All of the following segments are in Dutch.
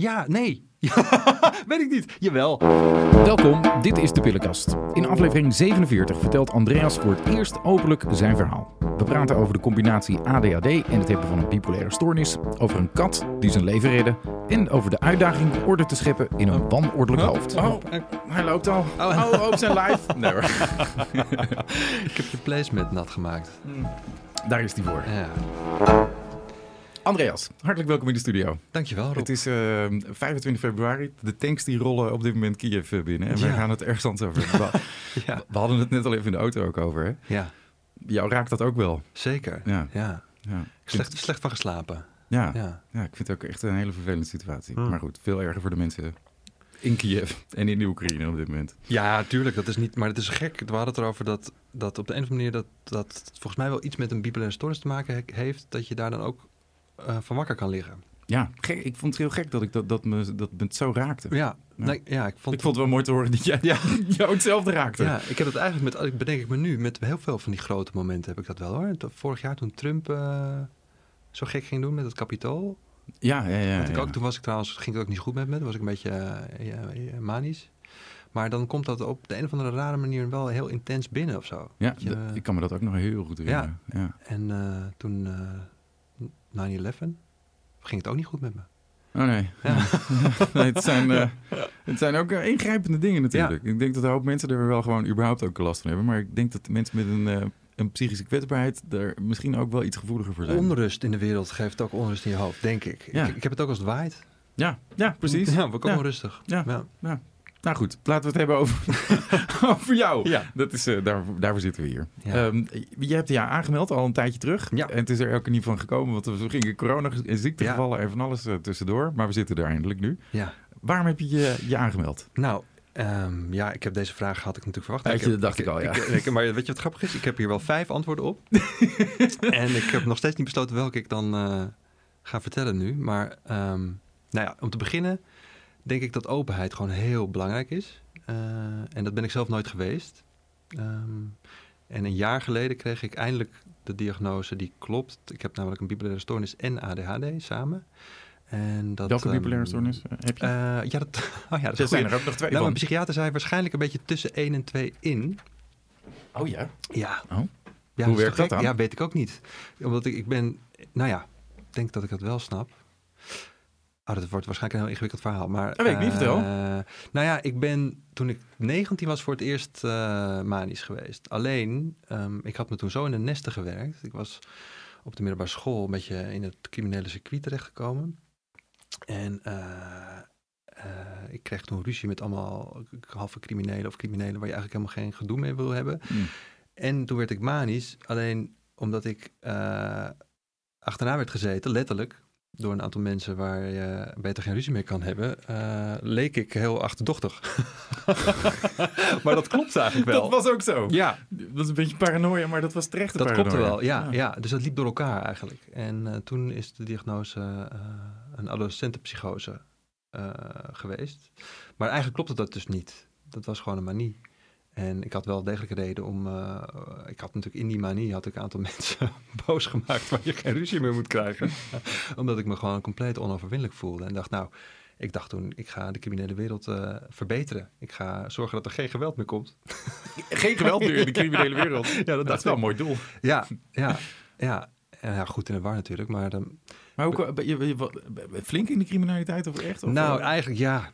Ja, nee. Weet ik niet. Jawel. Welkom, dit is de Pillenkast. In aflevering 47 vertelt Andreas voor het eerst openlijk zijn verhaal. We praten over de combinatie ADHD en het hebben van een bipolaire stoornis, over een kat die zijn leven redde en over de uitdaging orde te scheppen in een wanordelijk hoofd. Oh, hij loopt al. Oh, oh op zijn live. Nee hoor. Ik heb je placement nat gemaakt. Daar is hij voor. Ja. Andreas, hartelijk welkom in de studio. Dankjewel, Rob. Het is eh, 25 februari. De tanks die rollen op dit moment Kiev eh, binnen. En wij Ja. gaan het ergens anders over. We, Ja. we hadden het net al even in de auto ook over. Hè? ja, Jou raakt dat ook wel. zeker. Ja. Ja. Ja. Slecht, slecht van geslapen. Ja. Ja. Ja, ik vind het ook echt een hele vervelende situatie. Hmm. Maar goed, veel erger voor de mensen in Kiev en in de Oekraïne op dit moment. ja, tuurlijk. Dat is niet, maar het is gek. We hadden het erover dat, dat op de een of andere manier dat, dat volgens mij wel iets met een bipolaire stoornis te maken he- heeft. Dat je daar dan ook eh, van wakker kan liggen. Ja, gek, ik vond het heel gek dat, ik dat, dat, me, dat me het zo raakte. Ja, Ja. Nee, ja ik vond Ik vond het wel mooi te horen dat jij Ja. jou hetzelfde raakte. Ja, ik heb het eigenlijk met, ik bedenk ik me nu, met heel veel van die grote momenten heb ik dat wel hoor. Vorig jaar toen Trump eh, zo gek ging doen met het kapitool. ja, ja. ja, ik ja. ook, toen was ik trouwens, ging het ook niet goed met me. Toen was ik een beetje eh, manisch. Maar dan komt dat op de een of andere rare manier wel heel intens binnen of zo. Ja, je- ik kan me dat ook nog heel goed herinneren. Ja. En toen 9-11 ging het ook niet goed met me. Oh nee. Ja. nee het, zijn, eh, het zijn ook eh, ingrijpende dingen natuurlijk. Ik denk dat een hoop mensen er wel gewoon überhaupt ook last van hebben. Maar ik denk dat mensen met een, eh, een psychische kwetsbaarheid er misschien ook wel iets gevoeliger voor zijn. Onrust in de wereld geeft ook onrust in je hoofd, denk ik. Ja. Ik, ik heb het ook als het waait. Ja, ja, precies. Ja, word ik ook Ja. onrustig. Ja. Ja. Nou goed, laten we het hebben over, over jou. Ja. Dat is, eh, daar, daarvoor zitten we hier. Ja. Ehm, je hebt je aangemeld al een tijdje terug. Ja. En het is er ook niet van gekomen, want er gingen corona en ziektegevallen en van alles eh, tussendoor. Maar we zitten daar eindelijk nu. ja. Waarom heb je je, je aangemeld? Nou, ehm, ja, ik heb deze vraag had ik natuurlijk verwacht. Ik heb- dat dacht ik al, ja. ik- maar weet je wat grappig is? Ik heb hier wel vijf antwoorden op. en ik heb nog steeds niet besloten welke ik dan eh, ga vertellen nu. Maar ehm, nou ja, om te beginnen denk ik dat openheid gewoon heel belangrijk is. Eh, en dat ben ik zelf nooit geweest. Ehm, en een jaar geleden kreeg ik eindelijk de diagnose die klopt. Ik heb namelijk een bipolaire stoornis en ADHD samen. En dat, Welke ehm, bipolaire stoornis eh, heb je? eh, ja, dat, oh ja, dat er is zijn goed. er ook nog twee Nou, mijn psychiater zei waarschijnlijk een beetje tussen 1 en 2 in. Oh ja? Ja. Oh. ja Hoe is werkt dat gek? dan? Ja, weet ik ook niet. Omdat ik, ik ben, nou ja, ik denk dat ik dat wel snap. Oh, dat wordt waarschijnlijk een heel ingewikkeld verhaal. Maar, Dat weet ik niet, eh, vertel. nou ja, ik ben toen ik 19 was voor het eerst eh, manisch geweest. Alleen, ehm, ik had me toen zo in de nesten gewerkt. Ik was op de middelbare school een beetje in het criminele circuit terechtgekomen. En eh, eh, ik kreeg toen ruzie met allemaal halve criminelen of criminelen waar je eigenlijk helemaal geen gedoe mee wil hebben. Hm. En toen werd ik manisch, alleen omdat ik eh, achterna werd gezeten, letterlijk, door een aantal mensen waar je beter geen ruzie mee kan hebben, eh, leek ik heel achterdochtig. maar dat klopt eigenlijk wel. Dat was ook zo. Ja, Dat was een beetje paranoia, maar dat was terecht dat paranoia. klopte wel. Ja, ja. dus dat liep door elkaar eigenlijk. En eh, toen is de diagnose eh, een adolescentenpsychose geweest. Maar eigenlijk klopte dat dus niet. Dat was gewoon een manie. En ik had wel degelijk reden om. eh, ik had natuurlijk in die manie had ik een aantal mensen boos gemaakt waar je geen ruzie meer moet krijgen. Omdat ik me gewoon compleet onoverwinnelijk voelde. En dacht, nou, ik dacht toen, ik ga de criminele wereld eh, verbeteren. Ik ga zorgen dat er geen geweld meer komt. Geen geweld meer in de criminele wereld. Ja, dat dacht is wel ik. een mooi doel. Ja, ja, ja. En ja, goed in de war natuurlijk. Maar dan, Maar hoe, ben je, ben je flink in de criminaliteit of echt? Of, nou, eh, eigenlijk ja.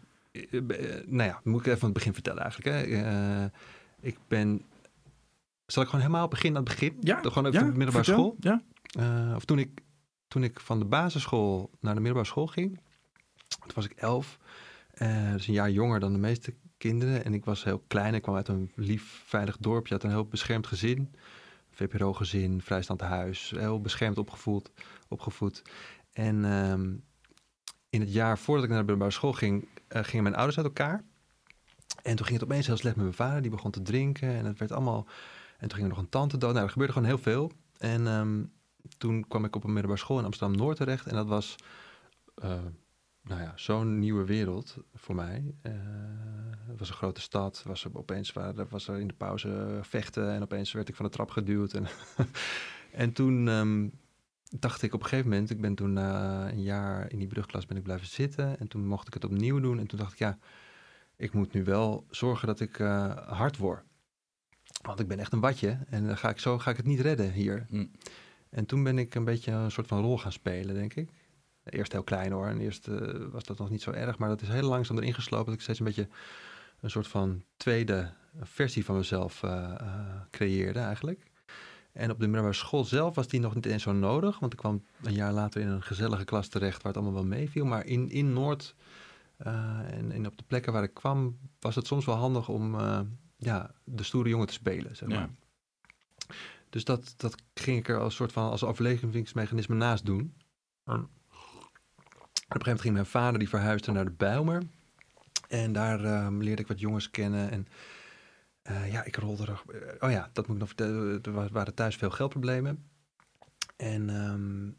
Eh, nou ja, moet ik even van het begin vertellen eigenlijk. Hè. Eh, ik ben... Zal ik gewoon helemaal begin aan het begin? ja, Gewoon even ja, de middelbare school? Ja. Eh, of toen ik, toen ik van de basisschool naar de middelbare school ging. Toen was ik elf. Eh dus een jaar jonger dan de meeste kinderen. En ik was heel klein. Ik kwam uit een lief, veilig dorpje. Uit een heel beschermd gezin. VPRO-gezin, vrijstaand huis. Heel beschermd opgevoed. opgevoed. En ehm, in het jaar voordat ik naar de middelbare school ging, eh, gingen mijn ouders uit elkaar. En toen ging het opeens heel slecht met mijn vader. Die begon te drinken en het werd allemaal... En toen ging er nog een tante dood. Nou, er gebeurde gewoon heel veel. En ehm, toen kwam ik op een middelbare school in Amsterdam-Noord terecht. En dat was, eh, nou ja, zo'n nieuwe wereld voor mij. Eh, het was een grote stad. Was er opeens was er in de pauze vechten. En opeens werd ik van de trap geduwd. En, en toen... ehm, dacht ik op een gegeven moment, ik ben toen na een jaar in die brugklas ben ik blijven zitten. En toen mocht ik het opnieuw doen. En toen dacht ik, ja, ik moet nu wel zorgen dat ik eh, hard word. Want ik ben echt een watje en dan ga ik zo ga ik het niet redden hier. Mm. En toen ben ik een beetje een soort van rol gaan spelen, denk ik. Eerst heel klein hoor. En eerst eh, was dat nog niet zo erg. Maar dat is heel langzaam erin geslopen. Dat ik steeds een beetje een soort van tweede versie van mezelf eh, eh, creëerde eigenlijk. En op de middelbare school zelf was die nog niet eens zo nodig. Want ik kwam een jaar later in een gezellige klas terecht waar het allemaal wel meeviel. Maar in, in Noord eh, en, en op de plekken waar ik kwam was het soms wel handig om eh, ja, de stoere jongen te spelen. Zeg maar. Ja. Dus dat, dat ging ik er als soort van als overlevingsmechanisme naast doen. En op een gegeven moment ging mijn vader die verhuisde naar de Bijlmer. En daar ehm, leerde ik wat jongens kennen. En eh, ja, ik rolde er. eh, oh ja, dat moet ik nog vertellen. Er wa- waren thuis veel geldproblemen. En, ehm,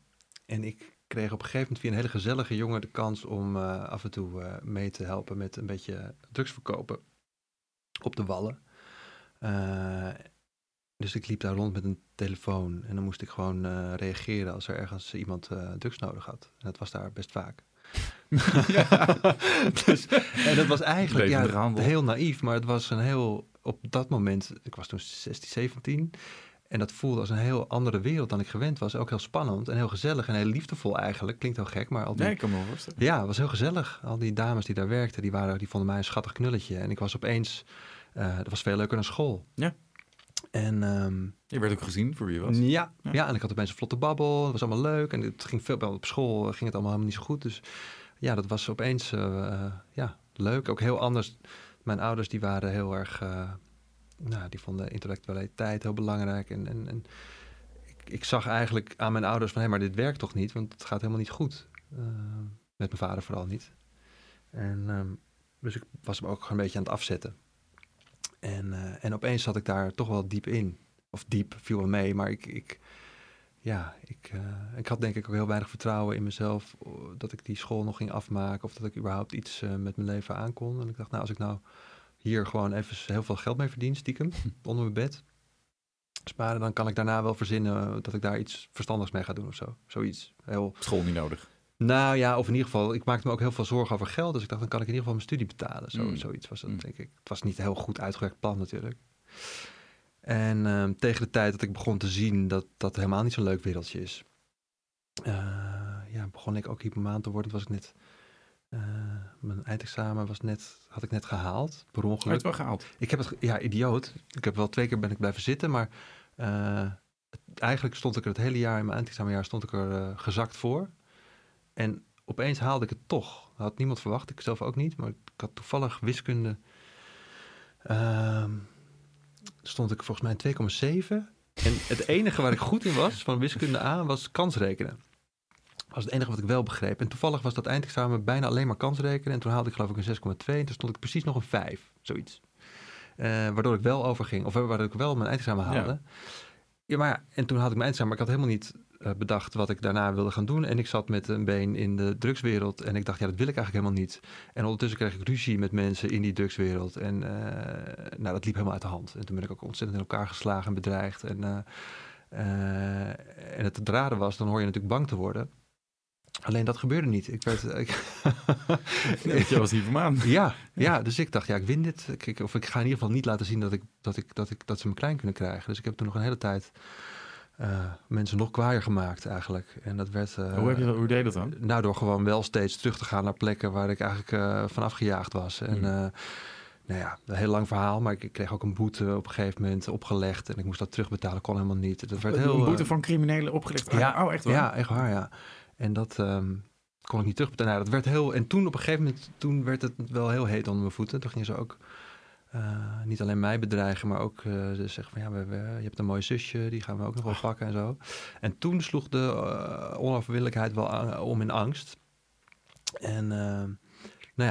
en ik kreeg op een gegeven moment via een hele gezellige jongen de kans om eh, af en toe eh, mee te helpen met een beetje drugs verkopen op de wallen. Eh, dus ik liep daar rond met een telefoon en dan moest ik gewoon eh, reageren als er ergens iemand eh, drugs nodig had. En dat was daar best vaak. dus, en dat was eigenlijk ja, heel naïef, maar het was een heel, op dat moment, ik was toen 16, 17, en dat voelde als een heel andere wereld dan ik gewend was. Ook heel spannend en heel gezellig en heel liefdevol eigenlijk. Klinkt heel gek, maar al die, Nee, ik kan me wel voorstellen. ja, het was heel gezellig. Al die dames die daar werkten, die, waren, die vonden mij een schattig knulletje. En ik was opeens, eh dat was veel leuker dan school. Ja. En ehm, Je werd ook gezien voor wie je was. ja, Ja. ja. en ik had opeens een vlotte babbel. Het was allemaal leuk. En het ging veel, op school ging het allemaal helemaal niet zo goed. Dus ja, dat was opeens eh, eh, ja, leuk. Ook heel anders. Mijn ouders die waren heel erg... eh, nou, die vonden intellectualiteit heel belangrijk. En, en, en ik, ik zag eigenlijk aan mijn ouders van... hé, maar dit werkt toch niet? Want het gaat helemaal niet goed. Eh, met mijn vader vooral niet. En ehm, dus ik was hem ook een beetje aan het afzetten. En, eh, en opeens zat ik daar toch wel diep in. Of diep viel me mee, maar ik, ik, ja, ik, eh, ik had denk ik ook heel weinig vertrouwen in mezelf. o- Dat ik die school nog ging afmaken of dat ik überhaupt iets eh, met mijn leven aankon. En ik dacht, nou, als ik nou hier gewoon even heel veel geld mee verdien, stiekem, onder mijn bed sparen, dan kan ik daarna wel verzinnen dat ik daar iets verstandigs mee ga doen of zo. Zoiets. Heel, School niet nodig. nou ja, of in ieder geval, ik maakte me ook heel veel zorgen over geld. Dus ik dacht, dan kan ik in ieder geval mijn studie betalen. Zo, Mm. Zoiets was dat, Mm. denk ik. Het was niet een heel goed uitgewerkt plan natuurlijk. En ehm, tegen de tijd dat ik begon te zien dat dat helemaal niet zo'n leuk wereldje is. eh, ja, begon ik ook hypomaan te worden. Was ik net... eh, mijn eindexamen was net, had ik net gehaald, per ongeluk. het wel gehaald. Ik heb het, ja, idioot. Ik heb wel twee keer ben ik blijven zitten, maar eh, het- eigenlijk stond ik er het hele jaar in mijn eindexamenjaar stond ik er gezakt voor. En opeens haalde ik het toch. Had niemand verwacht, ik zelf ook niet, maar ik had toevallig wiskunde. ehm, stond ik volgens mij in 2,7. En het enige waar ik goed in was van wiskunde A was kansrekenen. was het enige wat ik wel begreep. En toevallig was dat eindexamen bijna alleen maar kansrekenen. En toen haalde ik geloof ik een 6,2. En toen stond ik precies nog een 5, zoiets. Eh, waardoor ik wel overging. Of waardoor ik wel mijn eindexamen haalde. Ja. maar ja, en toen had ik mijn eindexamen. Maar ik had helemaal niet bedacht wat ik daarna wilde gaan doen. En ik zat met een been in de drugswereld. En ik dacht, ja, dat wil ik eigenlijk helemaal niet. En ondertussen kreeg ik ruzie met mensen in die drugswereld. En eh, nou, dat liep helemaal uit de hand. En toen ben ik ook ontzettend in elkaar geslagen en bedreigd. En, eh, eh, en het te raden was, dan hoor je natuurlijk bang te worden. Alleen dat gebeurde niet. Ik werd. Ik, Je was hypomaan. ja, ja, dus ik dacht, ja, ik win dit. Ik- of ik ga in ieder geval niet laten zien dat, ik, dat, ik, dat, ik, dat ze me klein kunnen krijgen. Dus ik heb toen nog een hele tijd eh, mensen nog kwaaier gemaakt eigenlijk. En dat werd... eh, hoe, heb je, dat- hoe deed je dat dan? nou, door gewoon wel steeds terug te gaan naar plekken waar ik eigenlijk eh vanaf gejaagd was. En Hmm. nou ja, een heel lang verhaal, maar ik, ik kreeg ook een boete op een gegeven moment opgelegd. En ik moest dat terugbetalen, kon helemaal niet. Dat werd heel, een boete van criminelen opgelegd? ja, oh, echt waar? Ja, echt waar, ja. En dat ehm, kon ik niet terugbetalen. Nou, dat werd heel... En toen op een gegeven moment, toen werd het wel heel heet onder mijn voeten. Toen gingen ze ook eh, niet alleen mij bedreigen, maar ook ze zeggen van... Ja, we, we- je hebt een mooi zusje, die gaan we ook nog wel pakken en zo. En toen sloeg de onoverwinnelijkheid wel aan- om in angst. En nou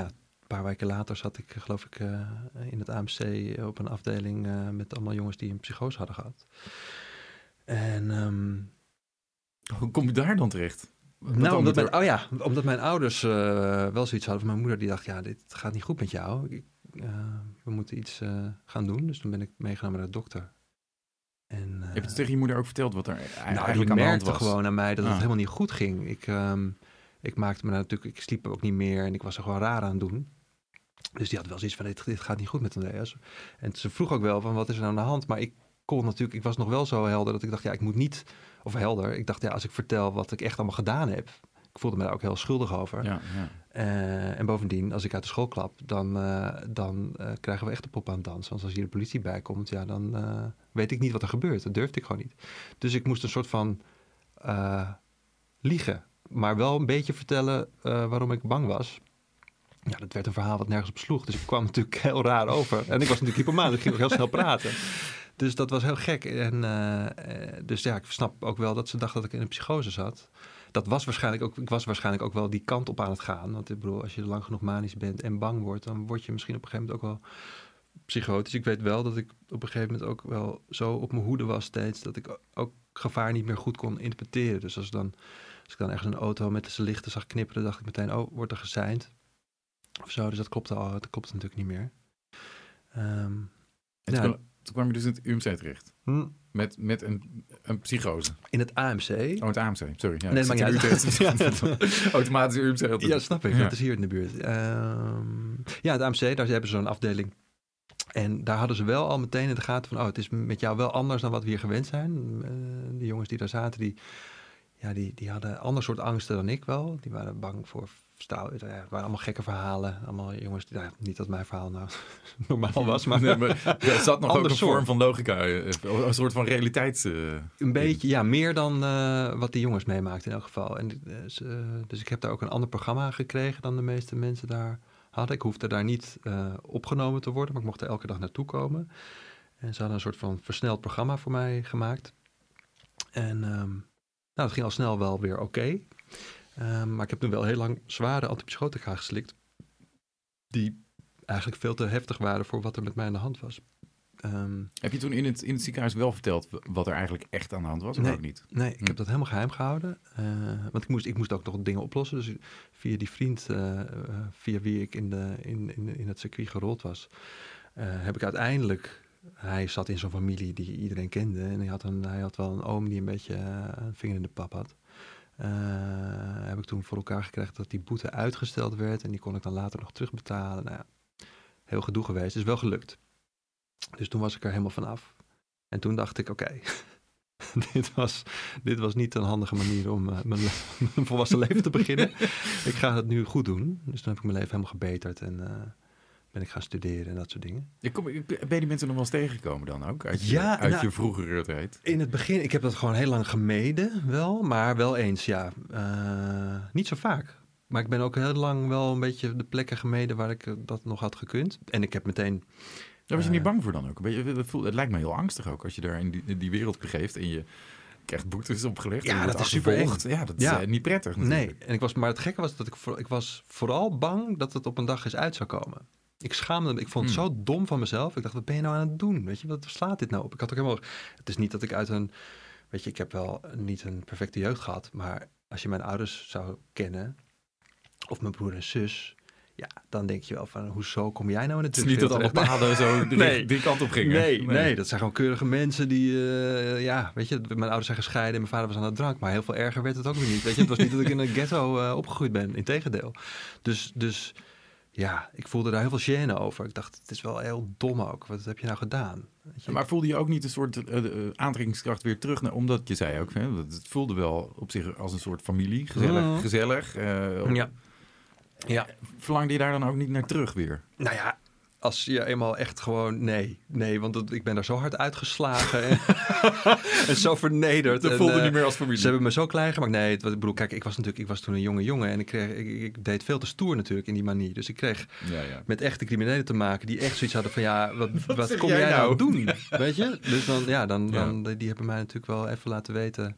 ja, een paar weken later zat ik, geloof ik, in het AMC op een afdeling met allemaal jongens die een psychose hadden gehad. En ehm, Hoe kom je daar dan terecht? Wat nou, omdat mijn, oh ja, omdat mijn ouders wel zoiets hadden van mijn moeder die dacht, ja, dit gaat niet goed met jou. Ik, we moeten iets eh, gaan doen. Dus toen ben ik meegenomen naar de dokter. En, Heb je het tegen je moeder ook verteld wat er nou, eigenlijk die aan de hand merkte was? gewoon aan mij dat Ah. het helemaal niet goed ging. Ik, ehm, ik maakte me natuurlijk, ik sliep ook niet meer en ik was er gewoon raar aan doen. Dus die had wel zoiets van, dit, dit gaat niet goed met Andreas. En ze vroeg ook wel van, wat is er nou aan de hand? Maar ik kon natuurlijk, ik was nog wel zo helder dat ik dacht, ja, ik moet niet, of helder. Ik dacht, ja, als ik vertel wat ik echt allemaal gedaan heb. Ik voelde me daar ook heel schuldig over. Ja, ja. Eh, en bovendien, als ik uit de school klap, dan, eh, dan eh, krijgen we echt de pop aan het dansen. Want als hier de politie bij komt, ja, dan weet ik niet wat er gebeurt. Dat durfde ik gewoon niet. Dus ik moest een soort van liegen. Maar wel een beetje vertellen waarom ik bang was. Ja, dat werd een verhaal wat nergens op sloeg. Dus ik kwam natuurlijk heel raar over. En ik was natuurlijk hypomaan, dus ik ging ook heel snel praten. Dus dat was heel gek. En, dus ja, ik snap ook wel dat ze dacht dat ik in een psychose zat. Dat was waarschijnlijk ook, ik was waarschijnlijk ook wel die kant op aan het gaan. Want ik bedoel, als je lang genoeg manisch bent en bang wordt, dan word je misschien op een gegeven moment ook wel psychotisch. Ik weet wel dat ik op een gegeven moment ook wel zo op mijn hoede was steeds, dat ik ook gevaar niet meer goed kon interpreteren. Dus als, dan, als ik dan ergens een auto met zijn lichten zag knipperen, dacht ik meteen, oh, wordt er geseind? Of zo, dus dat klopte al, dat klopte natuurlijk niet meer. Ehm, En Ja. toen, kwam, toen kwam je dus in het UMC terecht. hm, Met, met een, een psychose. in het AMC. Oh, het AMC. Sorry. Ja, Nee, niet uit. UMC. Automatisch UMC. Ja, snap ik. Ja. Dat is hier in de buurt. Ehm, ja, het AMC, daar hebben ze zo'n afdeling. En daar hadden ze wel al meteen in de gaten van... oh, het is met jou wel anders dan wat we hier gewend zijn. Eh, de jongens die daar zaten, die, ja, die, die hadden ander soort angsten dan ik wel. Die waren bang voor... Ja, het waren allemaal gekke verhalen. Allemaal jongens die... Nou, ja, niet dat mijn verhaal nou normaal was, maar... Nee, maar er zat nog ook een soort. vorm van logica. eh, Een soort van realiteits... eh, Een beetje, ja, meer dan eh, wat die jongens meemaakten in elk geval. En, eh, dus ik heb daar ook een ander programma gekregen dan de meeste mensen daar hadden. Ik hoefde daar niet eh, opgenomen te worden, maar ik mocht er elke dag naartoe komen. En ze hadden een soort van versneld programma voor mij gemaakt. En ehm, nou, dat ging al snel wel weer oké. Ehm, maar ik heb toen wel heel lang zware antipsychotica geslikt. Die eigenlijk veel te heftig waren voor wat er met mij aan de hand was. Ehm, Heb je toen in het, in het ziekenhuis wel verteld wat er eigenlijk echt aan de hand was? Of Nee. ook niet? Nee, ik Hm. heb dat helemaal geheim gehouden. Eh, want ik moest, ik moest ook nog dingen oplossen. Dus via die vriend, eh, via wie ik in, de, in, in, in het circuit gerold was, eh, heb ik uiteindelijk. Hij zat in zo'n familie die iedereen kende. En hij had, een, hij had wel een oom die een beetje een vinger in de pap had. Eh, heb ik toen voor elkaar gekregen dat die boete uitgesteld werd. En die kon ik dan later nog terugbetalen. Nou ja, heel gedoe geweest. Is wel gelukt. Dus toen was ik er helemaal vanaf. En toen dacht ik, oké, dit, was, dit was niet een handige manier om eh, mijn, mijn volwassen leven te beginnen. ik ga het nu goed doen. Dus toen heb ik mijn leven helemaal gebeterd en eh, ben ik gaan studeren en dat soort dingen. Je kom, ben je die mensen nog wel eens tegengekomen dan ook? Uit je, Ja, uit nou- je vroegere tijd? In het begin, ik heb dat gewoon heel lang gemeden, wel, maar wel eens, ja. Eh, niet zo vaak. Maar ik ben ook heel lang wel een beetje de plekken gemeden waar ik eh, dat nog had gekund. En ik heb meteen Daar was je Eh. niet bang voor dan ook? Dat voelt- Het lijkt me heel angstig ook als je daar in die, in die wereld begeeft en je krijgt boetes opgelegd. Ja, dat is super. Ja, dat is Ja. eh, niet prettig Nee, natuurlijk. en ik was, maar het gekke was dat ik, voor, ik was vooral bang dat het op een dag eens uit zou komen. Ik schaamde me. Ik vond het Hmm. zo dom van mezelf. Ik dacht, wat ben je nou aan het doen? Weet je, wat slaat dit nou op? Ik had ook helemaal... Het is niet dat ik uit een... Weet je, ik heb wel niet een perfecte jeugd gehad. Maar als je mijn ouders zou kennen... Of mijn broer en zus... Ja, dan denk je wel van, hoezo kom jij nou in het Het is niet dat alle paden zo die, Nee. die kant op gingen. Nee, nee, dat zijn gewoon keurige mensen die, eh, ja, weet je, mijn ouders zijn gescheiden en mijn vader was aan de drank, maar heel veel erger werd het ook weer niet. Weet je, het was niet dat ik in een ghetto eh, opgegroeid ben, integendeel. Dus, dus ja, ik voelde daar heel veel gêne over. Ik dacht, het is wel heel dom ook. Wat heb je nou gedaan? Je? Maar voelde je ook niet een soort eh, eh, aantrekkingskracht weer terug? Naar, omdat je zei ook, hè, dat het voelde wel op zich als een soort familie. Gezellig, Mhm. gezellig. eh, ja. Ja, Verlangde je daar dan ook niet naar terug weer? nou ja, als je eenmaal echt gewoon, nee, nee, want dat, ik ben daar zo hard uitgeslagen en, en zo vernederd. Dat en, voelde eh, niet meer als familie. Ze hebben me zo klein gemaakt. Nee, het, ik bedoel, kijk, ik was natuurlijk, ik was toen een jonge jongen en ik, kreeg, ik, ik deed veel te stoer natuurlijk in die manier. Dus ik kreeg Ja, ja. met echte criminelen te maken die echt zoiets hadden van, ja, wat, wat, kom jij nou? nou doen? Weet je? Dus dan, ja, dan, Ja. dan, die hebben mij natuurlijk wel even laten weten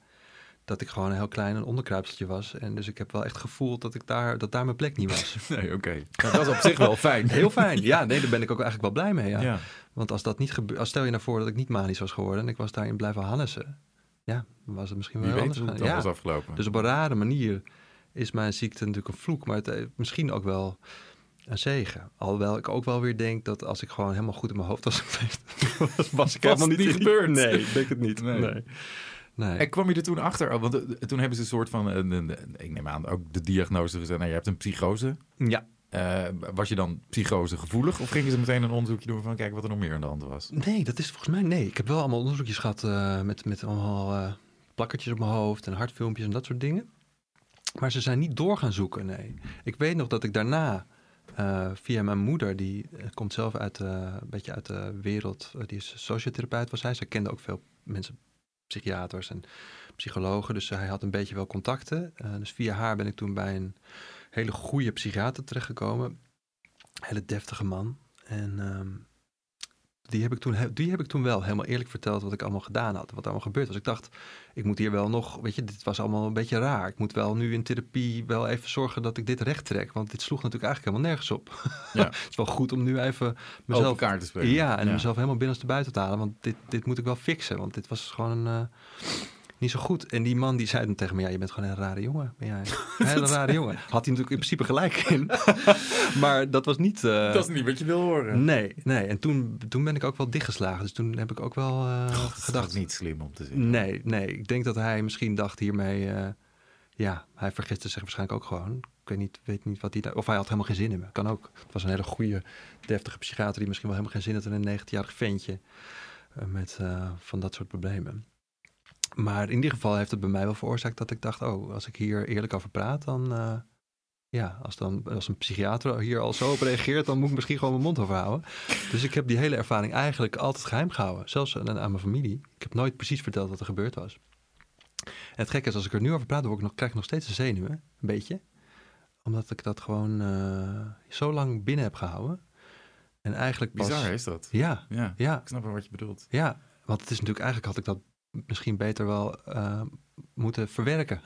dat ik gewoon een heel klein een onderkruipseltje was. En dus ik heb wel echt gevoeld dat ik daar, dat daar mijn plek niet was. Nee, oké. Nou, dat is op zich wel fijn. Heel fijn. Ja, nee, daar ben ik ook eigenlijk wel blij mee. Ja. Ja. Want als dat niet gebeurt, als stel je nou voor dat ik niet manisch was geworden en ik was daarin blijven hannessen, ja, was het misschien wel weet anders gegaan. dan Ja. was afgelopen. Dus op een rare manier is mijn ziekte natuurlijk een vloek, maar het heeft misschien ook wel een zegen. Alhoewel ik ook wel weer denk dat als ik gewoon helemaal goed in mijn hoofd was geweest, was ik Was helemaal niet gebeurd. Nee, ik denk het niet. Nee. Nee. Nee. En kwam je er toen achter? Oh, Want eh, toen hebben ze een soort van, een- een- een- ik neem aan, ook de diagnose gezet. Nou, je hebt een psychose. Ja. Eh, was je dan psychose gevoelig? Of gingen ze meteen een onderzoekje doen van kijken wat er nog meer aan de hand was? Nee, dat is volgens mij nee. Ik heb wel allemaal onderzoekjes gehad eh, met, met allemaal eh, plakkertjes op mijn hoofd en hartfilmpjes en dat soort dingen. Maar ze zijn niet door gaan zoeken, nee. Ik weet nog dat ik daarna eh, via mijn moeder, die eh, komt zelf uit, eh, een beetje uit de wereld, eh, die is sociotherapeut was hij. Ze kende ook veel mensen, psychiaters en psychologen, dus hij had een beetje wel contacten. Eh, dus via haar ben ik toen bij een hele goede psychiater terechtgekomen. Hele deftige man. En ehm, die, heb ik toen, die heb ik toen wel helemaal eerlijk verteld wat ik allemaal gedaan had. Wat allemaal gebeurd was. Ik dacht, ik moet hier wel nog, weet je, dit was allemaal een beetje raar. Ik moet wel nu in therapie wel even zorgen dat ik dit recht trek. Want dit sloeg natuurlijk eigenlijk helemaal nergens op. Ja. het is wel goed om nu even Open mezelf... kaart te spelen. Ja, en mezelf helemaal binnenste buiten te halen. Want dit, dit moet ik wel fixen. Want dit was gewoon eh, niet zo goed. En die man die zei dan tegen me... Ja, je bent gewoon een rare jongen. Ben jij. Een hele rare jongen. Had hij natuurlijk in principe gelijk in. maar dat was niet... eh, Dat is niet wat je wil horen. Nee, nee. En toen, toen ben ik ook wel dichtgeslagen. Dus toen heb ik ook wel eh, Dat is gedacht... niet slim om te zeggen. Nee, nee. Ik denk dat hij misschien dacht hiermee... eh, ja, hij vergiste zich waarschijnlijk ook gewoon. Ik weet niet, weet niet wat hij... daar- Of hij had helemaal geen zin in me. Kan ook. Het was een hele goede, deftige psychiater... die misschien wel helemaal geen zin had in een 19-jarig ventje... met van dat soort problemen. Maar in ieder geval heeft het bij mij wel veroorzaakt dat ik dacht... oh, als ik hier eerlijk over praat, dan... eh, ja, als, dan, als een psychiater hier al zo op reageert... dan moet ik misschien gewoon mijn mond overhouden. Dus ik heb die hele ervaring eigenlijk altijd geheim gehouden. Zelfs aan, aan mijn familie. Ik heb nooit precies verteld wat er gebeurd was. En het gekke is, als ik er nu over praat, dan word ik nog, krijg ik nog steeds een zenuwen. Een beetje. Omdat ik dat gewoon eh, zo lang binnen heb gehouden. En eigenlijk pas... Bizar is dat. Ja, Ja, ja, ik snap wel wat je bedoelt. ja. Want het is natuurlijk, eigenlijk had ik dat misschien beter wel eh, moeten verwerken.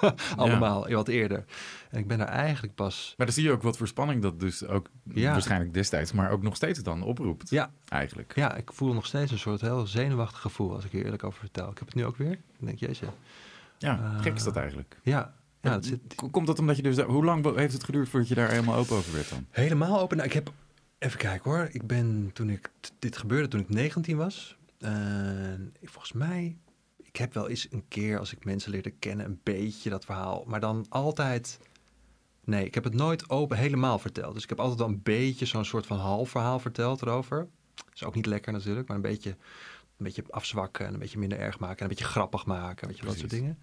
Allemaal, wat eerder. En ik ben er eigenlijk pas... Maar dan zie je ook wat voor spanning dat dus ook Ja. waarschijnlijk destijds, maar ook nog steeds dan oproept. Ja. Eigenlijk. Ja, ik voel nog steeds een soort heel zenuwachtig gevoel als ik hier eerlijk over vertel. Ik heb het nu ook weer. Ik denk, jeetje. Ja, Eh, gek is dat eigenlijk. Ja, ja dat zit Komt dat omdat je dus... Hoe lang heeft het geduurd voordat je daar helemaal open over werd dan? helemaal open. Nou, ik heb, even kijken hoor. Ik ben toen ik, dit gebeurde toen ik 19 was. En volgens mij, ik heb wel eens een keer als ik mensen leerde kennen, een beetje dat verhaal. Maar dan altijd, nee, ik heb het nooit open helemaal verteld. Dus ik heb altijd wel een beetje zo'n soort van half verhaal verteld erover. Is ook niet lekker natuurlijk, maar een beetje, een beetje afzwakken en een beetje minder erg maken en een beetje grappig maken, weet je, dat soort dingen.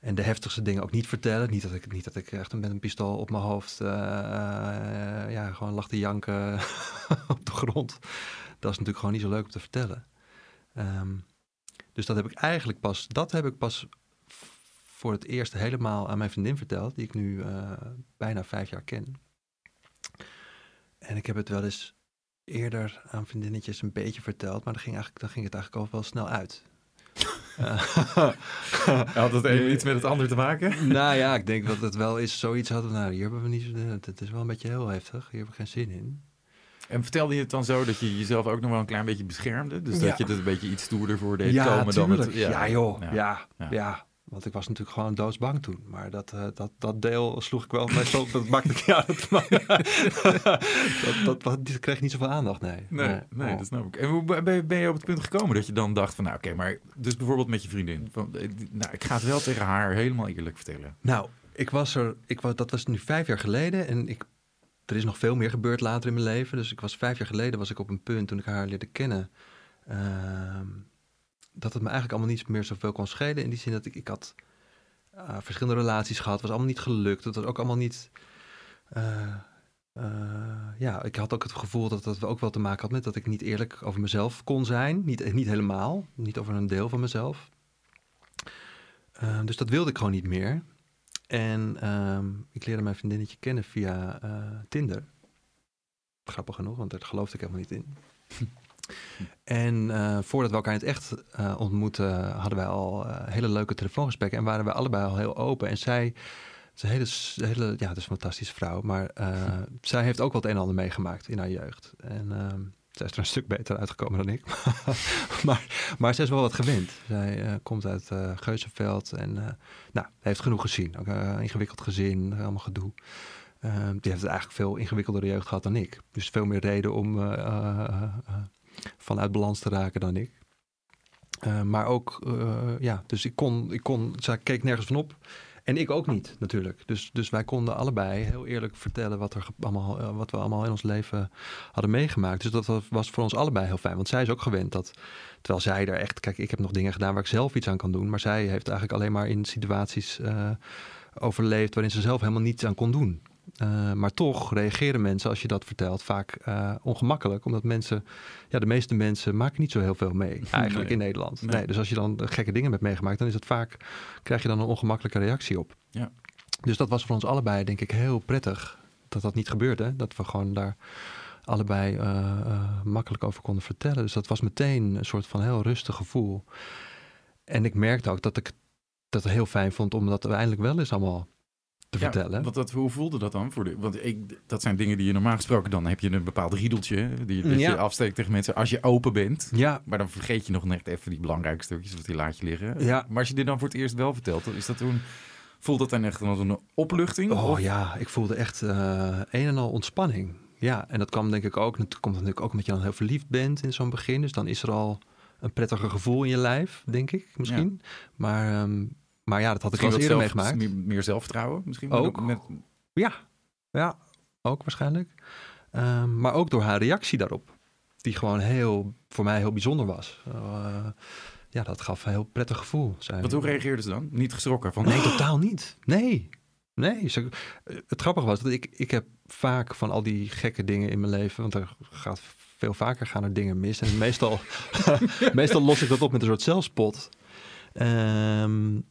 En de heftigste dingen ook niet vertellen. Niet dat ik, niet dat ik echt met een pistool op mijn hoofd eh, eh, ja, gewoon lag te janken op de grond. Dat is natuurlijk gewoon niet zo leuk om te vertellen. Ehm, dus dat heb ik eigenlijk pas, dat heb ik pas voor het eerst helemaal aan mijn vriendin verteld, die ik nu eh, bijna vijf jaar ken. En ik heb het wel eens eerder aan vriendinnetjes een beetje verteld, maar dan ging, eigenlijk, dan ging het eigenlijk al wel snel uit. Eh, Had het een iets met het ander te maken? nou ja, ik denk dat het wel is zoiets hadden. Nou, hier hebben we niet. zo- Het is wel een beetje heel heftig. Hier heb ik geen zin in. En vertelde je het dan zo dat je jezelf ook nog wel een klein beetje beschermde? Dus Ja. dat je het een beetje iets stoerder voor deed ja, komen dan het... tuurlijk. Ja, joh. Ja. Ja. Ja, Ja. Want ik was natuurlijk gewoon doodsbang toen. Maar dat, eh, dat, dat deel sloeg ik wel meestal. Dat maakte ik. Ja, dat, dat, dat, dat, kreeg niet zoveel aandacht. Nee. Nee, Oh, nee, oh. dat snap ik. En hoe ben je, ben je op het punt gekomen dat je dan dacht van... Nou, oké, maar dus bijvoorbeeld met je vriendin. Van, eh, nou, ik ga het wel tegen haar helemaal eerlijk vertellen. Nou, ik was er. Ik was, dat was nu vijf jaar geleden. En ik, er is nog veel meer gebeurd later in mijn leven. Dus ik was vijf jaar geleden was ik op een punt toen ik haar leerde kennen. ehm, dat het me eigenlijk allemaal niet meer zoveel kon schelen. In die zin dat ik, ik had eh, verschillende relaties gehad. Was allemaal niet gelukt. Het was ook allemaal niet. eh, eh, ja, ik had ook het gevoel dat dat ook wel te maken had met dat ik niet eerlijk over mezelf kon zijn. Niet, niet helemaal. Niet over een deel van mezelf. Eh, dus dat wilde ik gewoon niet meer. En ehm, ik leerde mijn vriendinnetje kennen via eh, Tinder. Grappig genoeg, want daar geloofde ik helemaal niet in. en eh, voordat we elkaar in het echt eh, ontmoetten, hadden wij al hele leuke telefoongesprekken. En waren we allebei al heel open. En zij, is een hele, hele ja, het is een fantastische vrouw. Maar zij heeft ook wel het een en ander meegemaakt in haar jeugd. En ehm, zij is er een stuk beter uitgekomen dan ik. maar, maar ze is wel wat gewend. Zij eh, komt uit eh Geuzenveld en eh, nou, heeft genoeg gezien. Ook een ingewikkeld gezin, allemaal gedoe. Ehm, die heeft eigenlijk veel ingewikkelder jeugd gehad dan ik. Dus veel meer reden om eh, eh, eh, van uit balans te raken dan ik. Uh, maar ook, ja, dus ik kon, ik kon, zij keek nergens van op. En ik ook niet, natuurlijk. Dus, dus wij konden allebei heel eerlijk vertellen wat, er allemaal, uh, wat we allemaal in ons leven hadden meegemaakt. Dus dat was voor ons allebei heel fijn. Want zij is ook gewend dat, terwijl zij er echt, kijk, ik heb nog dingen gedaan waar ik zelf iets aan kan doen. Maar zij heeft eigenlijk alleen maar in situaties overleefd waarin ze zelf helemaal niets aan kon doen. Uh, maar toch reageren mensen als je dat vertelt vaak uh, ongemakkelijk. Omdat mensen, ja, de meeste mensen maken niet zo heel veel mee eigenlijk in Nederland. Nee. nee. dus als je dan gekke dingen hebt meegemaakt, dan is het vaak, krijg je dan een ongemakkelijke reactie op. Ja. Dus dat was voor ons allebei denk ik heel prettig dat dat niet gebeurde. Dat we gewoon daar allebei uh, makkelijk over konden vertellen. Dus dat was meteen een soort van heel rustig gevoel. En ik merkte ook dat ik dat heel fijn vond, omdat we eindelijk wel eens allemaal te ja, vertellen. Want dat, hoe voelde dat dan? Voor de, want ik, dat zijn dingen die je normaal gesproken dan heb je een bepaald riedeltje die je, je afsteekt tegen mensen als je open bent. Ja. Maar dan vergeet je nog net even die belangrijke stukjes, of die laat je liggen. Ja. Maar als je dit dan voor het eerst wel vertelt, is dat toen voelt dat dan echt als een opluchting? Oh of? ja, ik voelde echt uh, een en al ontspanning. Ja, en dat kwam denk ik ook, dat komt natuurlijk ook omdat je dan heel verliefd bent in zo'n begin. Dus dan is er al een prettiger gevoel in je lijf, denk ik misschien. Ja. Maar um, maar ja, dat had ik al eerder zelf, meegemaakt. Meer, meer, zelfvertrouwen misschien? Ook. Met... Ja. ja, ook waarschijnlijk. Um, maar ook door haar reactie daarop. Die gewoon heel, voor mij heel bijzonder was. Uh, ja, dat gaf een heel prettig gevoel. Zijn. Wat, hoe reageerde ze dan? Niet geschrokken? Van... Nee, totaal niet. Nee. Nee, ze, het grappige was dat ik, ik heb vaak van al die gekke dingen in mijn leven, want er gaat veel vaker gaan er dingen mis. En meestal, meestal los ik dat op met een soort zelfspot. Um,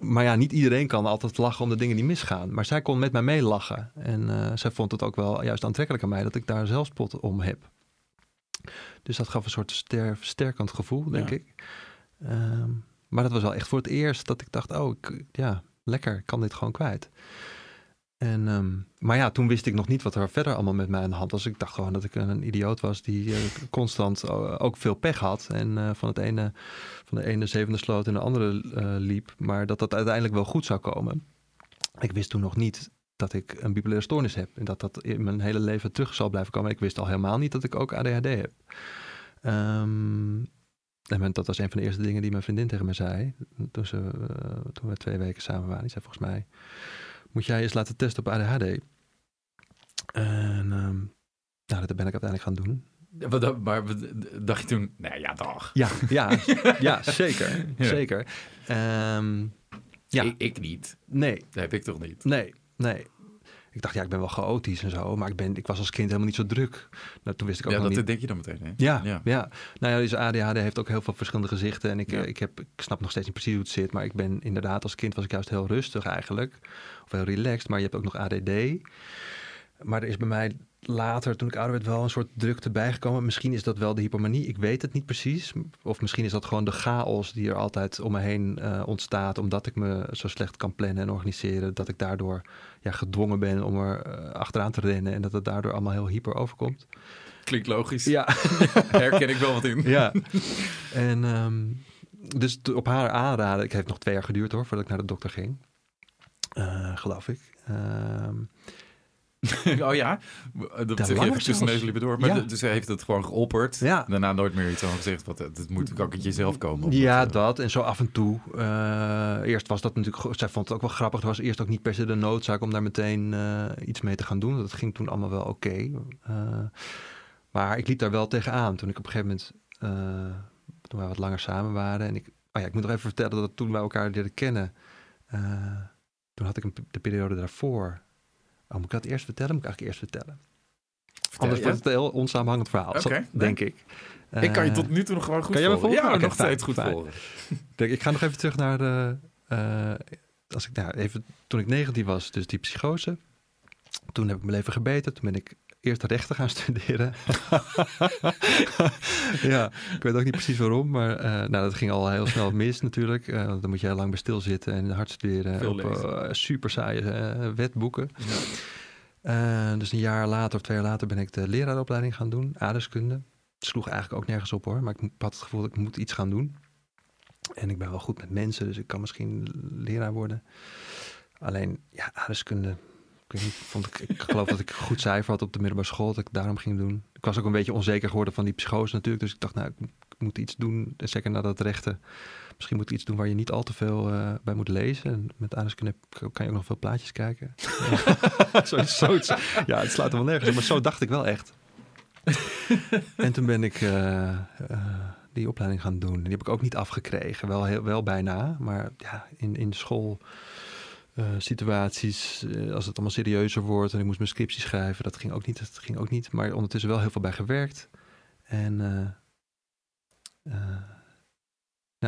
maar ja, niet iedereen kan altijd lachen om de dingen die misgaan. Maar zij kon met mij meelachen. En uh, zij vond het ook wel juist aantrekkelijk aan mij dat ik daar zelfspot om heb. Dus dat gaf een soort ster, sterkend gevoel, denk ik. Um, maar dat was wel echt voor het eerst dat ik dacht, oh, ik, ja, lekker, ik kan dit gewoon kwijt. En, um, maar ja, toen wist ik nog niet wat er verder allemaal met mij aan de hand was. Ik dacht gewoon dat ik een idioot was die uh, constant uh, ook veel pech had. En uh, van, het ene, van de ene zevende sloot in de andere liep. Maar dat dat uiteindelijk wel goed zou komen. Ik wist toen nog niet dat ik een bipolaire stoornis heb. En dat dat in mijn hele leven terug zal blijven komen. Ik wist al helemaal niet dat ik ook ADHD heb. En dat was een van de eerste dingen die mijn vriendin tegen me zei. Toen, toen we twee weken samen waren. Die zei volgens mij moet jij eens laten testen op ADHD. En um, nou, dat ben ik uiteindelijk gaan doen. Maar dacht je toen, nee, ja, dag. Ja, ja, ja zeker. Ja. Zeker. Um, ja. Ik, ik, niet. Nee. Dat heb ik toch niet? Nee, nee. Ik dacht, ja, ik ben wel chaotisch en zo, maar ik, ben, ik was als kind helemaal niet zo druk. Nou, toen wist ik ook ja, dat niet... denk je dan meteen, hè? Ja, ja, ja. Nou ja, deze ADHD heeft ook heel veel verschillende gezichten. En ik, ja. ik, heb, ik snap nog steeds niet precies hoe het zit, maar ik ben inderdaad als kind was ik juist heel rustig eigenlijk. Of heel relaxed, maar je hebt ook nog ADD. Maar er is bij mij later, toen ik ouder werd, wel een soort drukte bijgekomen. Misschien is dat wel de hypomanie, ik weet het niet precies. Of misschien is dat gewoon de chaos die er altijd om me heen uh, ontstaat, omdat ik me zo slecht kan plannen en organiseren, dat ik daardoor ja, gedwongen ben om er uh, achteraan te rennen en dat het daardoor allemaal heel hyper overkomt. Klinkt logisch. Ja. Herken ik wel wat in. Ja. En um, dus op haar aanraden, ik heeft nog twee jaar geduurd hoor, voordat ik naar de dokter ging. Uh, geloof ik. Um, oh ja, dat zeg je even tussen door. Maar ja. dus hij heeft het gewoon geopperd. Ja. Daarna nooit meer iets van gezegd. Wat, het moet ook een jezelf komen. Ja, dat, dat. En zo af en toe. Uh, eerst was dat natuurlijk... Zij vond het ook wel grappig. Er was eerst ook niet per se de noodzaak om daar meteen uh, iets mee te gaan doen. Dat ging toen allemaal wel oké. Okay. Uh, maar ik liep daar wel tegenaan. Toen ik op een gegeven moment... toen wij wat langer samen waren. En ik... Oh ja, ik moet nog even vertellen dat toen wij elkaar leren kennen... toen had ik een, de periode daarvoor Oh, moet ik dat eerst vertellen? Moet ik eigenlijk eerst vertellen? Vertel, Anders wordt het een heel onsamenhangend verhaal, okay, denk nee. ik. Ik kan je tot nu toe nog gewoon goed kan volgen. volgen? Ja, okay, nog steeds goed fijn. volgen. Denk, ik ga nog even terug naar de... Uh, als ik, nou, even, toen ik 19 was, dus die psychose. Toen heb ik mijn leven gebeten. Toen ben ik eerst rechten gaan studeren. ja, ik weet ook niet precies waarom, maar uh, nou, dat ging al heel snel mis natuurlijk. Uh, want dan moet je heel lang bij stilzitten en hard studeren Veel op uh, super saaie wetboeken. Ja. dus een jaar later of twee jaar later ben ik de leraaropleiding gaan doen, aardeskunde. Het sloeg eigenlijk ook nergens op hoor, maar ik had het gevoel dat ik moet iets gaan doen. En ik ben wel goed met mensen, dus ik kan misschien leraar worden. Alleen, ja, aardeskunde Ik, niet, vond ik, ik geloof dat ik een goed cijfer had op de middelbare school, dat ik daarom ging doen. Ik was ook een beetje onzeker geworden van die psychose natuurlijk. Dus ik dacht, nou, ik, moet iets doen. Zeker na dat rechten. Misschien moet ik iets doen waar je niet al te veel uh, bij moet lezen. En met Anusknip kan je ook nog veel plaatjes kijken. zo, zo, ja, het slaat er wel nergens Maar zo dacht ik wel echt. en toen ben ik uh, uh, die opleiding gaan doen. Die heb ik ook niet afgekregen. Wel, heel, wel bijna. Maar ja, in, in de school uh, situaties, uh, als het allemaal serieuzer wordt en ik moest mijn scriptie schrijven, dat ging ook niet. Dat ging ook niet. Maar ondertussen wel heel veel bij gewerkt. En uh,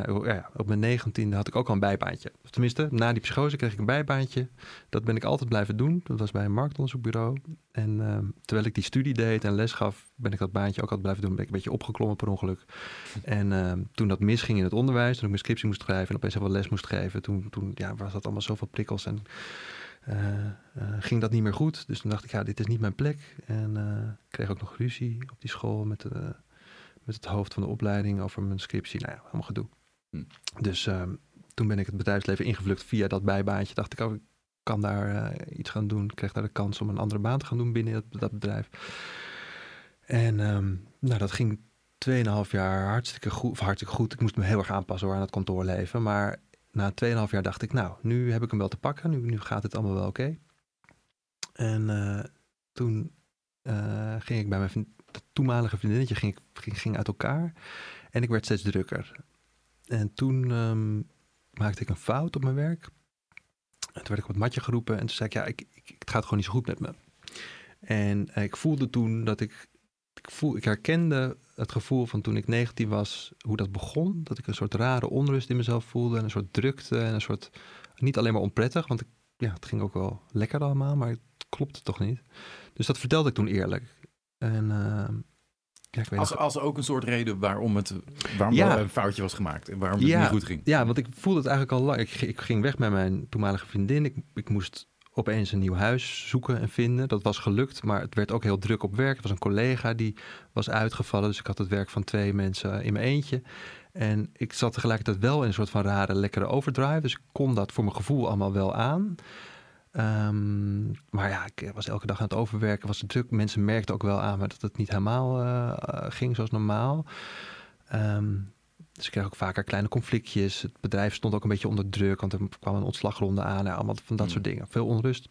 nou, ja, op mijn negentiende had ik ook al een bijbaantje. Tenminste, na die psychose kreeg ik een bijbaantje. Dat ben ik altijd blijven doen. Dat was bij een marktonderzoekbureau. En uh, terwijl ik die studie deed en les gaf, ben ik dat baantje ook altijd blijven doen. Ben ik een beetje opgeklommen per ongeluk. En uh, toen dat misging in het onderwijs, toen ik mijn scriptie moest schrijven en opeens veel les moest geven, toen, toen ja, was dat allemaal zoveel prikkels en uh, ging dat niet meer goed. Dus toen dacht ik, ja, dit is niet mijn plek. En ik kreeg ook nog ruzie op die school met, met het hoofd van de opleiding over mijn scriptie. Nou ja, allemaal gedoe. Hm. Dus ehm, toen ben ik het bedrijfsleven ingevlucht via dat bijbaantje. Dacht ik, oh, ik kan daar uh, iets gaan doen. Ik kreeg daar de kans om een andere baan te gaan doen binnen dat, bedrijf. En um, nou, dat ging 2,5 jaar hartstikke goed, of hartstikke goed. Ik moest me heel erg aanpassen aan het kantoorleven. Maar na 2,5 jaar dacht ik, nou, nu heb ik hem wel te pakken. Nu, gaat het allemaal wel oké. En uh, toen uh, ging ik bij mijn toenmalige vriendinnetje ging, ging, ging uit elkaar. En ik werd steeds drukker. En toen um, maakte ik een fout op mijn werk. En toen werd ik op het matje geroepen. En toen zei ik, ja, ik, ik, het gaat gewoon niet zo goed met me. En uh, ik voelde toen dat ik, ik, voel, ik herkende het gevoel van toen ik 19 was, hoe dat begon. Dat ik een soort rare onrust in mezelf voelde. En een soort drukte en een soort, niet alleen maar onprettig. Want ja, het ging ook wel lekker allemaal, maar het klopte toch niet. Dus dat vertelde ik toen eerlijk. En uh, ja, als, als ook een soort reden waarom het waarom ja. een foutje was gemaakt en waarom het niet goed ging. Ja, want ik voelde het eigenlijk al lang. Ik, ik ging weg met mijn toenmalige vriendin. Ik, ik moest opeens een nieuw huis zoeken en vinden. Dat was gelukt, maar het werd ook heel druk op werk. Er was een collega die was uitgevallen, dus ik had het werk van twee mensen in mijn eentje. En ik zat tegelijkertijd wel in een soort van rare, lekkere overdrive. Dus ik kon dat voor mijn gevoel allemaal wel aan. Um, maar ja, ik was elke dag aan het overwerken, was het druk. Mensen merkten ook wel aan me dat het niet helemaal uh, ging zoals normaal. Um, dus ik kreeg ook vaker kleine conflictjes. Het bedrijf stond ook een beetje onder druk, want er kwam een ontslagronde aan. En allemaal van dat mm. soort dingen. Veel onrust.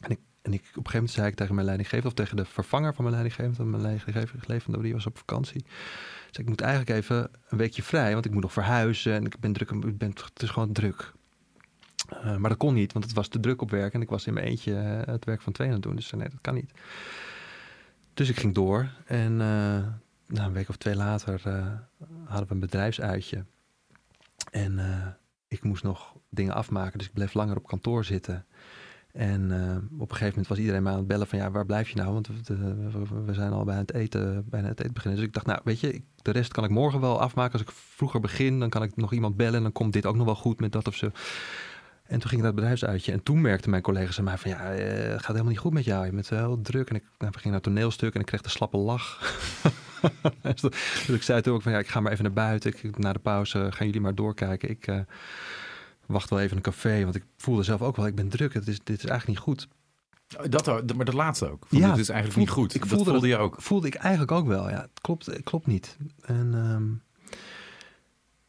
En ik, en ik, op een gegeven moment zei ik tegen mijn leidinggever, of tegen de vervanger van mijn leidinggever, mijn leidinggever die was op vakantie. Dus ik moet eigenlijk even een weekje vrij, want ik moet nog verhuizen en ik ben druk. Ik ben, het is gewoon druk. Uh, maar dat kon niet, want het was te druk op werk en ik was in mijn eentje uh, het werk van twee aan het doen. Dus nee, dat kan niet. Dus ik ging door en uh, een week of twee later hadden we een bedrijfsuitje. En ik moest nog dingen afmaken, dus ik bleef langer op kantoor zitten. En op een gegeven moment was iedereen me aan het bellen van ja, waar blijf je nou? Want we, zijn al bij het eten, bijna het eten beginnen. Dus ik dacht, nou weet je, de rest kan ik morgen wel afmaken. Als ik vroeger begin, dan kan ik nog iemand bellen en dan komt dit ook nog wel goed met dat of zo. En toen ging ik naar het bedrijfsuitje. En toen merkten mijn collega's aan mij van... ja, eh, het gaat helemaal niet goed met jou. Je bent heel druk. En ik nou, we gingen naar het toneelstuk en ik kreeg de slappe lach. dus ik zei toen ook van... ja, ik ga maar even naar buiten. Ik, na de pauze gaan jullie maar doorkijken. Ik uh, wacht wel even een café. Want ik voelde zelf ook wel, ik ben druk. Het is, dit is eigenlijk niet goed. Dat, maar dat laatste ook. ja, het is eigenlijk niet goed. Ik voelde, dat voelde je ook. Voelde ik eigenlijk ook wel. Ja, het klopt, het klopt niet. En, um,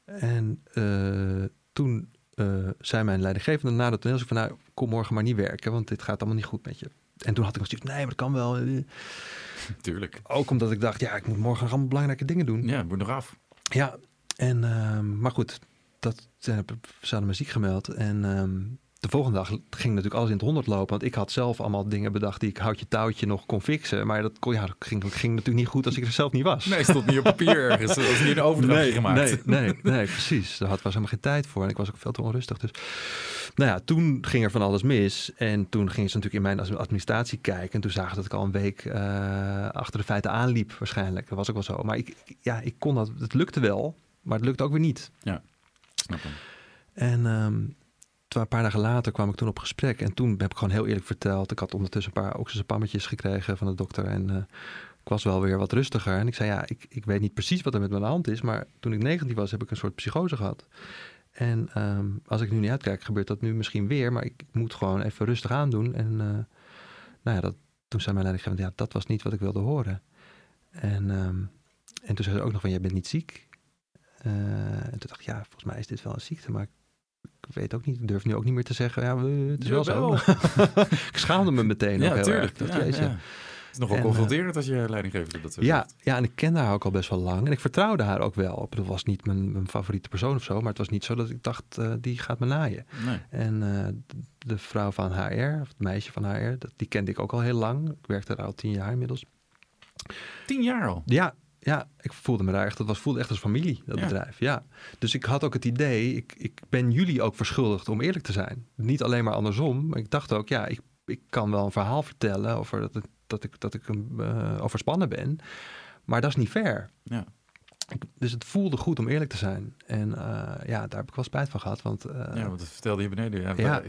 en uh, toen uh, zei mijn leidinggevende na de toneel van nou, kom morgen maar niet werken, want dit gaat allemaal niet goed met je. En toen had ik nog nee, maar dat kan wel. Tuurlijk. Ook omdat ik dacht, ja, ik moet morgen nog allemaal belangrijke dingen doen. Ja, moet nog af. Ja, en, uh, maar goed, dat, ze hadden me ziek gemeld. En um, de volgende dag ging natuurlijk alles in het honderd lopen. Want ik had zelf allemaal dingen bedacht die ik houtje touwtje nog kon fixen. Maar dat, kon, ja, dat ging, ging natuurlijk niet goed als ik er zelf niet was. Nee, stond niet op papier ergens. Dat was niet een overdracht nee, gemaakt. Nee, nee, nee, precies. Daar had was helemaal geen tijd voor. En ik was ook veel te onrustig. Dus nou ja, toen ging er van alles mis. En toen gingen ze natuurlijk in mijn administratie kijken. En toen zagen dat ik al een week uh, achter de feiten aanliep waarschijnlijk. Dat was ook wel zo. Maar ik, ja, ik kon dat. Het lukte wel, maar het lukte ook weer niet. Ja, snap hem. En um, een paar dagen later kwam ik toen op gesprek. En toen heb ik gewoon heel eerlijk verteld. Ik had ondertussen een paar oxyzepammetjes gekregen van de dokter. En uh, ik was wel weer wat rustiger. En ik zei, ja, ik, ik weet niet precies wat er met mijn hand is. Maar toen ik 19 was, heb ik een soort psychose gehad. En um, als ik nu niet uitkijk, gebeurt dat nu misschien weer. Maar ik, moet gewoon even rustig aandoen. En uh, nou ja, dat, toen zei mijn leidinggevende, ja, dat was niet wat ik wilde horen. En, ehm, en toen zei ze ook nog van, jij bent niet ziek. Uh, en toen dacht ik, ja, volgens mij is dit wel een ziekte, maar ik weet ook niet, ik durf nu ook niet meer te zeggen, ja, het is wel zo. ik schaamde me meteen ja, ook heel tuurlijk. erg. Dat, ja. Het is nogal eh, confronterend als je leidinggever dat Ja, ja, en ik kende haar ook al best wel lang. En ik vertrouwde haar ook wel. Ik bedoel, was niet mijn, mijn favoriete persoon of zo. Maar het was niet zo dat ik dacht, eh, die gaat me naaien. Nee. En eh, de vrouw van HR, of het meisje van HR, dat, die kende ik ook al heel lang. Ik werkte daar al tien jaar inmiddels. Tien jaar al. Ja, ja, ik voelde me daar echt, dat was, voelde echt als familie, dat Ja. bedrijf. Ja. Dus ik had ook het idee, ik, ik ben jullie ook verschuldigd om eerlijk te zijn. Niet alleen maar andersom. Maar ik dacht ook, ja, ik, ik kan wel een verhaal vertellen over dat, dat ik, dat ik eh, overspannen ben. Maar dat is niet fair. Ja. Dus het voelde goed om eerlijk te zijn. En eh, ja, daar heb ik wel spijt van gehad. Want eh, ja, want dat vertelde je beneden. Ja, Ja,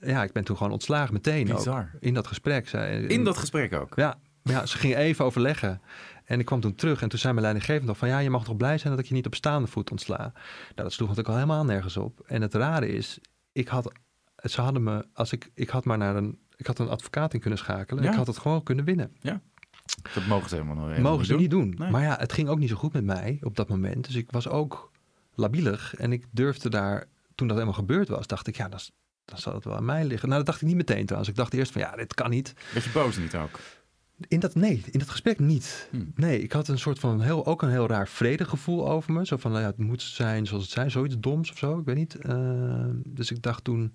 ja, ik ben toen gewoon ontslagen meteen ook. In dat gesprek. Zij, In dat gesprek ook. Ja, ja, ze ging even overleggen. En ik kwam toen terug en toen zei mijn leidinggevende nog van... ja, je mag toch blij zijn dat ik je niet op staande voet ontsla. Nou, dat sloeg natuurlijk al helemaal nergens op. En het rare is, ik had, ze hadden me... Als ik, ik had maar naar een... Ik had een advocaat in kunnen schakelen. Ja. Ik had het gewoon kunnen winnen. Dat mogen ze helemaal nog helemaal Mogen ze niet doen. Nee. Maar ja, het ging ook niet zo goed met mij op dat moment. Dus ik was ook labielig. En ik durfde daar... Toen dat helemaal gebeurd was, dacht ik... ja, dan, dan zal het wel aan mij liggen. Nou, dat dacht ik niet meteen trouwens. Ik dacht eerst van, ja, dit kan niet. Beetje boos niet ook. In dat, nee, in dat gesprek niet. Hm. Nee, ik had een soort van heel, ook een heel raar vredegevoel over me. Zo van, nou ja, het moet zijn zoals het zijn, zoiets doms of zo, ik weet niet. Eh, dus ik dacht toen,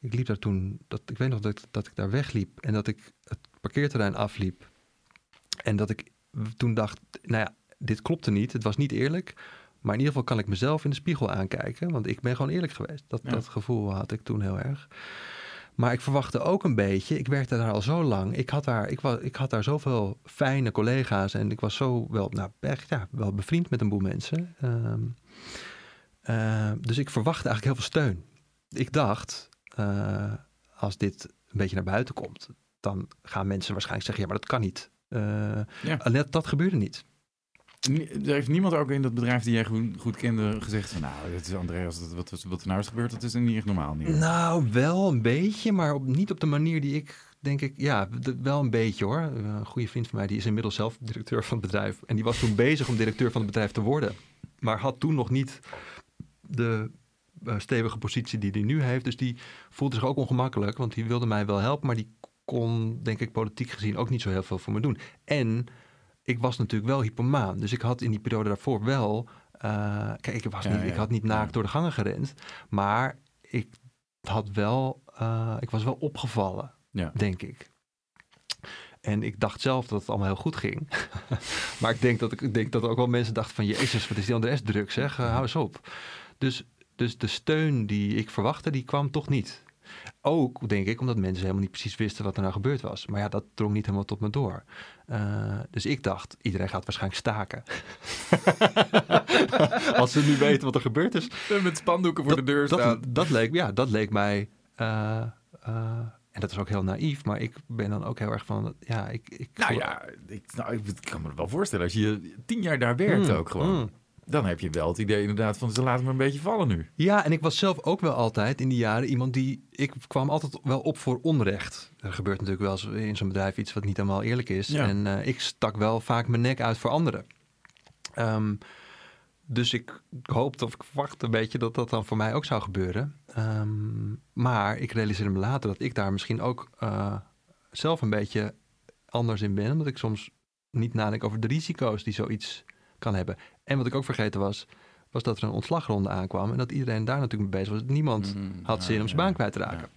ik liep daar toen, dat, ik weet nog dat, ik- dat ik daar wegliep en dat ik het parkeerterrein afliep. En dat ik toen dacht, nou ja, dit klopte niet, het was niet eerlijk. Maar in ieder geval kan ik mezelf in de spiegel aankijken, want ik ben gewoon eerlijk geweest. Dat, Ja. dat gevoel had ik toen heel erg. Maar ik verwachtte ook een beetje, ik werkte daar al zo lang. Ik had daar, ik was, ik had daar zoveel fijne collega's en ik was zo wel, nou, echt, ja, wel bevriend met een boel mensen. Ehm, eh, dus ik verwachtte eigenlijk heel veel steun. Ik dacht, eh, als dit een beetje naar buiten komt, dan gaan mensen waarschijnlijk zeggen, ja, maar dat kan niet. Eh, Ja. Dat gebeurde niet. Heeft niemand ook in dat bedrijf die jij goed, goed kende gezegd van... nou, dit is Andreas, dat, wat, wat er nou is gebeurd, dat is niet echt normaal. Niet. Nou, wel een beetje, maar niet op de manier die ik denk ik, ja, wel een beetje hoor. Een goede vriend van mij, die is inmiddels zelf directeur van het bedrijf. En die was toen bezig om directeur van het bedrijf te worden. Maar had toen nog niet de eh, stevige positie die hij nu heeft. Dus die voelde zich ook ongemakkelijk, want die wilde mij wel helpen. Maar die kon, denk ik, politiek gezien ook niet zo heel veel voor me doen. En ik was natuurlijk wel hypomaan. Dus ik had in die periode daarvoor wel... eh, kijk, ik, was Ja, niet, ja, ik had niet naakt door de gangen gerend. Maar ik had wel... eh, ik was wel opgevallen, Ja. denk ik. En ik dacht zelf dat het allemaal heel goed ging. maar ik denk dat, ik, ik denk dat ook wel mensen dachten van... Jezus, wat is die Andres druk zeg, Eh, hou eens op. Dus, dus de steun die ik verwachtte, die kwam toch niet. Ook, denk ik, omdat mensen helemaal niet precies wisten wat er nou gebeurd was. Maar ja, dat drong niet helemaal tot me door. Eh, dus ik dacht, iedereen gaat waarschijnlijk staken. Als ze nu weten wat er gebeurd is. Met spandoeken voor de deur dat, staan. dat, leek, ja, dat leek mij... eh, eh, en dat is ook heel naïef, maar ik ben dan ook heel erg van... Ja, ik, ik, Nou ja, ik, nou, ik kan me wel voorstellen. Als je tien jaar daar werkt Mm, ook gewoon. mm. Dan heb je wel het idee inderdaad van ze laten me een beetje vallen nu. Ja, en ik was zelf ook wel altijd in die jaren iemand die... Ik kwam altijd wel op voor onrecht. Er gebeurt natuurlijk wel eens in zo'n bedrijf iets wat niet helemaal eerlijk is. Ja. En eh, ik stak wel vaak mijn nek uit voor anderen. Ehm, dus ik hoopte of ik verwachtte een beetje dat dat dan voor mij ook zou gebeuren. Ehm, maar ik realiseerde me later dat ik daar misschien ook eh, zelf een beetje anders in ben. Omdat ik soms niet nadenk over de risico's die zoiets kan hebben. En wat ik ook vergeten was, was dat er een ontslagronde aankwam. En dat iedereen daar natuurlijk mee bezig was. Niemand Mm, had zin ja, om zijn baan kwijt te raken.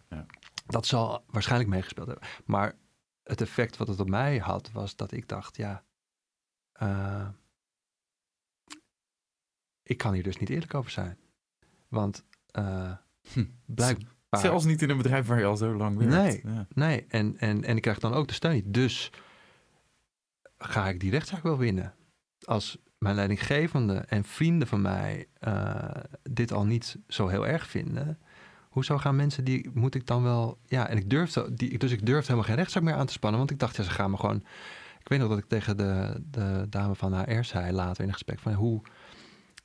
Dat zal waarschijnlijk meegespeeld hebben. Maar het effect wat het op mij had, was dat ik dacht, ja, eh, ik kan hier dus niet eerlijk over zijn. Want eh Hm. blijkbaar... Zelfs niet in een bedrijf waar je al zo lang werkt. Nee. Ja. Nee, en, en, en ik krijg dan ook de steun niet. Dus ga ik die rechtszaak wel winnen. Als mijn leidinggevende en vrienden van mij eh, dit al niet zo heel erg vinden, hoezo gaan mensen die moet ik dan wel. Ja, en ik durfde, die, dus ik durfde helemaal geen rechtszaak meer aan te spannen, want ik dacht, ja, ze gaan me gewoon. Ik weet nog dat ik tegen de, de dame van HR zei later in een gesprek van hoe.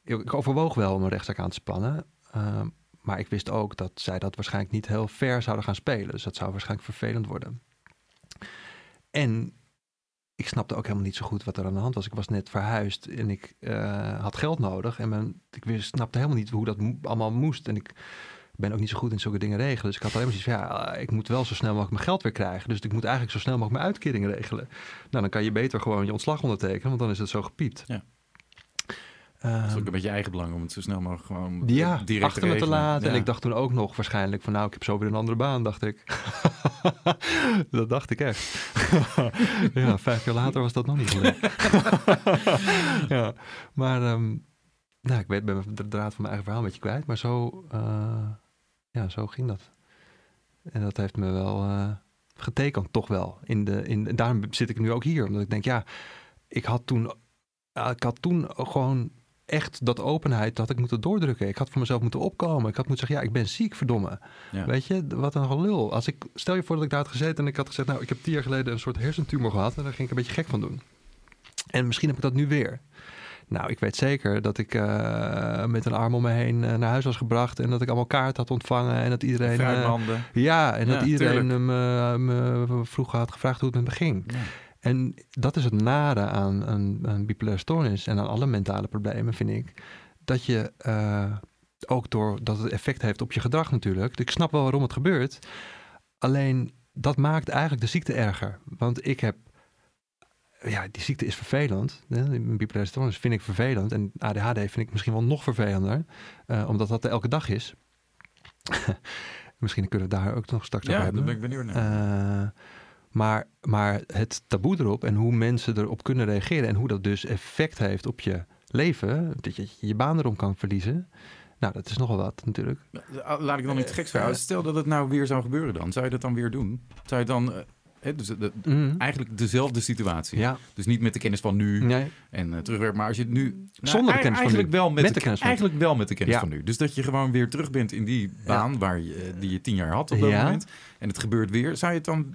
Ik overwoog wel om een rechtszaak aan te spannen. eh, maar ik wist ook dat zij dat waarschijnlijk niet heel fair zouden gaan spelen. Dus dat zou waarschijnlijk vervelend worden. en ik snapte ook helemaal niet zo goed wat er aan de hand was. Ik was net verhuisd en ik uh, had geld nodig. En ik wist, snapte helemaal niet hoe dat allemaal moest. En ik ben ook niet zo goed in zulke dingen regelen. Dus ik had alleen maar zoiets van, ja, ik moet wel zo snel mogelijk mijn geld weer krijgen. Dus ik moet eigenlijk zo snel mogelijk mijn uitkering regelen. Nou, dan kan je beter gewoon je ontslag ondertekenen, want dan is het zo gepiept. Ja. Um, dat is ook een beetje eigen belang om het zo snel mogelijk gewoon ja, direct achter te me te laten. En ik dacht toen ook nog waarschijnlijk van nou, ik heb zo weer een andere baan, dacht ik. dat dacht ik echt. ja, vijf jaar later was dat nog niet gelukt. ja, maar um, nou, ik weet, ben de draad van mijn eigen verhaal een beetje kwijt. Maar zo, uh, ja, zo ging dat. En dat heeft me wel uh, getekend, toch wel. In de, in, daarom zit ik nu ook hier. Omdat ik denk, ja, ik had toen, uh, ik had toen gewoon echt dat openheid dat ik moeten doordrukken. Ik had voor mezelf moeten opkomen. Ik had moeten zeggen, ja, ik ben ziek, verdomme. Ja. Weet je, wat een gelul. Als ik, stel je voor dat ik daar had gezeten en ik had gezegd, nou, ik heb tien jaar geleden een soort hersentumor gehad en daar ging ik een beetje gek van doen. En misschien heb ik dat nu weer. Nou, ik weet zeker dat ik uh, met een arm om me heen uh, naar huis was gebracht. En dat ik allemaal kaart had ontvangen. En dat iedereen. Uh, ja, en ja, dat iedereen me, me vroeger had gevraagd hoe het met me ging. Ja. En dat is het nare aan een, een bipolaire stoornis en aan alle mentale problemen, vind ik. Dat je ook door dat het effect heeft op je gedrag natuurlijk. Ik snap wel waarom het gebeurt. Alleen dat maakt eigenlijk de ziekte erger. Want ik heb ja, die ziekte is vervelend. Een bipolaire stoornis vind ik vervelend. En ADHD vind ik misschien wel nog vervelender. Uh, omdat dat elke dag is. misschien kunnen we daar ook nog straks ja, over hebben. Ja, ben ik benieuwd naar. Uh, maar, maar het taboe erop en hoe mensen erop kunnen reageren... en hoe dat dus effect heeft op je leven... dat je je baan erom kan verliezen... Nou, dat is nogal wat natuurlijk. Laat ik dan iets geks vragen. Stel dat het nou weer zou gebeuren dan. Zou je dat dan weer doen? Zou je dan dus de, mm. eigenlijk dezelfde situatie. Ja. Dus niet met de kennis van nu nee. en uh, terugwerken. Maar als je het nu... Nou, Zonder de kennis eigenlijk van nu. Wel met, met de, kennis van Eigenlijk wel met de kennis ja. van nu. Dus dat je gewoon weer terug bent in die baan ja. waar je, die je tien jaar had op dat moment. En het gebeurt weer. Zou je het dan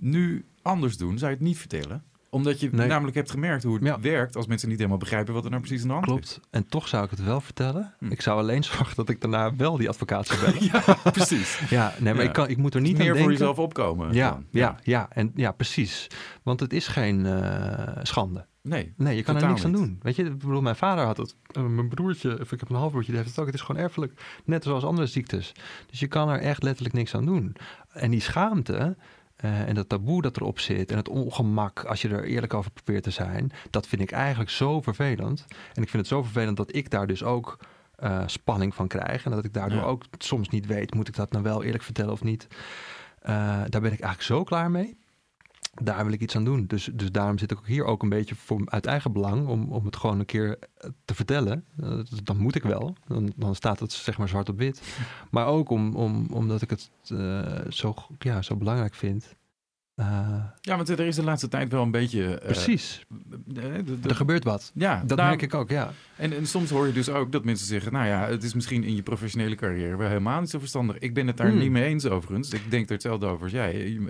nu anders doen? Zou je het niet vertellen? Omdat je nee. namelijk hebt gemerkt hoe het ja. werkt als mensen niet helemaal begrijpen wat er nou precies aan de hand Klopt. is. Klopt. En toch zou ik het wel vertellen. Hm. Ik zou alleen zorgen dat ik daarna wel die advocaat zou bellen. ja, precies. ja, nee, maar ja. Ik, kan, ik moet er niet meer aan voor jezelf opkomen. Ja, ja, ja, en, ja, precies. Want het is geen uh, schande. Nee, nee, je kan er niks niet. aan doen. Weet je, ik bedoel, mijn vader had het. Uh, mijn broertje, of ik heb een halfbroertje, die heeft het ook. Het is gewoon erfelijk. Net zoals andere ziektes. Dus je kan er echt letterlijk niks aan doen. En die schaamte, uh, en dat taboe dat erop zit en het ongemak als je er eerlijk over probeert te zijn, dat vind ik eigenlijk zo vervelend. En ik vind het zo vervelend dat ik daar dus ook uh, spanning van krijg en dat ik daardoor ja. ook soms niet weet, moet ik dat nou wel eerlijk vertellen of niet. Uh, daar ben ik eigenlijk zo klaar mee. Daar wil ik iets aan doen. Dus, dus daarom zit ik ook hier ook een beetje voor, uit eigen belang om, om het gewoon een keer te vertellen. Uh, dan moet ik wel. Dan, dan staat het zeg maar zwart op wit. Maar ook om, om, omdat ik het uh, zo, ja, zo belangrijk vind. Uh, ja, want er is de laatste tijd wel een beetje... Precies. De, de, er gebeurt wat. Ja, dat nou, merk ik ook, ja. En, en soms hoor je dus ook dat mensen zeggen... nou ja, het is misschien in je professionele carrière wel helemaal niet zo verstandig. Ik ben het daar Hmm. mm. niet mee eens overigens. Ik denk er hetzelfde over als jij.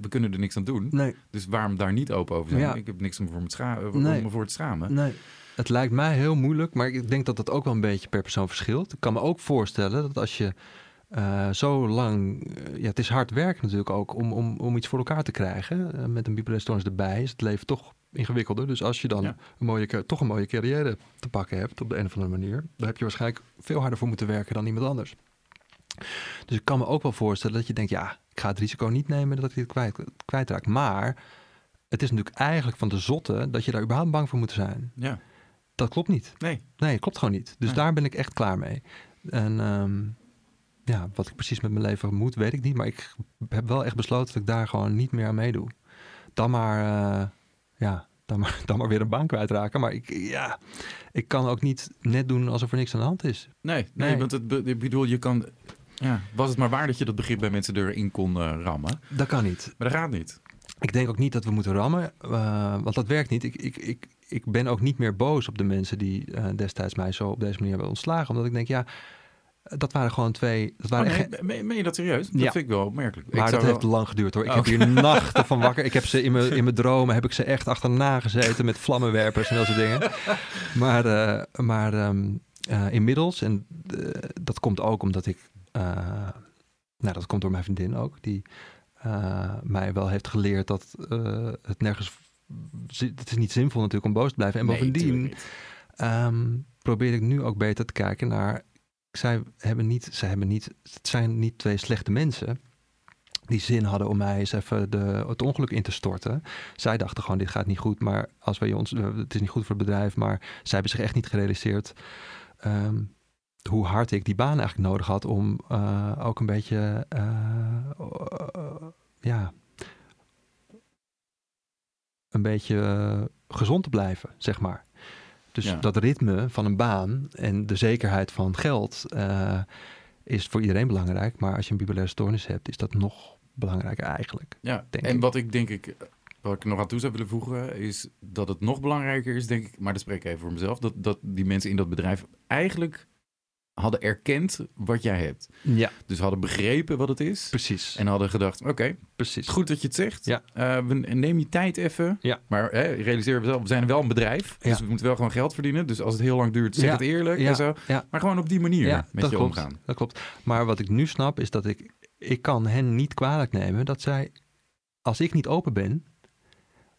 We kunnen er niks aan doen. Nee. Dus waarom daar niet open over zijn? Ja. Ik heb niks om, voor me, scha- om me voor te schamen. Nee. Het lijkt mij heel moeilijk, maar ik denk dat dat ook wel een beetje per persoon verschilt. Ik kan me ook voorstellen dat als je uh, zo lang... Uh, ja, het is hard werk natuurlijk ook om, om, om iets voor elkaar te krijgen. Uh, met een bipolaire stoornis erbij is het leven toch ingewikkelder. Dus als je dan Ja. een mooie, toch een mooie carrière te pakken hebt op de een of andere manier... dan heb je waarschijnlijk veel harder voor moeten werken dan iemand anders. Dus ik kan me ook wel voorstellen dat je denkt... ja, ik ga het risico niet nemen dat ik dit kwijt, kwijtraak. Maar het is natuurlijk eigenlijk van de zotte... dat je daar überhaupt bang voor moet zijn. Ja. Dat klopt niet. Nee. Nee, het klopt gewoon niet. Dus Nee. daar ben ik echt klaar mee. En ehm, ja, wat ik precies met mijn leven moet, weet ik niet. Maar ik heb wel echt besloten dat ik daar gewoon niet meer aan meedoe. Dan maar, eh, ja, dan maar, dan maar weer een baan kwijtraken. Maar ik, ja, ik kan ook niet net doen alsof er niks aan de hand is. Nee, nee, Nee. want het, ik bedoel, je kan... Ja, was het maar waar dat je dat begrip bij mensen erin kon eh, rammen. Dat kan niet. Maar dat gaat niet. Ik denk ook niet dat we moeten rammen, eh, want dat werkt niet. Ik, ik, ik, ik ben ook niet meer boos op de mensen die destijds mij zo op deze manier hebben ontslagen. Omdat ik denk, ja, dat waren gewoon twee... Dat Oh, waren nee, echt- meen, meen je dat serieus? Dat Ja. vind ik wel opmerkelijk. Ik Maar zou dat heeft lang geduurd hoor. Ik Oh, heb hier nachten van wakker. Ik heb ze in mijn, in mijn dromen heb ik ze echt achterna gezeten met vlammenwerpers en dat soort dingen. Maar, eh, maar ehm, eh, inmiddels, en eh, dat komt ook omdat ik, nou dat komt door mijn vriendin ook, die mij wel heeft geleerd dat het nergens... Het is niet zinvol natuurlijk om boos te blijven. En Nee, bovendien ehm, probeer ik nu ook beter te kijken naar... Zij hebben niet, zij hebben niet, het zijn niet twee slechte mensen die zin hadden om mij eens even de, het ongeluk in te storten. Zij dachten gewoon, dit gaat niet goed, maar als wij ons, het is niet goed voor het bedrijf, maar zij hebben zich echt niet gerealiseerd ehm, hoe hard ik die baan eigenlijk nodig had om eh, ook een beetje, eh, eh, ja, een beetje eh, gezond te blijven, zeg maar. Dus Ja. dat ritme van een baan en de zekerheid van geld eh, is voor iedereen belangrijk. Maar als je een bipolaire stoornis hebt, is dat nog belangrijker eigenlijk. Ja, en ik. wat ik denk ik, wat ik nog aan toe zou willen voegen, is dat het nog belangrijker is, denk ik, maar dat spreek ik even voor mezelf, dat, dat die mensen in dat bedrijf eigenlijk hadden erkend wat jij hebt. Ja, Dus hadden begrepen wat het is. precies. En hadden gedacht, oké, precies. goed dat je het zegt. Ja. Eh, we, neem je tijd even. Ja. Maar hè, realiseer we we zijn wel een bedrijf. Dus we moeten wel gewoon geld verdienen. Dus als het heel lang duurt, zeg Ja. het eerlijk Ja. en zo. Ja. Maar gewoon op die manier met je klopt. omgaan. Dat klopt. Maar wat ik nu snap is dat ik, ik kan hen niet kwalijk nemen dat zij, als ik niet open ben,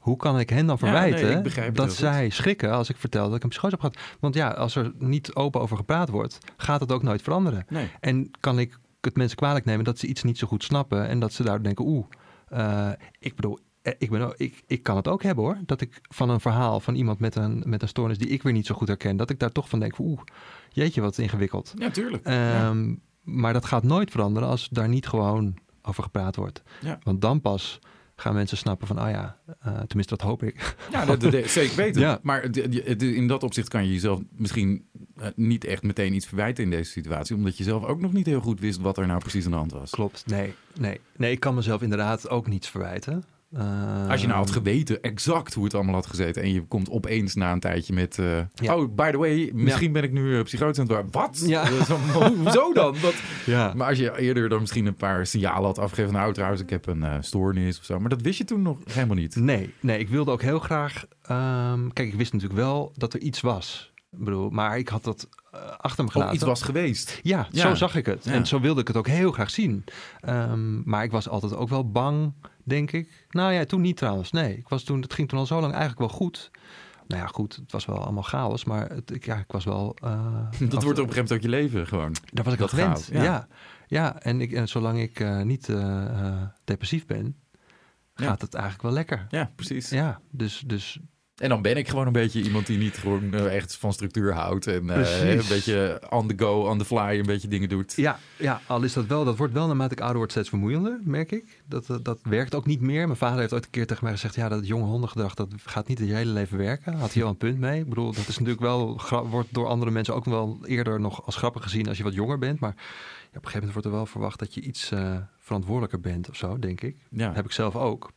hoe kan ik hen dan Ja, nee, verwijten dat goed. zij schrikken als ik vertel dat ik een psychose heb gehad? Want ja, als er niet open over gepraat wordt, gaat het ook nooit veranderen. Nee. En kan ik het mensen kwalijk nemen dat ze iets niet zo goed snappen en dat ze daar denken, oeh, eh, ik bedoel, eh, ik, ben, ik, ik kan het ook hebben hoor. Dat ik van een verhaal van iemand met een, met een stoornis die ik weer niet zo goed herken, dat ik daar toch van denk, oeh, jeetje wat ingewikkeld. Ja, tuurlijk. Ja. Ehm, Maar dat gaat nooit veranderen als daar niet gewoon over gepraat wordt. Ja. Want dan pas gaan mensen snappen van, oh ja, eh, tenminste dat hoop ik. Ja, dat, zeker weten. Ja. Maar in dat opzicht kan je jezelf misschien eh, niet echt meteen iets verwijten in deze situatie. Omdat je zelf ook nog niet heel goed wist wat er nou precies aan de hand was. Klopt, nee, nee. Nee, ik kan mezelf inderdaad ook niets verwijten. Als je nou had geweten exact hoe het allemaal had gezeten. En je komt opeens na een tijdje met... eh, Ja. Oh, by the way, misschien ben ik nu uh, psychotisch aan het worden. Wat? Ja. Eh, Hoezo dan? Wat? Ja, Maar als je eerder dan misschien een paar signalen had afgegeven. Nou trouwens, ik heb een eh, stoornis of zo. Maar dat wist je toen nog helemaal niet. nee, nee, ik wilde ook heel graag... ehm, kijk, ik wist natuurlijk wel dat er iets was. Ik bedoel, maar ik had dat eh, achter me Of gelaten. iets was geweest. Ja, zo zag ik het. En zo wilde ik het ook heel graag zien. Ehm, maar ik was altijd ook wel bang, denk ik. Nou ja, toen niet trouwens. Nee, ik was toen, het ging toen al zo lang eigenlijk wel goed. Nou ja, goed, het was wel allemaal chaos, maar het, ik, ja, ik was wel... eh, Dat af- wordt op een gegeven moment ook je leven gewoon. Daar was ik dat gewend. chaos, ja. ja. ja, en, ik, en zolang ik eh, niet eh, depressief ben, Ja. gaat het eigenlijk wel lekker. Ja, precies. Ja, dus, dus En dan ben ik gewoon een beetje iemand die niet gewoon eh, echt van structuur houdt. En eh, een beetje on the go, on the fly, een beetje dingen doet. Ja, ja, al is dat wel, dat wordt wel naarmate ik ouder word steeds vermoeiender, merk ik. Dat, dat, dat werkt ook niet meer. Mijn vader heeft ooit een keer tegen mij gezegd, ja, dat jonge hondengedrag, dat gaat niet je hele leven werken. Had hij wel een punt mee. Ik bedoel, dat is natuurlijk wel, wordt door andere mensen ook wel eerder nog als grappig gezien als je wat jonger bent. Maar ja, op een gegeven moment wordt er wel verwacht dat je iets eh, verantwoordelijker bent of zo, denk ik. Ja. Heb ik zelf ook.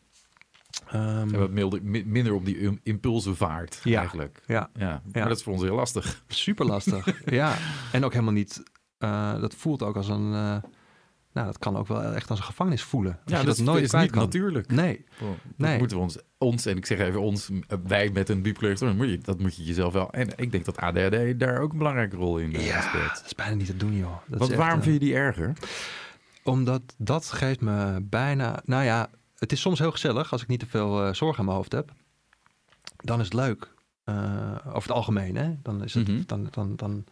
Ehm, En wat milder- mi- minder op die im- impulsen vaart, Ja. eigenlijk. ja, Ja. Ja. Maar dat is voor ons heel lastig. super lastig. ja, en ook helemaal niet, eh, dat voelt ook als een, eh, nou, dat kan ook wel echt als een gevangenis voelen. Als ja, je dat, dat, nooit is niet kan. natuurlijk. Nee, Dat Nee. moeten we ons, ons, en ik zeg even ons, wij met een bipolaire stoornis, moet je, dat moet je jezelf wel. En ik denk dat ADHD daar ook een belangrijke rol in eh, Ja, speelt. dat is bijna niet te doen, joh. Dat Want echt, waarom vind je die erger? Omdat dat geeft me bijna... Nou ja, het is soms heel gezellig als ik niet te veel eh, zorg aan mijn hoofd heb. Dan is het leuk. Eh, over het algemeen, hè. Dan is, het, Mhm. dan, dan, dan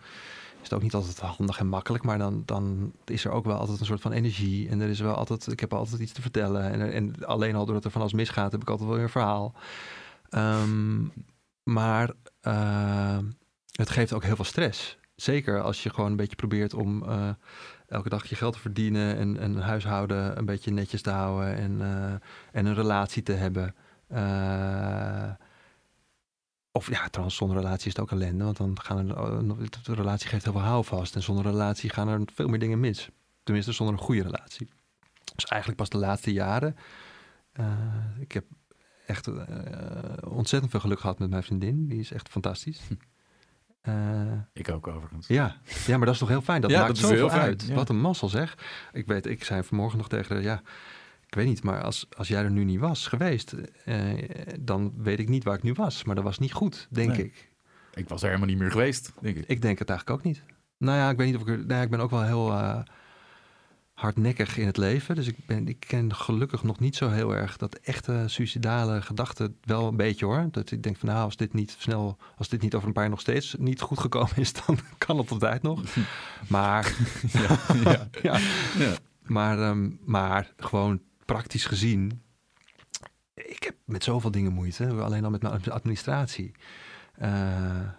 is het ook niet altijd handig en makkelijk. Maar dan, dan is er ook wel altijd een soort van energie. En er is wel altijd... Ik heb altijd iets te vertellen. En, en alleen al doordat er van alles misgaat, heb ik altijd wel weer een verhaal. Ehm, maar eh, het geeft ook heel veel stress. Zeker als je gewoon een beetje probeert om elke dag je geld te verdienen en, en huishouden een beetje netjes te houden en, eh, en een relatie te hebben. Eh, of ja, trouwens, zonder relatie is het ook ellende, want dan gaan er, eh, de relatie geeft heel veel houvast en zonder relatie gaan er veel meer dingen mis. Tenminste, zonder een goede relatie. Dus eigenlijk pas de laatste jaren. eh, ik heb echt eh, ontzettend veel geluk gehad met mijn vriendin. Die is echt fantastisch. Eh, Ik ook overigens. ja. ja, maar dat is toch heel fijn. Dat Ja, maakt dat zoveel fijn, uit. ja. Wat een mazzel zeg. Ik weet, ik zei vanmorgen nog tegen ja, ik weet niet, maar als, als jij er nu niet was geweest, eh, dan weet ik niet waar ik nu was. Maar dat was niet goed, denk Nee. ik. Ik was er helemaal niet meer geweest, denk ik. Ik denk het eigenlijk ook niet. Nou ja, ik weet niet of ik er, nou ja, ik ben ook wel heel, eh, hardnekkig in het leven. Dus ik, ben, ik ken gelukkig nog niet zo heel erg dat echte suicidale gedachten wel een beetje hoor. Dat ik denk van nou, als dit niet snel, als dit niet over een paar jaar nog steeds niet goed gekomen is, dan kan het op tijd nog. Maar, ja, ja, ja. ja. Maar, um, maar gewoon praktisch gezien, ik heb met zoveel dingen moeite, alleen al met mijn administratie. Uh,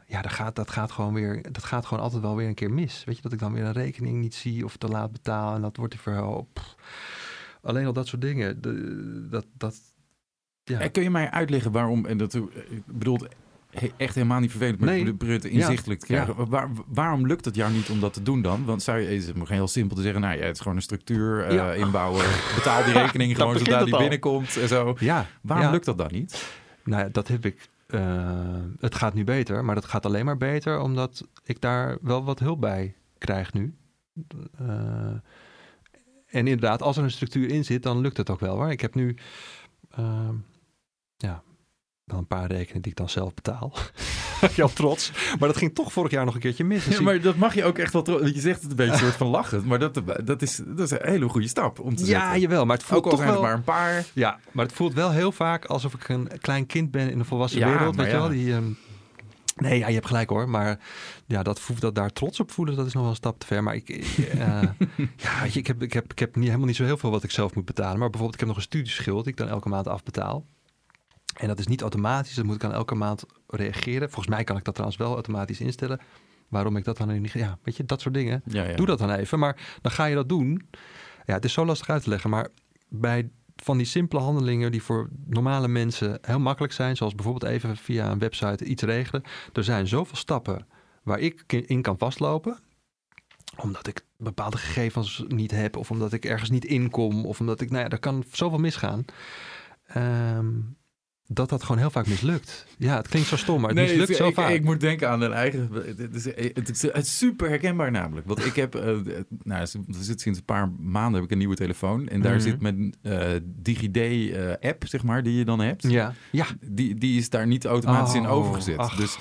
ja, dat gaat, dat, gaat gewoon weer, dat gaat gewoon altijd wel weer een keer mis. Weet je, dat ik dan weer een rekening niet zie of te laat betaal en dat wordt er verhoop. Alleen al dat soort dingen. De, dat, dat, ja. En kun je mij uitleggen waarom, en dat ik bedoel, echt helemaal niet vervelend, maar nee. het inzichtelijk te krijgen. Ja. Waar, waarom lukt het jou niet om dat te doen dan? Want zou je, is het heel simpel te zeggen, nou ja, het is gewoon een structuur uh, inbouwen, betaal die rekening gewoon zodra die binnenkomt en zo. Ja. Waarom lukt dat dan niet? Nou ja, dat heb ik het gaat nu beter, maar dat gaat alleen maar beter omdat ik daar wel wat hulp bij krijg nu. Uh, en inderdaad, als er een structuur in zit, dan lukt het ook wel hoor. Ik heb nu uh, ja, wel een paar rekeningen die ik dan zelf betaal. Heel trots. Maar dat ging toch vorig jaar nog een keertje mis. Dus ja, maar dat mag je ook echt wel trots. Je zegt het een beetje soort van lachen. Maar dat, dat, is, dat is een hele goede stap om te ja, zetten. Ja, jawel. Maar het voelt ook toch wel... maar een paar. Ja, maar het voelt wel heel vaak alsof ik een klein kind ben in de volwassen wereld. Weet je wel? Die, um... Nee, ja, je hebt gelijk hoor. Maar ja, dat, dat daar trots op voelen, dat is nog wel een stap te ver. Maar ik, uh, ja, heb, ik heb, ik heb niet, helemaal niet zo heel veel wat ik zelf moet betalen. Maar bijvoorbeeld, ik heb nog een studieschuld die ik dan elke maand afbetaal. En dat is niet automatisch, dat moet ik aan elke maand reageren. Volgens mij kan ik dat trouwens wel automatisch instellen. Waarom ik dat dan niet... Ja, weet je, dat soort dingen. Doe dat dan even. Maar dan ga je dat doen. Ja, het is zo lastig uit te leggen. Maar bij van die simpele handelingen die voor normale mensen heel makkelijk zijn... zoals bijvoorbeeld even via een website iets regelen. Er zijn zoveel stappen waar ik in kan vastlopen omdat ik bepaalde gegevens niet heb, of omdat ik ergens niet inkom, of omdat ik, nou ja, er kan zoveel misgaan. Um, dat dat gewoon heel vaak mislukt. Ja, het klinkt zo stom, maar het nee, mislukt zo ik, vaak. Ik moet denken aan een eigen... Het is, het is, het is super herkenbaar namelijk. Want ik heb... Uh, nou, zit sinds een paar maanden heb ik een nieuwe telefoon. En daar mhm. zit mijn uh, DigiD-app, zeg maar, die je dan hebt. Ja. ja. Die, die is daar niet automatisch in oh, overgezet. Dus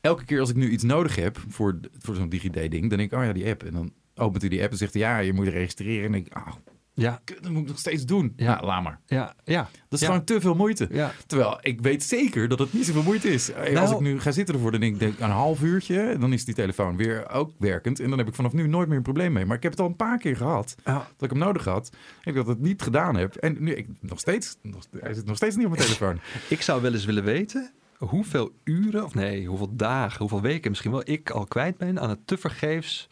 elke keer als ik nu iets nodig heb voor, voor zo'n DigiD-ding... dan denk ik, oh ja, die app. En dan opent hij die app en zegt ja, je moet registreren. En ik, oh, ja. Dat moet ik nog steeds doen. Ja, nou, laat maar. Ja, ja. Dat is gewoon te veel moeite. Ja. Terwijl ik weet zeker dat het niet zoveel moite is. Nou, Als ik nu ga zitten ervoor, dan denk ik een half uurtje. Dan is die telefoon weer ook werkend. En dan heb ik vanaf nu nooit meer een probleem mee. Maar ik heb het al een paar keer gehad. Dat ik hem nodig had. Ik dat het niet gedaan heb. En nu, ik, nog steeds, nog, hij zit nog steeds niet op mijn telefoon. ik zou wel eens willen weten hoeveel uren, of nee, hoeveel dagen, hoeveel weken misschien wel ik al kwijt ben aan het te vergeefs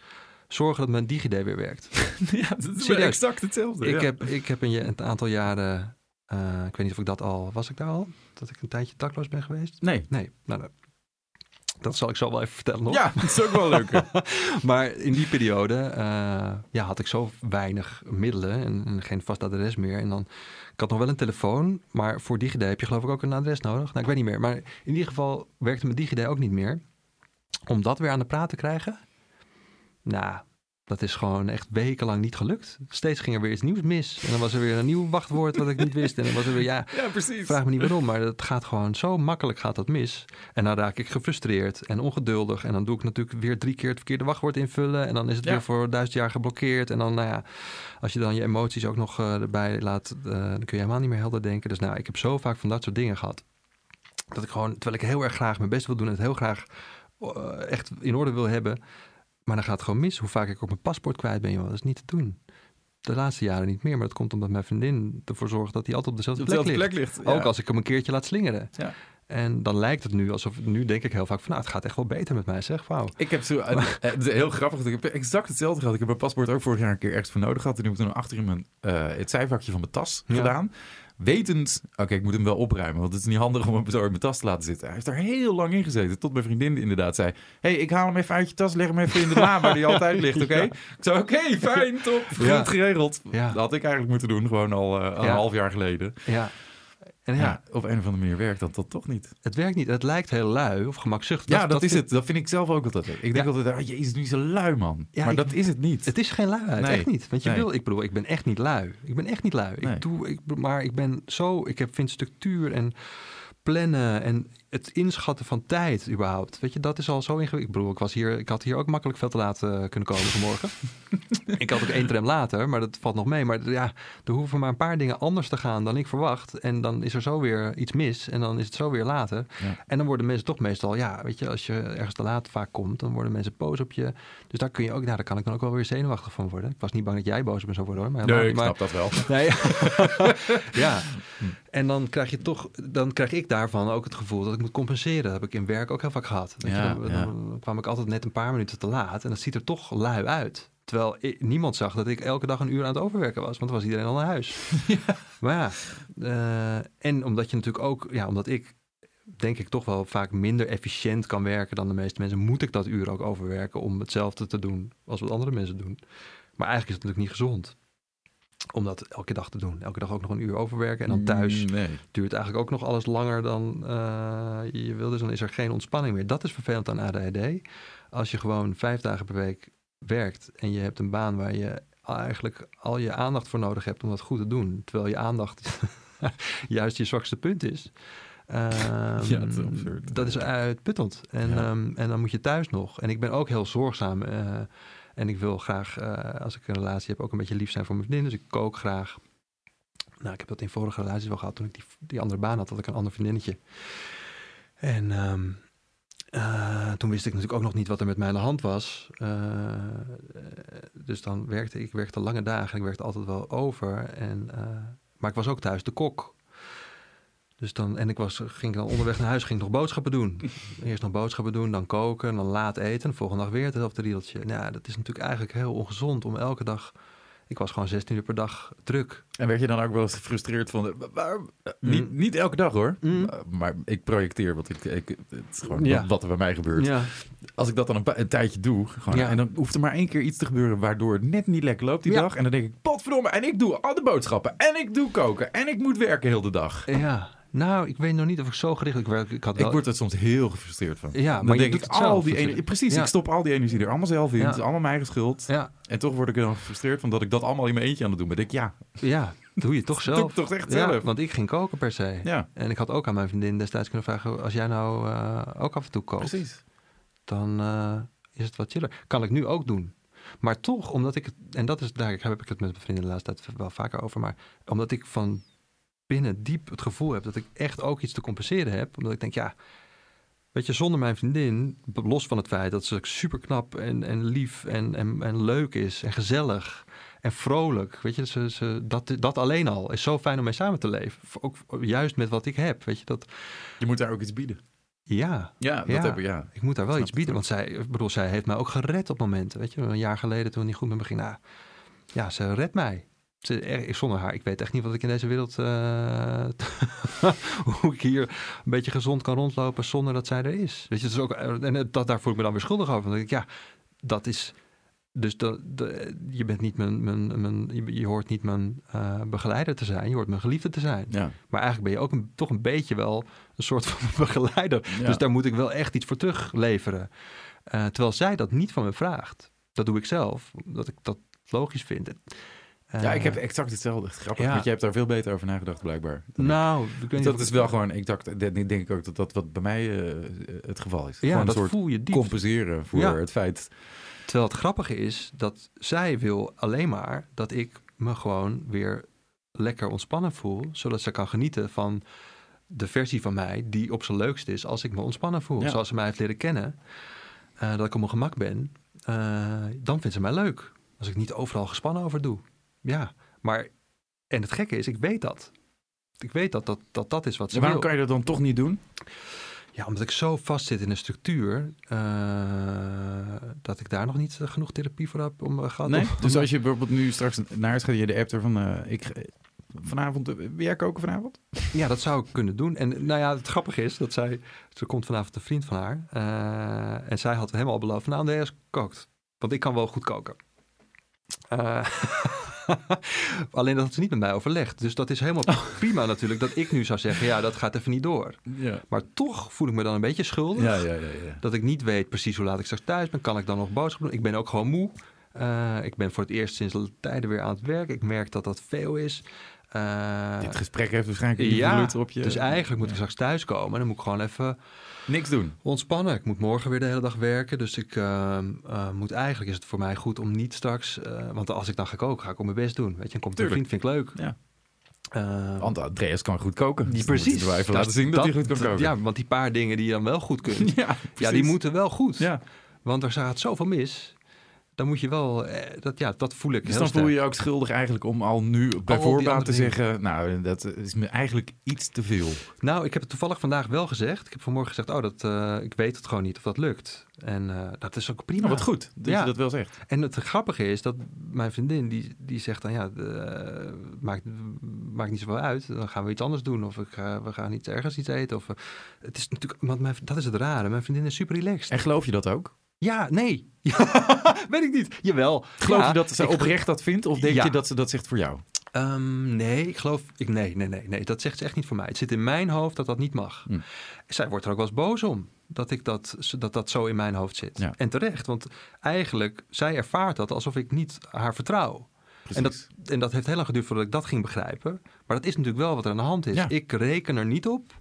zorgen dat mijn DigiD weer werkt. ja, dat is exact hetzelfde. Ik, heb, ik heb een, een aantal jaren, uh, ik weet niet of ik dat al, was ik daar al? Dat ik een tijdje dakloos ben geweest? Nee. Nee, nou, dat zal ik zo wel even vertellen nog. Ja, dat is ook wel leuk. maar in die periode uh, ja, had ik zo weinig middelen en, en, geen vast adres meer. En dan, ik had nog wel een telefoon, maar voor DigiD heb je geloof ik ook een adres nodig. Nou, ik weet niet meer. Maar in ieder geval werkte mijn DigiD ook niet meer. Om dat weer aan de praat te krijgen, nou, dat is gewoon echt wekenlang niet gelukt. Steeds ging er weer iets nieuws mis. En dan was er weer een nieuw wachtwoord wat ik niet wist. En dan was er weer, ja, ja precies. vraag me niet waarom, maar het gaat gewoon zo makkelijk gaat dat mis. En dan raak ik gefrustreerd en ongeduldig. En dan doe ik natuurlijk weer drie keer het verkeerde wachtwoord invullen. En dan is het weer voor duizend jaar geblokkeerd. En dan, nou ja, als je dan je emoties ook nog uh, erbij laat, uh, dan kun je helemaal niet meer helder denken. Dus nou, ik heb zo vaak van dat soort dingen gehad. Dat ik gewoon, terwijl ik heel erg graag mijn best wil doen en het heel graag uh, echt in orde wil hebben maar dan gaat het gewoon mis. Hoe vaak ik op mijn paspoort kwijt ben, joh. Dat is niet te doen. De laatste jaren niet meer. Maar dat komt omdat mijn vriendin ervoor zorgt dat hij altijd op dezelfde, plek, ligt. Ook als ik hem een keertje laat slingeren. Ja. En dan lijkt het nu alsof, nu denk ik heel vaak van, nou, het gaat echt wel beter met mij, zeg, wauw. Ik heb zo, uh, heel grappig, ik heb exact hetzelfde gehad. Ik heb mijn paspoort ook vorig jaar een keer ergens voor nodig gehad. En nu heb ik toen achter in mijn, uh, het zijvakje van mijn tas gedaan. Wetend, oké, ik moet hem wel opruimen, want het is niet handig om hem zo in mijn tas te laten zitten. Hij heeft er heel lang in gezeten, tot mijn vriendin inderdaad zei... hey, ik haal hem even uit je tas, leg hem even in de la waar hij altijd ligt, oké? Ik zei, oké, fijn, top, goed geregeld. Dat had ik eigenlijk moeten doen, gewoon al uh, een half jaar geleden. Ja. En ja, op een of andere manier werkt dat, dat toch niet. Het werkt niet. Het lijkt heel lui of gemakzuchtig. Ja, dat, is het. Dat vind ik zelf ook altijd. Ik denk altijd, oh, jezus, nu is een lui, man. maar dat is het niet. Het is geen lui, nee. echt niet. Want je wil, ik bedoel, ik ben echt niet lui. Ik ben echt niet lui. Ik doe, ik, maar ik ben zo, ik heb, vind structuur en plannen en het inschatten van tijd überhaupt. Weet je, dat is al zo ingewikkeld. Ik bedoel, ik, was hier, ik had hier ook makkelijk veel te laat eh, kunnen komen vanmorgen. ik had ook één tram later, maar dat valt nog mee. Maar ja, er hoeven maar een paar dingen anders te gaan dan ik verwacht. En dan is er zo weer iets mis en dan is het zo weer later. Ja. En dan worden mensen toch meestal, ja, weet je, als je ergens te laat vaak komt, dan worden mensen boos op je. Dus daar kun je ook, nou, daar kan ik dan ook wel weer zenuwachtig van worden. Ik was niet bang dat jij boos op me zou worden hoor. Maar, Nee, ik maar, snap dat wel. Nee. ja. En dan krijg je toch, dan krijg ik daarvan ook het gevoel dat ik moet compenseren. Dat heb ik in werk ook heel vaak gehad. Ja, je, dan, ja. dan kwam ik altijd net een paar minuten te laat en dat ziet er toch lui uit. Terwijl ik- niemand zag dat ik elke dag een uur aan het overwerken was, want dan was iedereen al naar huis. Maar ja, eh, en omdat je natuurlijk ook, ja, omdat ik denk ik toch wel vaak minder efficiënt kan werken dan de meeste mensen, moet ik dat uur ook overwerken om hetzelfde te doen als wat andere mensen doen. Maar eigenlijk is het natuurlijk niet gezond om dat elke dag te doen. Elke dag ook nog een uur overwerken en dan thuis Mm, Nee. duurt eigenlijk ook nog alles langer dan eh, je wil. Dus dan is er geen ontspanning meer. Dat is vervelend aan ADHD. Als je gewoon vijf dagen per week werkt en je hebt een baan waar je eigenlijk al je aandacht voor nodig hebt om dat goed te doen, terwijl je aandacht juist je zwakste punt is. Ehm, Ja, dat is absurd. dat is uitputtend. En, Ja. ehm, en dan moet je thuis nog. En ik ben ook heel zorgzaam. eh, en ik wil graag, eh, als ik een relatie heb, ook een beetje lief zijn voor mijn vriendin. Dus ik kook graag. Nou, ik heb dat in vorige relaties wel gehad. Toen ik die, die andere baan had, had ik een ander vriendinnetje. En ehm, eh, toen wist ik natuurlijk ook nog niet wat er met mij aan de hand was. Eh, dus dan werkte ik werkte lange dagen. Ik werkte altijd wel over. En, maar ik was ook thuis de kok. Dus dan, en ik was, ging dan onderweg naar huis, ging nog boodschappen doen. Eerst nog boodschappen doen, dan koken, dan laat eten. De volgende dag weer hetzelfde riedeltje. Nou, dat is natuurlijk eigenlijk heel ongezond om elke dag... Ik was gewoon 16 uur per dag druk. En werd je dan ook wel eens gefrustreerd van... waar- eh, niet, niet elke dag hoor. Mm. Maar ik projecteer wat ik... ik het is gewoon Ja. wat, wat er bij mij gebeurt. Ja, Als ik dat dan een, tijdje doe... Gewoon, Ja. En dan hoeft er maar één keer iets te gebeuren... waardoor het net niet lekker loopt die dag. En dan denk ik... Potverdomme, en ik doe al de boodschappen. En ik doe koken. En ik moet werken heel de dag. ja. Nou, ik weet nog niet of ik zo gericht werk. Ik had wel... Ik word er soms heel gefrustreerd van. Ja, dan maar je denk doet ik zelf al die energie... Precies, Ja. ik stop al die energie er allemaal zelf in. Ja. Het is allemaal mijn eigen schuld. Ja, En toch word ik er dan gefrustreerd van dat ik dat allemaal in mijn eentje aan het doen ben. denk ik, ja, ja, doe je toch dat doe ik zelf. toch echt Ja, zelf. want ik ging koken per se. Ja, En ik had ook aan mijn vriendin destijds kunnen vragen... als jij nou eh, ook af en toe kookt... precies. dan eh, is het wat chiller. Kan ik nu ook doen. Maar toch, omdat ik en dat is, daar heb ik het met mijn vrienden de laatste tijd wel vaker over, maar omdat ik van binnen diep het gevoel heb dat ik echt ook iets te compenseren heb, omdat ik denk, ja, weet je, zonder mijn vriendin, los van het feit dat ze super knap en, en lief en, en, en leuk is en gezellig en vrolijk, weet je, ze, ze, dat, dat alleen al is zo fijn om mee samen te leven. Ook juist met wat ik heb, weet je, dat, Je moet daar ook iets bieden. ja, Ja, dat Ja. heb ik, ja. ik moet daar wel iets bieden, want zij, ik bedoel, zij heeft mij ook gered op momenten. Weet je, een jaar geleden toen het niet goed met me ging. Nou, ja, ze redt mij. Er- zonder haar, ik weet echt niet wat ik in deze wereld, eh, hoe ik hier een beetje gezond kan rondlopen zonder dat zij er is. Weet je, ook, en dat, daar voel ik me dan weer schuldig over. Denk ik, ja, dat is, dus de, de, je bent niet mijn, mijn, mijn je, je hoort niet mijn eh, begeleider te zijn, je hoort mijn geliefde te zijn. Ja. Maar eigenlijk ben je ook een, toch een beetje wel een soort van begeleider. Ja. Dus daar moet ik wel echt iets voor terugleveren. Eh, terwijl zij dat niet van me vraagt. Dat doe ik zelf, omdat ik dat logisch vind. Eh, ja, ik heb exact hetzelfde. Grappig, ja. want je hebt daar veel beter over nagedacht blijkbaar. Nou, dat is wel gewoon, ik dacht, denk ik ook dat dat wat bij mij eh, het geval is. Ja, Gewoon dat een soort voel je diep. compenseren voor Ja. het feit. Terwijl het grappige is dat zij wil alleen maar dat ik me gewoon weer lekker ontspannen voel. Zodat ze kan genieten van de versie van mij die op zijn leukst is als ik me ontspannen voel. Ja. Zoals ze mij heeft leren kennen. eh, dat ik op mijn gemak ben. eh, dan vindt ze mij leuk. Als ik niet overal gespannen over doe. Ja, maar... En het gekke is, ik weet dat. Ik weet dat dat, dat, dat is wat ze waarom wil. kan je dat dan toch niet doen? Ja, omdat ik zo vast zit in een structuur... eh, dat ik daar nog niet eh, genoeg therapie voor heb om uh, gehad. Nee? om- Dus als je bijvoorbeeld nu straks naar huis gaat, je de app ervan, eh ik, vanavond, wil jij koken vanavond? Ja, dat zou ik kunnen doen. En nou ja, het grappige is dat zij... Ze komt vanavond een vriend van haar. en zij had hem al beloofd... Nou, Andreas kookt. Want ik kan wel goed koken. Alleen dat had ze niet met mij overlegd. Dus dat is helemaal prima natuurlijk... dat ik nu zou zeggen... Ja, dat gaat even niet door. Ja. Maar toch voel ik me dan een beetje schuldig. Ja, ja, ja. ja. Dat ik niet weet precies hoe laat ik straks thuis ben. Kan ik dan nog boodschappen doen? Ik ben ook gewoon moe. Eh, ik ben voor het eerst sinds tijden weer aan het werk. Ik merk dat dat veel is. Eh, Dit gesprek heeft waarschijnlijk een invloed op je... dus eigenlijk moet ik straks thuiskomen en dan moet ik gewoon even Niks doen. ontspannen. Ik moet morgen weer de hele dag werken, dus ik eh, eh, moet eigenlijk is het voor mij goed om niet straks, eh, want als ik dan ga koken, ga ik op mijn best doen. Weet je, dan komt er een vriend, vind ik leuk. Ja. Eh, Want Andreas kan goed koken. die Dus precies. we even Dat- laten zien dat, hij goed kan koken. Ja, want die paar dingen die je dan wel goed kunt, ja, ja, die moeten wel goed. Ja. Want er gaat zoveel mis. Dan moet je wel, eh, dat, ja, dat voel ik Dus dan sterk. voel je je ook schuldig eigenlijk om al nu bij voorbaat te dingen. zeggen... nou, dat is me eigenlijk iets te veel. Nou, ik heb het toevallig vandaag wel gezegd. Ik heb vanmorgen gezegd, oh, dat, eh, ik weet het gewoon niet of dat lukt. En eh, dat is ook prima. Nou, wat goed dat Ja. je dat wel zegt. En het grappige is dat mijn vriendin, die, die zegt dan, ja, de, maakt, maakt niet zoveel uit. Dan gaan we iets anders doen. Of ik ga, we gaan iets ergens iets eten. Of, eh, het is natuurlijk, want mijn, dat is het rare. Mijn vriendin is super relaxed. En geloof je dat ook? Ja, nee. weet ik niet. Jawel. Geloof Ja, je dat ze oprecht dat vindt? Of denk Ja. je dat ze dat zegt voor jou? Ehm, nee, ik geloof. Ik, nee, nee, nee, nee. Dat zegt ze echt niet voor mij. Het zit in mijn hoofd dat dat niet mag. Hm. Zij wordt er ook wel eens boos om. Dat, ik dat, dat dat zo in mijn hoofd zit. Ja. En terecht, want eigenlijk, zij ervaart dat alsof ik niet haar vertrouw. En dat, en dat heeft heel lang geduurd voordat ik dat ging begrijpen. Maar dat is natuurlijk wel wat er aan de hand is. Ja. Ik reken er niet op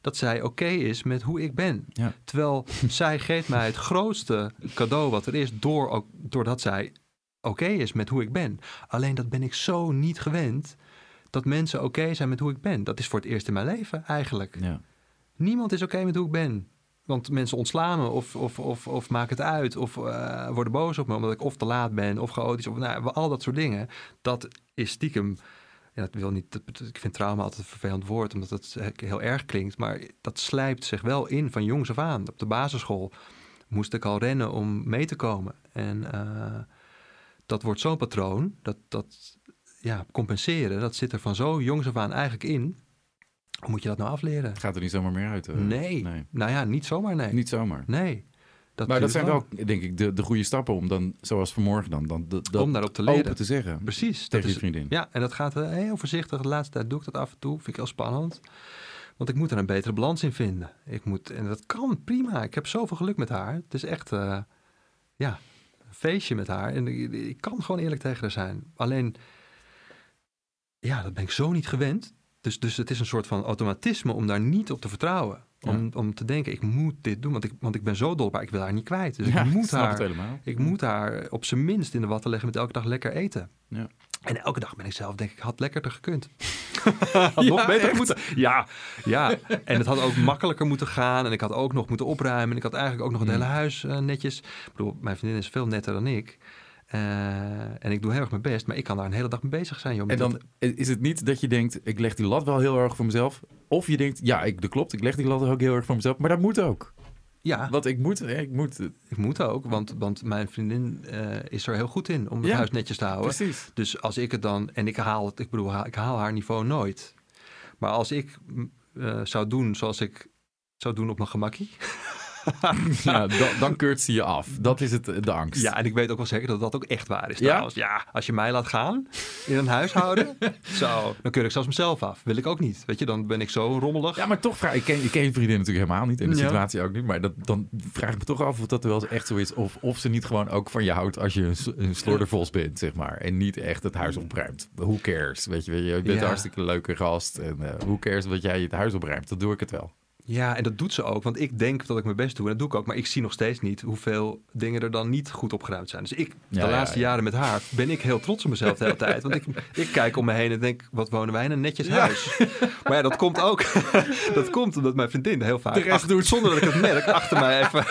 dat zij oké is met hoe ik ben. Ja. Terwijl zij geeft mij het grootste cadeau wat er is... Door, ook, doordat zij oké is met hoe ik ben. Alleen dat ben ik zo niet gewend... dat mensen oké zijn met hoe ik ben. Dat is voor het eerst in mijn leven eigenlijk. Ja. Niemand is oké met hoe ik ben. Want mensen ontslaan me of, of, of, of maken het uit of eh, worden boos op me omdat ik of te laat ben of chaotisch of nou, al dat soort dingen. Dat is stiekem. Dat wil niet, dat- ik vind trauma altijd een vervelend woord omdat het heel erg klinkt. Maar dat slijpt zich wel in van jongs af aan. Op de basisschool moest ik al rennen om mee te komen. En eh, dat wordt zo'n patroon. Dat, dat ja, compenseren, dat zit er van zo jongs af aan eigenlijk in. Hoe moet je dat nou afleren? Gaat er niet zomaar meer uit. eh. Nee. nee. Nou ja, niet zomaar nee. Niet zomaar. Nee. Dat maar dat zijn wel, denk ik, de, de goede stappen om dan, zoals vanmorgen dan, dan dat Om daarop te leren. te zeggen. Precies. Dat Tegen je is, vriendin. ja, en dat gaat eh, heel voorzichtig. De laatste tijd doe ik dat af en toe. Vind ik heel spannend. Want ik moet er een betere balans in vinden. Ik moet, en dat kan prima. Ik heb zoveel geluk met haar. Het is echt, eh, ja, een feestje met haar. En ik, ik kan gewoon eerlijk tegen haar zijn. Alleen, ja, dat ben ik zo niet gewend. Dus, dus het is een soort van automatisme om daar niet op te vertrouwen. Om, om te denken, ik moet dit doen. Want ik, want ik ben zo dol op haar. Ik wil haar niet kwijt. Dus Ja, ik moet haar ik moet haar op zijn minst in de watten leggen met elke dag lekker eten. Ja. En elke dag ben ik zelf, denk ik, had lekkerder gekund. had nog beter echt? moeten. Ja, ja. En het had ook makkelijker moeten gaan. En ik had ook nog moeten opruimen. En ik had eigenlijk ook nog het Mm. hele huis eh, netjes. Ik bedoel, mijn vriendin is veel netter dan ik. Eh, en ik doe heel erg mijn best. Maar ik kan daar een hele dag mee bezig zijn. Joh, En dan dat- is het niet dat je denkt, ik leg die lat wel heel erg voor mezelf. Of je denkt, ja, ik, dat klopt, ik leg die lat ook heel erg voor mezelf. Maar dat moet ook. ja, Want ik moet, ik moet. ik moet ook. Want, want mijn vriendin eh, is er heel goed in om het Ja, huis netjes te houden. Precies. Dus als ik het dan, en ik haal het, ik bedoel, ik haal haar niveau nooit. Maar als ik eh, zou doen zoals ik zou doen op mijn gemakkie. Ja, dan, dan keurt ze je af. Dat is het, de angst. Ja, en ik weet ook wel zeker dat dat ook echt waar is. Ja? Trouwens. Ja, als je mij laat gaan in een huishouden, zo, dan keur ik zelfs mezelf af. Wil ik ook niet. Weet je, dan ben ik zo rommelig. Ja, maar toch vraag ik, ken, ik ken je vriendin natuurlijk helemaal niet. En de Ja. situatie ook niet. Maar dat, dan vraag ik me toch af of dat wel echt zo is. Of, of ze niet gewoon ook van je houdt als je een, een slordervos bent, zeg maar. En niet echt het huis opruimt. Who cares? Weet je, je bent Ja. een hartstikke leuke gast. En eh who cares wat jij het huis opruimt? Dat doe ik het wel. Ja, en dat doet ze ook. Want ik denk dat ik mijn best doe. En dat doe ik ook. Maar ik zie nog steeds niet hoeveel dingen er dan niet goed opgeruimd zijn. Dus ik, de Ja, laatste ja. jaren met haar, ben ik heel trots op mezelf de hele tijd. Want ik, ik kijk om me heen en denk, wat wonen wij in een netjes huis. Maar ja, dat komt ook. dat komt omdat mijn vriendin heel vaak... De rest achter- doet. Zonder dat ik het merk, achter mij even...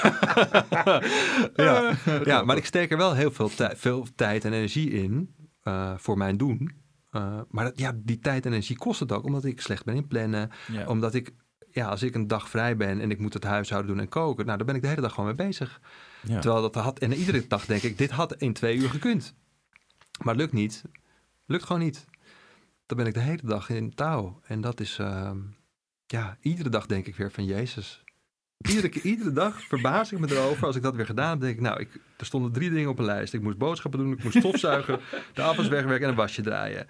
ja. ja, maar ik steek er wel heel veel, tij- veel tijd en energie in eh, voor mijn doen. Eh, maar dat, ja, die tijd en energie kost het ook, omdat ik slecht ben in plannen omdat ik, ja, als ik een dag vrij ben en ik moet het huishouden doen en koken, nou, dan ben ik de hele dag gewoon mee bezig. Ja. Terwijl dat had, en iedere dag denk ik, dit had in twee uur gekund. Maar lukt niet. Lukt gewoon niet. Dan ben ik de hele dag in touw. En dat is, ehm, ja, iedere dag denk ik weer van Jezus. Iedere, keer- iedere dag verbaas ik me erover. Als ik dat weer gedaan heb, denk ik, nou, ik, er stonden drie dingen op een lijst. Ik moest boodschappen doen, ik moest stofzuigen, de afwas wegwerken en een wasje draaien.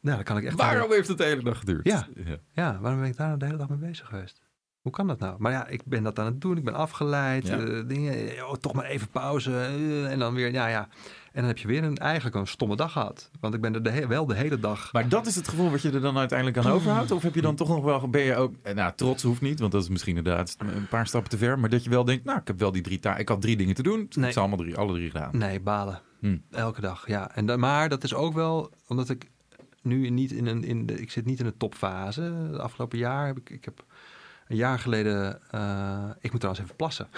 Nou, dan kan ik echt... Waarom heeft het de hele dag geduurd? Ja. Ja, waarom ben ik daar nou de hele dag mee bezig geweest? Hoe kan dat nou? Maar ja, ik ben dat aan het doen. Ik ben afgeleid. Ja. eh, dingen, oh, toch maar even pauze. eh, en dan weer, ja, ja. En dan heb je weer een, eigenlijk een stomme dag gehad. Want ik ben er de wel de hele dag... Maar dat is het gevoel wat je er dan uiteindelijk aan overhoudt? Of heb je dan toch nog wel, ben je ook, eh, nou trots hoeft niet, want dat is misschien inderdaad een paar stappen te ver, maar dat je wel denkt, nou ik heb wel die drie taken, ik had drie dingen te doen, dus ik Nee. heb ze allemaal drie, alle drie gedaan. Nee, balen. Hm. Elke dag, ja. En dan, maar dat is ook wel omdat ik nu niet in een... In de, ik zit niet in de topfase. Het afgelopen jaar heb ik... Ik heb een jaar geleden... eh, ik moet trouwens even plassen.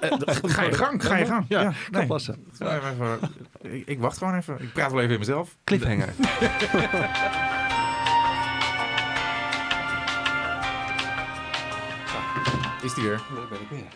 Eh, ga je gang, ga je gang. Ja, Ja, ik ga nee. plassen. Even- ik, ik wacht gewoon even, ik praat wel even in mezelf. Cliffhanger. Is die weer? Dat ben ik weer.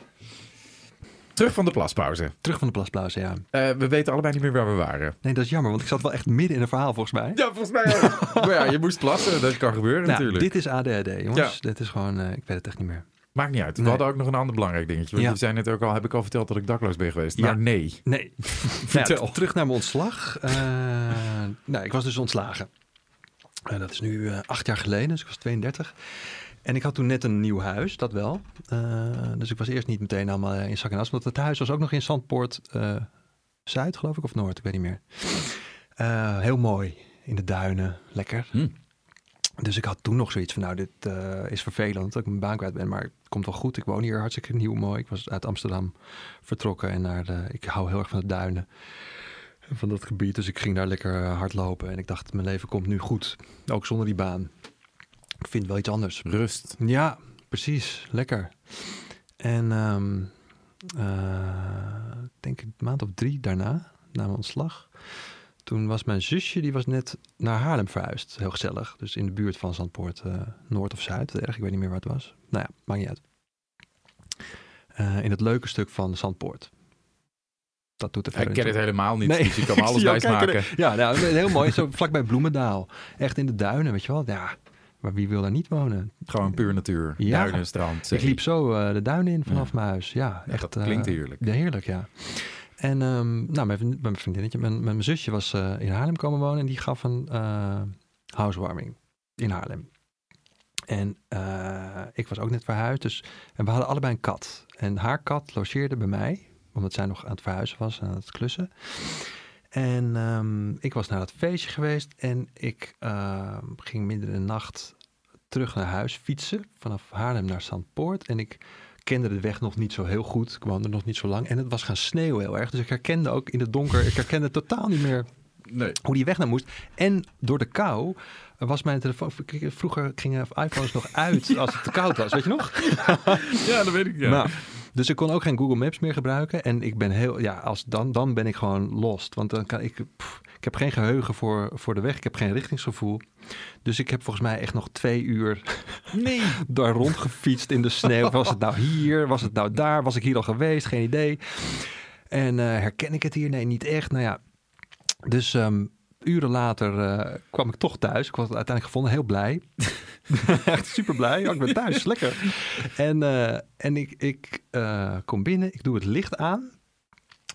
Terug van de plaspauze. Terug van de plaspauze, ja. Eh, we weten allebei niet meer waar we waren. Nee, dat is jammer, want ik zat wel echt midden in een verhaal volgens mij. Ja, volgens mij ook. maar ja, je moest plassen, dat kan gebeuren Nou, natuurlijk. dit is ADHD, jongens. Ja. Dit is gewoon, eh, ik weet het echt niet meer. Maakt niet uit. We Nee. hadden ook nog een ander belangrijk dingetje. Want Ja. je zei net ook al, heb ik al verteld dat ik dakloos ben geweest. Ja. Maar nee. Nee. Vertel. Ja, terug naar mijn ontslag. Eh, nou, ik was dus ontslagen. Dat is nu acht jaar geleden, dus ik was 32. En ik had toen net een nieuw huis, dat wel. Eh, dus ik was eerst niet meteen allemaal in zak en as. Want het huis was ook nog in Zandpoort eh, Zuid, geloof ik, of Noord, ik weet niet meer. Eh, heel mooi, in de duinen, lekker. Hm. Dus ik had toen nog zoiets van, nou, dit eh, is vervelend dat ik mijn baan kwijt ben, maar het komt wel goed. Ik woon hier hartstikke nieuw, mooi. Ik was uit Amsterdam vertrokken en naar de, ik hou heel erg van de duinen. en Van dat gebied, dus ik ging daar lekker eh, hardlopen. En ik dacht, mijn leven komt nu goed, ook zonder die baan. Ik vind wel iets anders. Rust. Ja, precies. Lekker. En eh, ik denk een maand of drie daarna, na mijn ontslag, toen was mijn zusje, die was net naar Haarlem verhuisd. Heel gezellig. Dus in de buurt van Zandpoort, eh, Noord of Zuid. Erg, ik weet niet meer waar het was. Nou ja, maakt niet uit. Eh, in het leuke stuk van Zandpoort. Dat doet er Ik ken het helemaal niet, Nee. dus je kan alles bijsmaken. Ja, nou, heel mooi. Zo vlakbij Bloemendaal. Echt in de duinen, weet je wel. Ja, maar wie wil daar niet wonen? Gewoon puur natuur. Ja. Duinen, strand, zee. Ik liep zo eh, de duinen in vanaf Ja. mijn huis. Ja, Ja, echt. dat eh, klinkt heerlijk. ja, heerlijk, ja. En ehm, nou, mijn, mijn vriendinnetje, mijn, mijn zusje was eh, in Haarlem komen wonen en die gaf een eh housewarming in Haarlem. En eh, ik was ook net verhuisd, dus en we hadden allebei een kat. En haar kat logeerde bij mij, omdat zij nog aan het verhuizen was en aan het klussen. En ehm, ik was naar dat feestje geweest en ik ehm, ging midden in de nacht terug naar huis fietsen vanaf Haarlem naar Zandpoort. En ik kende de weg nog niet zo heel goed. Ik woonde nog niet zo lang. En het was gaan sneeuwen heel erg. Dus ik herkende ook in het donker, ik herkende totaal niet meer Nee. hoe die weg naar moest. En door de kou was mijn telefoon... Vroeger gingen iPhones nog uit als het te koud was, weet je nog? Ja, dat weet ik. Ja. Nou, dus ik kon ook geen Google Maps meer gebruiken. En ik ben heel, ja, als dan, dan ben ik gewoon lost. Want dan kan ik, pff, ik heb geen geheugen voor, voor de weg. Ik heb geen richtingsgevoel. Dus ik heb volgens mij echt nog twee uur nee. daar rondgefietst in de sneeuw. Was het nou hier? Was het nou daar? Was ik hier al geweest? Geen idee. En eh, herken ik het hier? Nee, niet echt. Nou ja, dus ehm, uren later eh, kwam ik toch thuis. Ik was uiteindelijk gevonden, heel blij. echt super blij. Ik ben thuis, lekker. En, eh, en ik, ik eh, kom binnen, ik doe het licht aan.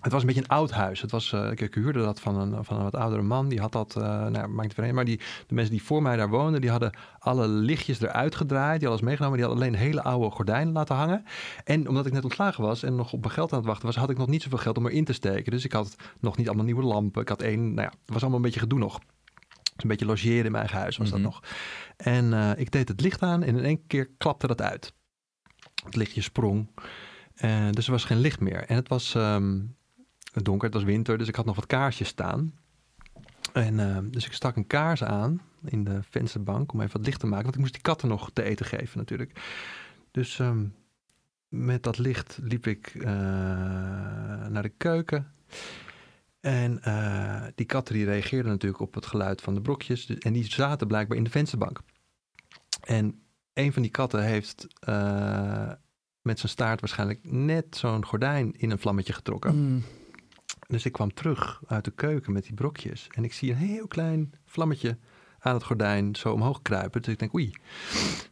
Het was een beetje een oud huis. Het was, eh, ik, ik huurde dat van een, van een wat oudere man. Die had dat, eh nou, maakt niet vreemd. Maar die, de mensen die voor mij daar woonden, die hadden alle lichtjes eruit gedraaid. Die hadden alles meegenomen. Die hadden alleen hele oude gordijnen laten hangen. En omdat ik net ontslagen was en nog op mijn geld aan het wachten was, had ik nog niet zoveel geld om erin te steken. Dus ik had nog niet allemaal nieuwe lampen. Ik had één, nou ja, het was allemaal een beetje gedoe nog. Dus een beetje logeren in mijn eigen huis was Mhm. dat nog. En eh, ik deed het licht aan en in één keer klapte dat uit. Het lichtje sprong. Dus er was geen licht meer. En het was ehm, donker, het was winter, dus ik had nog wat kaarsjes staan. En eh, dus ik stak een kaars aan in de vensterbank om even wat licht te maken. Want ik moest die katten nog te eten geven natuurlijk. Dus ehm, met dat licht liep ik eh, naar de keuken. En eh, die katten die reageerden natuurlijk op het geluid van de brokjes. Dus- En die zaten blijkbaar in de vensterbank. En een van die katten heeft met zijn staart waarschijnlijk net zo'n gordijn in een vlammetje getrokken. Mm. Dus ik kwam terug uit de keuken met die brokjes. En ik zie een heel klein vlammetje aan het gordijn zo omhoog kruipen. Dus ik denk, oei,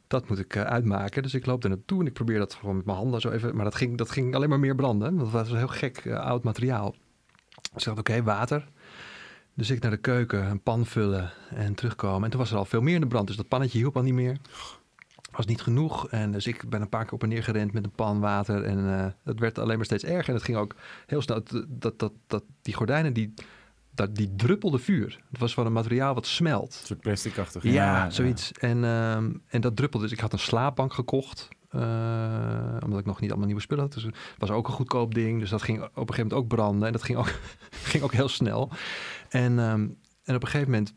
dat moet ik eh, uitmaken. Dus ik loop er naartoe en ik probeer dat gewoon met mijn handen zo even... Maar dat ging, dat ging alleen maar meer branden. Want dat was een heel gek eh, oud materiaal. Dus ik dacht, oké, water. Dus ik naar de keuken, een pan vullen en terugkomen. En toen was er al veel meer in de brand. Dus dat pannetje hielp al niet meer. Was niet genoeg. En dus ik ben een paar keer op en neer gerend met een pan water. En uh, het werd alleen maar steeds erger. En het ging ook heel snel. Dat, dat, dat, die gordijnen die, dat, die druppelde vuur. Het was van een materiaal wat smelt. Een soort plasticachtig. Ja, ja, zoiets. En, uh, en dat druppelde. Dus ik had een slaapbank gekocht. Uh, omdat ik nog niet allemaal nieuwe spullen had. Dus het was ook een goedkoop ding. Dus dat ging op een gegeven moment ook branden. En dat ging ook, ging ook heel snel. En, um, en op een gegeven moment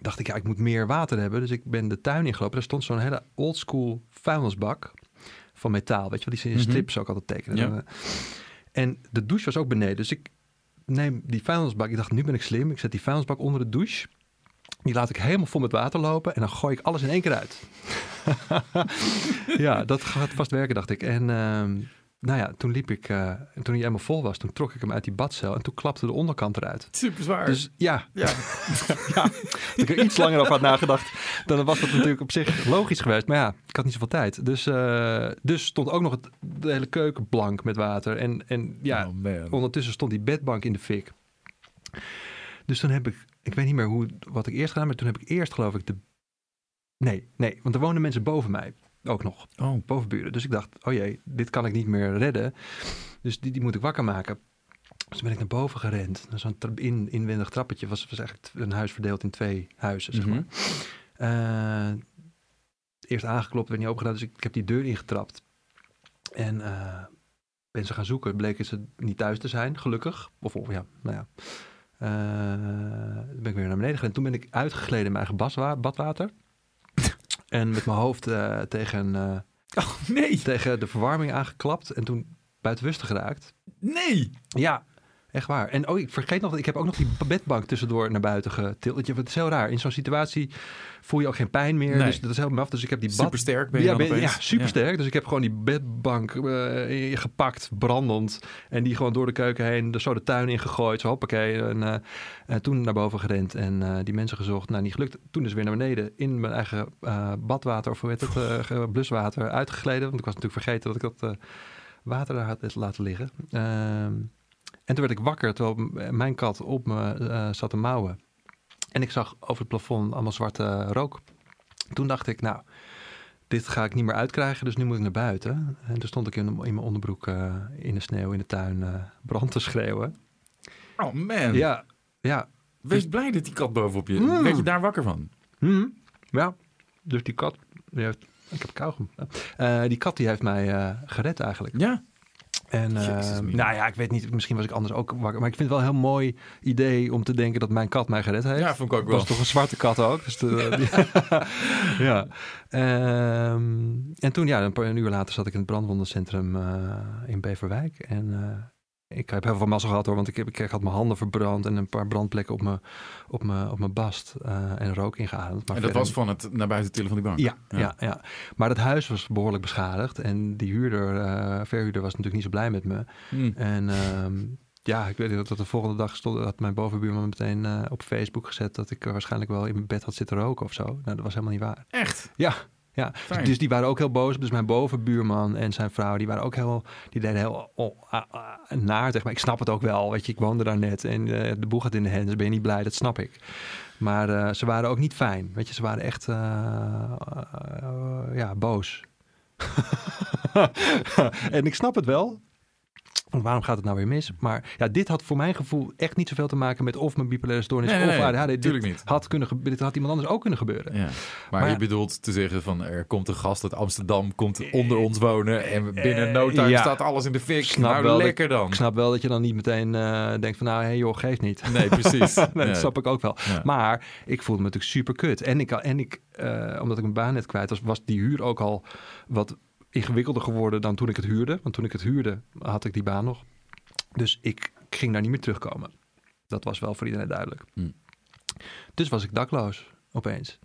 dacht ik, ja, ik moet meer water hebben. Dus ik ben de tuin ingelopen. Daar stond zo'n hele oldschool vuilnisbak van metaal. Weet je wat die ze in strips ook altijd tekenen. Ja. En de douche was ook beneden. Dus ik neem die vuilnisbak. Ik dacht, nu ben ik slim. Ik zet die vuilnisbak onder de douche. Die laat ik helemaal vol met water lopen. En dan gooi ik alles in één keer uit. ja, dat gaat vast werken, dacht ik. En... Uh, nou ja, toen liep ik, uh, en toen hij helemaal vol was, toen trok ik hem uit die badcel en toen klapte de onderkant eruit. Super zwaar. Dus ja, ja. ik er iets langer over had nagedacht, dan was dat natuurlijk op zich logisch geweest. Maar ja, ik had niet zoveel tijd. Dus, uh, dus stond ook nog het, de hele keuken blank met water. En, en ja, oh ondertussen stond die bedbank in de fik. Dus toen heb ik, ik weet niet meer hoe, wat ik eerst gedaan, maar toen heb ik eerst geloof ik de... Nee, nee, want er woonden mensen boven mij ook nog. Oh. Bovenburen. Dus ik dacht, oh jee, dit kan ik niet meer redden. Dus die, die moet ik wakker maken. Dus ben ik naar boven gerend. Zo'n in, inwendig trappetje was, was eigenlijk een huis verdeeld in twee huizen, zeg maar. uh, eerst aangeklopt, werd niet opengedaan. Dus ik, ik, heb die deur ingetrapt. En uh, ben ze gaan zoeken. Bleken ze niet thuis te zijn, gelukkig. Of, of ja, nou ja. Uh, ben ik weer naar beneden gerend. Toen ben ik uitgegleden in mijn eigen badwater. En met mijn hoofd uh, tegen, uh, oh, nee. tegen de verwarming aangeklapt. En toen buitenwustig geraakt. Nee! Ja, echt waar. En oh, ik vergeet nog, ik heb ook nog die bedbank tussendoor naar buiten getild. Het is heel raar. In zo'n situatie voel je ook geen pijn meer. Dus dat is heel maf. Dus ik heb die bad... Supersterk ben je ja, ben, ja, supersterk. Ja. Dus ik heb gewoon die bedbank uh, gepakt, brandend. En die gewoon door de keuken heen, dus zo de tuin ingegooid. Zo hoppakee. En uh, toen naar boven gerend en uh, die mensen gezocht. Nou, niet gelukt. Toen dus weer naar beneden in mijn eigen badwater, of hoe heet het, bluswater, uitgegleden. Want ik was natuurlijk vergeten dat ik dat water daar had laten liggen. Ehm, en toen werd ik wakker terwijl mijn kat op me zat te mouwen. En ik zag over het plafond allemaal zwarte rook. Toen dacht ik, nou, dit ga ik niet meer uitkrijgen, dus nu moet ik naar buiten. En toen stond ik in, in mijn onderbroek uh, in de sneeuw in de tuin uh, brand te schreeuwen. Oh man. Ja, ja. Wees dus... blij dat die kat bovenop je... Mm. Werd je daar wakker van? Mm. Ja, dus die kat... Die heeft, ik heb kauwgom. Uh, die kat die heeft mij gered eigenlijk. Ja. En uh, nou ja, ik weet niet, misschien was ik anders ook wakker. Maar ik vind het wel een heel mooi idee om te denken dat mijn kat mij gered heeft. Ja, vond ik ook wel. was toch een zwarte kat ook. Dus de, ja. Um, en toen, ja, een paar uur later zat ik in het brandwondencentrum uh, in Beverwijk. En uh, ik heb heel veel massa gehad hoor, want ik, heb, ik had mijn handen verbrand en een paar brandplekken op mijn, op mijn, op mijn bast uh, en rook ingeademd. Maar en dat was van het naar buiten tillen van die bank? Ja, ja, ja. ja. Maar het huis was behoorlijk beschadigd en die huurder, uh, verhuurder was natuurlijk niet zo blij met me. Hmm. En uh, ja, ik weet dat de volgende dag stond, had mijn bovenbuurman meteen uh, op Facebook gezet dat ik waarschijnlijk wel in mijn bed had zitten roken of zo. Nou, dat was helemaal niet waar. Echt? Ja. Ja, dus, dus, die waren ook heel boos. Dus mijn bovenbuurman en zijn vrouw, die waren ook heel, die deden heel oh, ah, ah, naar tegen mij. Ik snap het ook wel, weet je, ik woonde daar net en uh, de boeg gaat in de hand, dus ben je niet blij, dat snap ik. Maar uh, ze waren ook niet fijn, weet je, ze waren echt, uh, ja, boos. en ik snap het wel, waarom gaat het nou weer mis? Maar ja, dit had voor mijn gevoel echt niet zoveel te maken met of mijn bipolaire stoornis nee, of ADHD. Dit niet. Had, kunnen dit had iemand anders ook kunnen gebeuren. Ja. Maar, maar, je bedoelt te zeggen van er komt een gast uit Amsterdam, komt onder ons wonen en binnen no time ja. staat alles in de fik. Snap nou, wel lekker dan. Ik snap wel dat je dan niet meteen uh, denkt van nou, hé hey joh, geef niet. Nee, precies. nee, dat snap ik ook wel. Maar ik voelde me natuurlijk super kut. En ik, en ik uh, omdat ik mijn baan net kwijt was, was die huur ook al wat ingewikkelder geworden dan toen ik het huurde. Want toen ik het huurde, had ik die baan nog. Dus ik ging daar niet meer terugkomen. Dat was wel voor iedereen duidelijk. Hmm. Dus was ik dakloos opeens.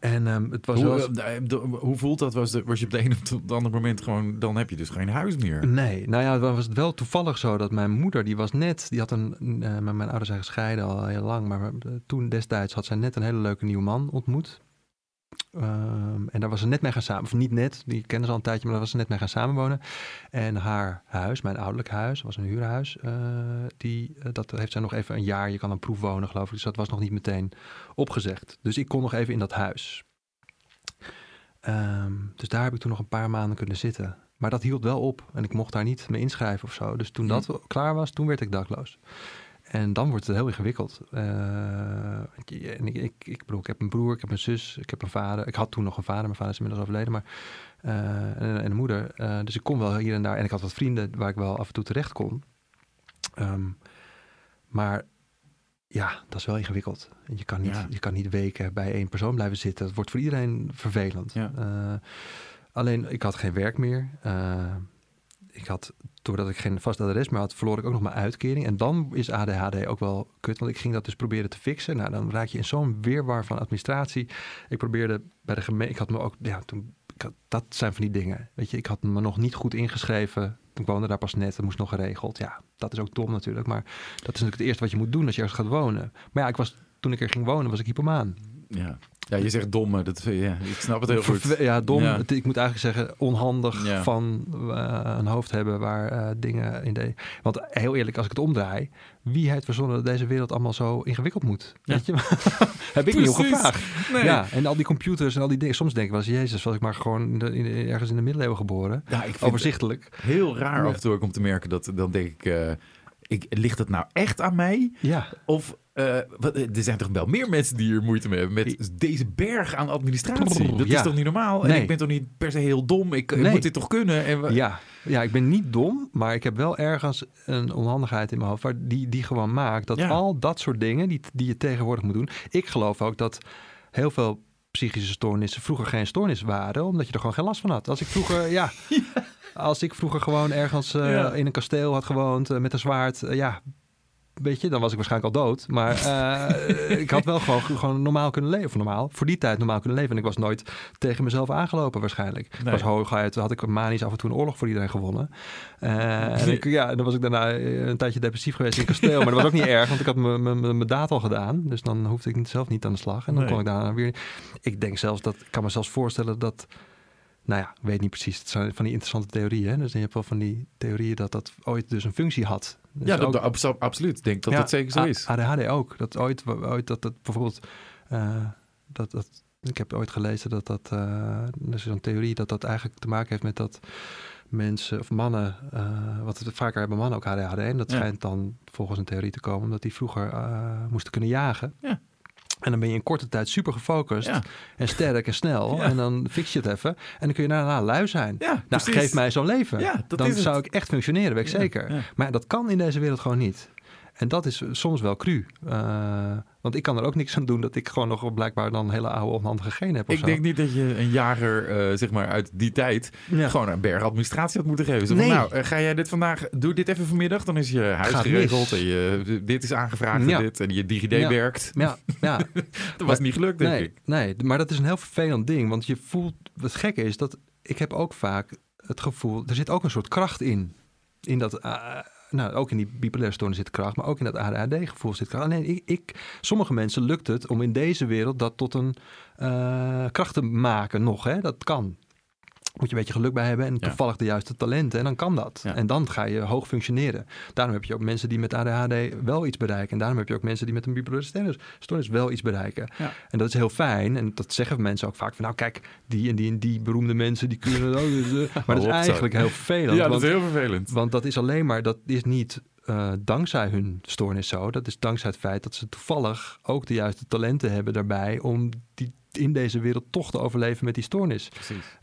En um, het was hoe, uh, hoe voelt dat? Was, de, was je op de een of het andere moment gewoon... dan heb je dus geen huis meer? Nee, nou ja, was het wel toevallig zo dat mijn moeder... die was net... die had een... Uh, mijn ouders zijn gescheiden al heel lang... maar toen destijds had zij net een hele leuke nieuwe man ontmoet. Um, en daar was ze net mee gaan samen, of niet net, die kennen ze al een tijdje, maar daar was ze net mee gaan samenwonen. En haar huis, mijn ouderlijk huis, was een huurhuis, uh, die, uh, dat heeft zij nog even een jaar, je kan een proef wonen geloof ik, dus dat was nog niet meteen opgezegd. Dus ik kon nog even in dat huis. Ehm, dus daar heb ik toen nog een paar maanden kunnen zitten. Maar dat hield wel op en ik mocht daar niet mee inschrijven of zo. Dus toen dat klaar was, toen werd ik dakloos. En dan wordt het heel ingewikkeld. Uh, en ik, ik, ik, bedoel, ik heb een broer, ik heb een zus, ik heb een vader. Ik had toen nog een vader, mijn vader is inmiddels overleden, maar uh, en, en, een moeder. Uh, dus ik kon wel hier en daar. En ik had wat vrienden waar ik wel af en toe terecht kon. Um, maar ja, dat is wel ingewikkeld. Je kan niet, ja. je kan niet weken bij één persoon blijven zitten. Dat wordt voor iedereen vervelend. Ja. alleen, ik had geen werk meer ik had, doordat ik geen vast adres meer had, verloor ik ook nog mijn uitkering. En dan is ADHD ook wel kut, want ik ging dat dus proberen te fixen. Nou, dan raak je in zo'n weerwar van administratie. Ik probeerde bij de gemeente, ik had me ook, ja, toen, ik dat zijn van die dingen. Weet je, ik had me nog niet goed ingeschreven. Ik woonde daar pas net, dat moest nog geregeld. Ja, dat is ook dom natuurlijk, maar dat is natuurlijk het eerste wat je moet doen als je ergens gaat wonen. Maar ja, ik was, toen ik er ging wonen, was ik hypomaan. Ja. Ja, je zegt domme. Dat, ja, ik snap het heel goed. Ja, dom. ik moet eigenlijk zeggen onhandig van uh, een hoofd hebben waar uh, dingen in de... Want heel eerlijk, als ik het omdraai, wie heeft verzonnen dat deze wereld allemaal zo ingewikkeld moet? Weet je? Heb ik niet gevraagd. Nee. Ja, en al die computers en al die dingen. Soms denk ik wel eens, jezus, was ik maar gewoon in in, ergens in de middeleeuwen geboren. Ja, ik Overzichtelijk. heel raar af en toe om te merken dat dan denk ik... Uh, ik, ligt het nou echt aan mij? Ja. Of uh, er zijn toch wel meer mensen die hier moeite mee hebben met deze berg aan administratie. Dat is toch niet normaal? En ik ben toch niet per se heel dom? Ik, moet dit toch kunnen? En ja. ja, ik ben niet dom, maar ik heb wel ergens een onhandigheid in mijn hoofd... Waar die, die gewoon maakt dat al dat soort dingen die, die je tegenwoordig moet doen... Ik geloof ook dat heel veel psychische stoornissen vroeger geen stoornis waren... omdat je er gewoon geen last van had. Als ik vroeger, ja... Als ik vroeger gewoon ergens uh, in een kasteel had gewoond uh, met een zwaard, uh, ja, weet je, dan was ik waarschijnlijk al dood. Maar uh, ik had wel gewoon, gewoon normaal kunnen leven. Of normaal, voor die tijd normaal kunnen leven. En ik was nooit tegen mezelf aangelopen waarschijnlijk. Nee. Ik was hooguit, had ik manisch af en toe een oorlog voor iedereen gewonnen. Uh, en ik, ja, dan was ik daarna een tijdje depressief geweest in het kasteel. maar dat was ook niet erg, want ik had mijn daad al gedaan. Dus dan hoefde ik zelf niet aan de slag. En dan nee. kon ik daarna weer... Ik denk zelfs dat, ik kan me zelfs voorstellen dat nou ja, ik weet niet precies. Het zijn van die interessante theorieën. Hè? Dus je hebt wel van die theorieën dat dat ooit dus een functie had. Dus ja, dat, ook, absoluut. Ik denk dat dat zeker zo is. ADHD ook. Dat ooit, ooit dat, dat bijvoorbeeld... Uh, dat, dat, ik heb ooit gelezen dat dat... Uh, er is een theorie dat dat eigenlijk te maken heeft met dat mensen of mannen... Uh, wat vaker hebben mannen ook ADHD. En dat schijnt dan volgens een theorie te komen... omdat die vroeger moesten kunnen jagen. Ja. En dan ben je in korte tijd super gefocust en sterk en snel. En dan fix je het even. En dan kun je daarna lui zijn. Ja, nou, geef mij zo'n leven. dan zou ik echt functioneren, weet ik zeker. Maar dat kan in deze wereld gewoon niet. En dat is soms wel cru. Uh, want ik kan er ook niks aan doen dat ik gewoon nog blijkbaar dan hele oude onhandige genen heb. ik denk niet dat je een jager, uh, zeg maar, uit die tijd gewoon een berg administratie had moeten geven. Zo nee. van, nou, uh, ga jij dit vandaag, doe dit even vanmiddag, dan is je huis Gaat geregeld en je, dit is aangevraagd ja. en dit en je DigiD ja. werkt. Ja, ja. dat was niet gelukt, denk nee, ik. Nee, maar dat is een heel vervelend ding, want je voelt, het gekke is dat ik heb ook vaak het gevoel, er zit ook een soort kracht in, in dat... Uh, nou, ook in die bipolaire stoornis zit kracht, maar ook in dat ADHD-gevoel zit kracht. Alleen ik, ik, sommige mensen lukt het om in deze wereld dat tot een uh, kracht te maken nog. Hè? Dat kan moet je een beetje geluk bij hebben en toevallig de juiste talenten. En dan kan dat. En dan ga je hoog functioneren. Daarom heb je ook mensen die met ADHD wel iets bereiken. En daarom heb je ook mensen die met een bipolaire stoornis wel iets bereiken. En dat is heel fijn. En dat zeggen mensen ook vaak van... nou kijk, die en die en die beroemde mensen die kunnen ook. Dus, uh, maar dat is eigenlijk heel vervelend. Ja, dat is heel vervelend. Want dat is alleen maar... dat is niet uh, dankzij hun stoornis zo. Dat is dankzij het feit dat ze toevallig ook de juiste talenten hebben daarbij... om die in deze wereld toch te overleven met die stoornis.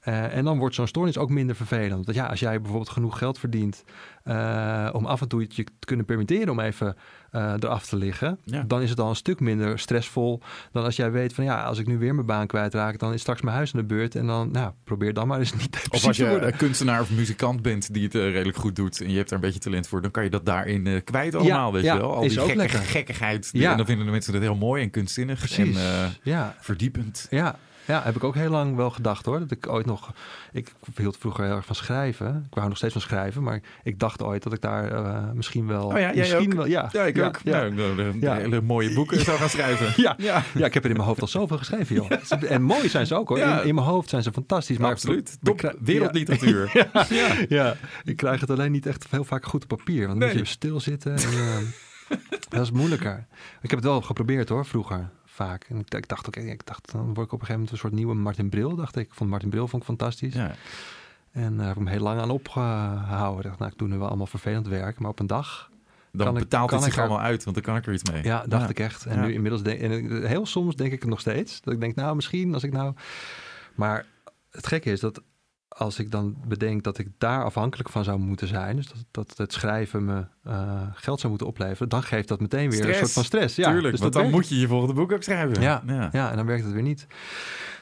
Uh, en dan wordt zo'n stoornis ook minder vervelend. Want ja, als jij bijvoorbeeld genoeg geld verdient uh, om af en toe je te kunnen permitteren om even uh, eraf te liggen, ja. dan is het al een stuk minder stressvol dan als jij weet van ja, als ik nu weer mijn baan kwijtraak, dan is straks mijn huis in de beurt en dan, nou, probeer dan maar eens niet Of als je een kunstenaar of muzikant bent die het uh, redelijk goed doet en je hebt daar een beetje talent voor, dan kan je dat daarin kwijt allemaal, weet je wel? Al die gekke, gekkigheid, die, en dan vinden de mensen het heel mooi en kunstzinnig Precies. en verdiepend. Ja, ja, heb ik ook heel lang wel gedacht hoor. Dat ik ooit nog. Ik hield vroeger heel erg van schrijven. Ik wou nog steeds van schrijven. Maar ik dacht ooit dat ik daar uh, misschien wel. Oh ja, misschien wel. Ja, ja ik ja, ook. Ja. Nou, ja. Hele mooie boeken zou gaan schrijven. ja. Ja. ja, ik heb er in mijn hoofd al zoveel geschreven, joh. En mooi zijn ze ook hoor. In, in, mijn hoofd zijn ze fantastisch. Maar Absoluut. Top wereldliteratuur. ja. Ja. ik krijg het alleen niet echt heel vaak goed op papier. Want dan moet je stilzitten. En, uh, dat is moeilijker. Ik heb het wel geprobeerd hoor, vroeger vaak. En ik, ik dacht ook, ik dacht, dan word ik op een gegeven moment een soort nieuwe Martin Bril. Dacht ik, vond Martin Bril vond ik fantastisch. Ja. En daar heb ik hem heel lang aan opgehouden. Ik dacht, nou, ik doe nu wel allemaal vervelend werk. Maar op een dag, Dan Kan ik- betaalt kan het zich allemaal uit, want dan kan ik er iets mee. ja, dacht ik echt. En Ja. nu inmiddels, denk, en ik- heel soms denk ik het nog steeds. Dat ik denk, nou, misschien als ik nou... Maar het gekke is dat als ik dan bedenk dat ik daar afhankelijk van zou moeten zijn... dus dat, dat het schrijven me eh, geld zou moeten opleveren... dan geeft dat meteen weer een soort van stress. Ja, Tuurlijk, dus want dat dan werkt. moet je je volgende boek ook schrijven. Ja. ja. Ja, en dan werkt het weer niet.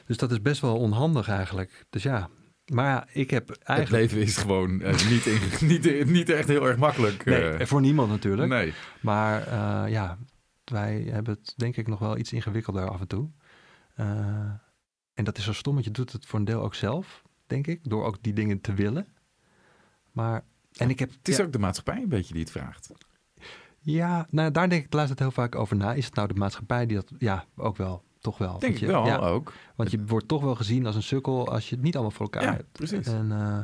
Dus dat is best wel onhandig eigenlijk. Dus ja, maar ja, ik heb Het eigenlijk... leven is gewoon eh, niet, in- niet, niet echt heel erg makkelijk. Nee, eh. voor niemand natuurlijk. nee. Maar ja, wij hebben het denk ik nog wel iets ingewikkelder af en toe. En dat is zo stom, want je doet het voor een deel ook zelf, denk ik. Door ook die dingen te willen. Maar, en ik heb... Het is ja, ook de maatschappij een beetje die het vraagt. ja, nou, daar denk ik de laatste tijd heel vaak over na. Is het nou de maatschappij die dat... Ja, ook wel. Toch wel. Denk ik je- wel ja, ook. want je wordt toch wel gezien als een sukkel als je het niet allemaal voor elkaar Ja, hebt. precies. En, eh,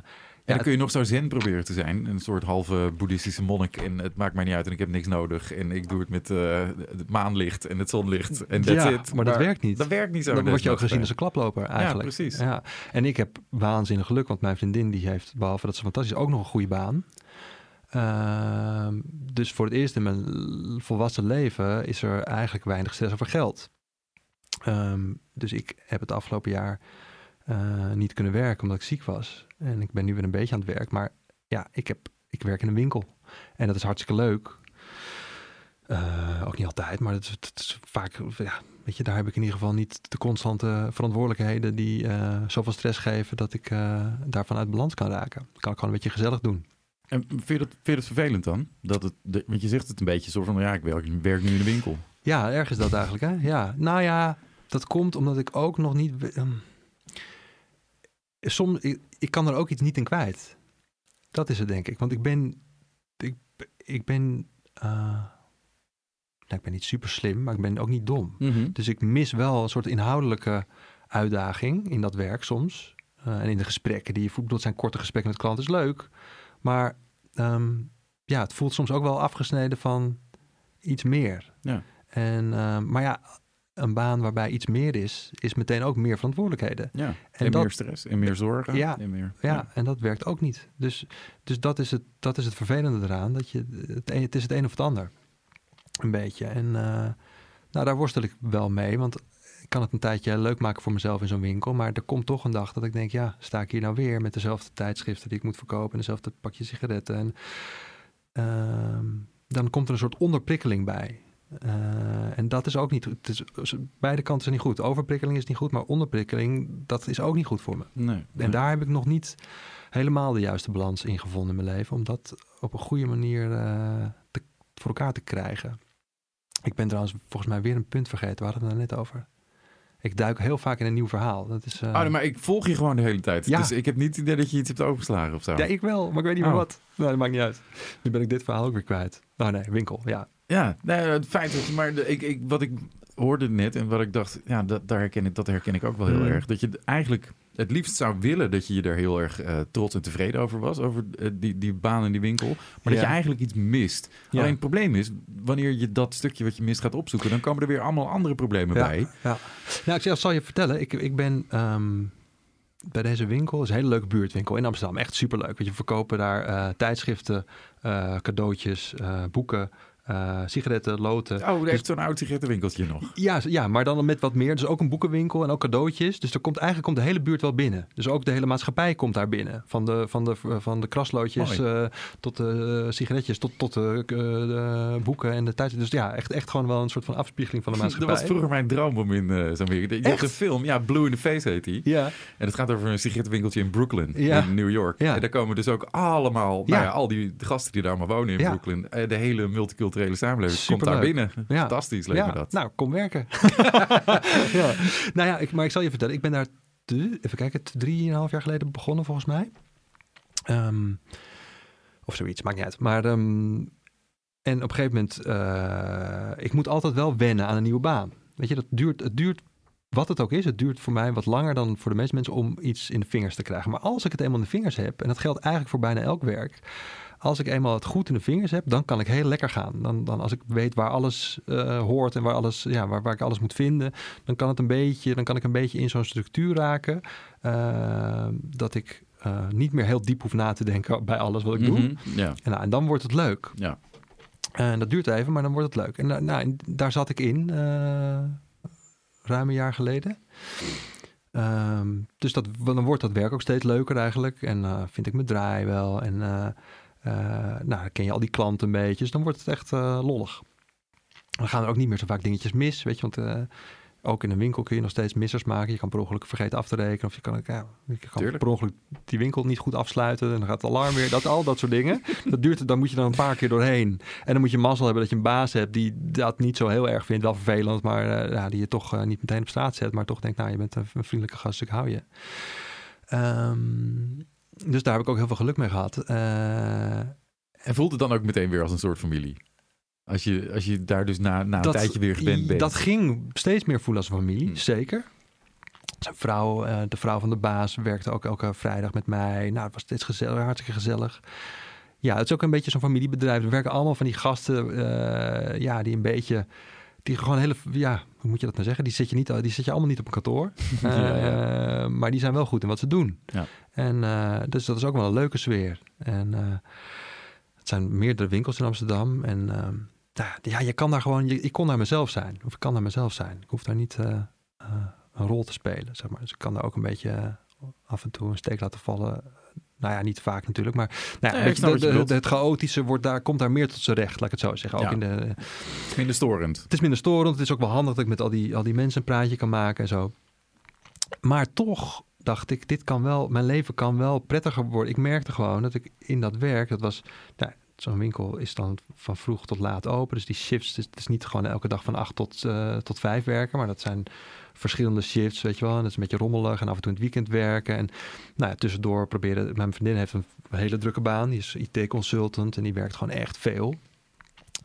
En Ja, dan kun je nog zo zen proberen te zijn. Een soort halve boeddhistische monnik. En het maakt mij niet uit en ik heb niks nodig. En ik doe het met eh, het maanlicht en het zonlicht. En that's ja, it. maar dat werkt niet. Dat werkt niet zo. dan in word je ook gezien als een klaploper eigenlijk. precies. Ja. En ik heb waanzinnig geluk, want mijn vriendin die heeft, behalve dat ze fantastisch is, ook nog een goede baan. Ehm, dus voor het eerst in mijn volwassen leven is er eigenlijk weinig stress over geld. Ehm, dus ik heb het afgelopen jaar eh, niet kunnen werken omdat ik ziek was. En ik ben nu weer een beetje aan het werk. Maar ja, ik, heb, ik werk in een winkel. En dat is hartstikke leuk. Eh, ook niet altijd, maar het is, vaak, ja, weet je, daar heb ik in ieder geval niet de constante verantwoordelijkheden die eh, zoveel stress geven dat ik daarvan uit balans kan raken. Dat kan ik gewoon een beetje gezellig doen. En vind je, dat, vind je dat vervelend dan? Dat het, de- want je zegt het een beetje zo van, ja, ik werk, ik werk nu in de winkel. Ja, erg is dat eigenlijk, hè? Ja, nou ja, dat komt omdat ik ook nog niet... ehm, soms, ik, ik kan er ook iets niet in kwijt. Dat is het, denk ik. Want ik ben... Ik, ik ben... nou, ik ben niet super slim, maar ik ben ook niet dom. Dus ik mis wel een soort inhoudelijke uitdaging in dat werk soms. Eh, en in de gesprekken die je voert. Dat zijn korte gesprekken met klanten, is leuk. Maar ehm, ja, het voelt soms ook wel afgesneden van iets meer. Ja. En, ehm, maar ja, een baan waarbij iets meer is, is meteen ook meer verantwoordelijkheden. Ja, en, En dat- meer stress en meer zorgen. Ja. en meer, Ja, en dat werkt ook niet. Dus, dus dat, is het, dat is het vervelende eraan. Dat je, het, een- het is het een of het ander. Een beetje. En eh, nou, daar worstel ik wel mee. Want ik kan het een tijdje leuk maken voor mezelf in zo'n winkel. Maar er komt toch een dag dat ik denk... ja, sta ik hier nou weer met dezelfde tijdschriften die ik moet verkopen... en dezelfde pakje sigaretten. En ehm, dan komt er een soort onderprikkeling bij. Eh, en dat is ook niet... Het is, beide kanten zijn niet goed. Overprikkeling is niet goed, maar onderprikkeling... dat is ook niet goed voor me. Nee. En daar heb ik nog niet helemaal de juiste balans in gevonden in mijn leven. Om dat op een goede manier eh, te, voor elkaar te krijgen. Ik ben trouwens volgens mij weer een punt vergeten. We hadden het net over. Ik duik heel vaak in een nieuw verhaal. Dat is, eh, Oh, nee, maar ik volg je gewoon de hele tijd. Ja. Dus ik heb niet het idee dat je iets hebt overgeslagen of zo. Ja, ik wel, maar ik weet niet Oh. meer wat. Nou, dat maakt niet uit. Nu ben ik dit verhaal ook weer kwijt. Nou nee, winkel, ja. Ja, nee, het feit dat je maar ik, ik, wat ik hoorde net en wat ik dacht, ja, dat, daar herken ik, dat herken ik ook wel heel Mm. erg. Dat je eigenlijk het liefst zou willen dat je je er heel erg eh, trots en tevreden over was, over eh, die, die baan in die winkel. Maar dat je eigenlijk iets mist. Ja. Alleen het probleem is, wanneer je dat stukje wat je mist gaat opzoeken, dan komen er weer allemaal andere problemen ja, bij. Ja. Nou, ik zal- je vertellen. Ik, ik ben ehm, bij deze winkel, is een hele leuke buurtwinkel in Amsterdam. Echt superleuk. Want je verkopen daar eh, tijdschriften, cadeautjes, boeken, eh, sigaretten, loten. Oh, er heeft zo'n oud sigarettenwinkeltje nog. Ja, ja, maar dan met wat meer. Dus ook een boekenwinkel en ook cadeautjes. Dus er komt, eigenlijk komt de hele buurt wel binnen. Dus ook de hele maatschappij komt daar binnen. Van de, van de, van de kraslootjes eh, tot de eh, sigaretjes, tot, tot de, de boeken en de tijd. Dus ja, echt, echt gewoon wel een soort van afspiegeling van de Dat maatschappij. was vroeger mijn droom om in eh, zo'n winkel. Je hebt Echt? een film, ja, Blue in the Face heet die. Ja, En het gaat over een sigarettenwinkeltje in Brooklyn, Ja. in New York. Ja. En daar komen dus ook allemaal, nou ja, al die gasten die daar allemaal wonen in. Brooklyn. De hele multiculturele samenleving komt daar binnen. Ja. Fantastisch leek me ja. dat. nou, kom werken. ja. Nou ja, ik, maar ik zal je vertellen. Ik ben daar, te, even kijken, drieënhalf jaar geleden begonnen volgens mij. Ehm, of zoiets, maakt niet uit. Maar, ehm, en op een gegeven moment, eh, ik moet altijd wel wennen aan een nieuwe baan. Weet je, dat duurt, het duurt, wat het ook is, het duurt voor mij wat langer dan voor de meeste mensen om iets in de vingers te krijgen. Maar als ik het eenmaal in de vingers heb, en dat geldt eigenlijk voor bijna elk werk, als ik eenmaal het goed in de vingers heb, dan kan ik heel lekker gaan. Dan, dan als ik weet waar alles eh, hoort en waar, alles, ja, waar, waar ik alles moet vinden, dan kan, het een beetje, dan kan ik een beetje in zo'n structuur raken. eh, dat ik eh, niet meer heel diep hoef na te denken bij alles wat ik doe. Mhm. Ja, En, nou, en dan wordt het leuk. ja. En dat duurt even, maar dan wordt het leuk. En nou, en daar zat ik in, ruim een jaar geleden. Ehm, dus dat, dan wordt dat werk ook steeds leuker eigenlijk. En eh, vind ik mijn draai wel. En nou, dan ken je al die klanten een beetje. Dus dan wordt het echt eh, lollig. Dan gaan er ook niet meer zo vaak dingetjes mis. Weet je, want eh, ook in een winkel kun je nog steeds missers maken. Je kan per ongeluk vergeten af te rekenen. Of je kan, ja, je kan Tuurlijk. per ongeluk die winkel niet goed afsluiten. En dan gaat het alarm weer. Dat, al dat soort dingen. Dat duurt, dan moet je dan een paar keer doorheen. En dan moet je mazzel hebben dat je een baas hebt die dat niet zo heel erg vindt. Wel vervelend, maar eh, ja, die je toch eh, niet meteen op straat zet. Maar toch denkt, nou, je bent een, een vriendelijke gast, ik hou je. Ehm, dus daar heb ik ook heel veel geluk mee gehad. Eh, En voelt het dan ook meteen weer als een soort familie? Als je, als je daar dus na, na een tijdje weer gewend bent. Dat ging steeds meer voelen als een familie, Hmm. zeker. Zijn vrouw, eh, de vrouw van de baas, werkte ook elke vrijdag met mij. Nou, het was steeds gezellig, hartstikke gezellig. Ja, het is ook een beetje zo'n familiebedrijf. Er werken allemaal van die gasten, eh, ja, die een beetje, die gewoon hele, ja, hoe moet je dat nou zeggen? Die zit je niet, die zit je allemaal niet op een kantoor, Ja, ja. Maar die zijn wel goed in wat ze doen. Ja. En eh, dus dat is ook wel een leuke sfeer. En eh, het zijn meerdere winkels in Amsterdam. En ehm, ja, ja, je kan daar gewoon, je, ik kon daar mezelf zijn. Of ik kan daar mezelf zijn. Ik hoef daar niet eh, eh, een rol te spelen, zeg maar. Dus ik kan daar ook een beetje af en toe een steek laten vallen. Nou ja, niet vaak natuurlijk, maar nou ja, Nee, de- de- het chaotische wordt daar, komt daar meer tot zijn recht, laat ik het zo zeggen. Ook Ja. in de, Minder storend. het is minder storend. Het is ook wel handig dat ik met al die, al die mensen een praatje kan maken en zo. Maar toch dacht ik, dit kan wel, mijn leven kan wel prettiger worden. Ik merkte gewoon dat ik in dat werk, dat was, nou, zo'n winkel is dan van vroeg tot laat open. Dus die shifts, het is, het is niet gewoon elke dag van acht tot, eh, tot vijf werken, maar dat zijn verschillende shifts, weet je wel. En dat is een beetje rommelig en af en toe in het weekend werken. En nou ja, tussendoor proberen, mijn vriendin heeft een hele drukke baan. Die is IT-consultant en die werkt gewoon echt veel.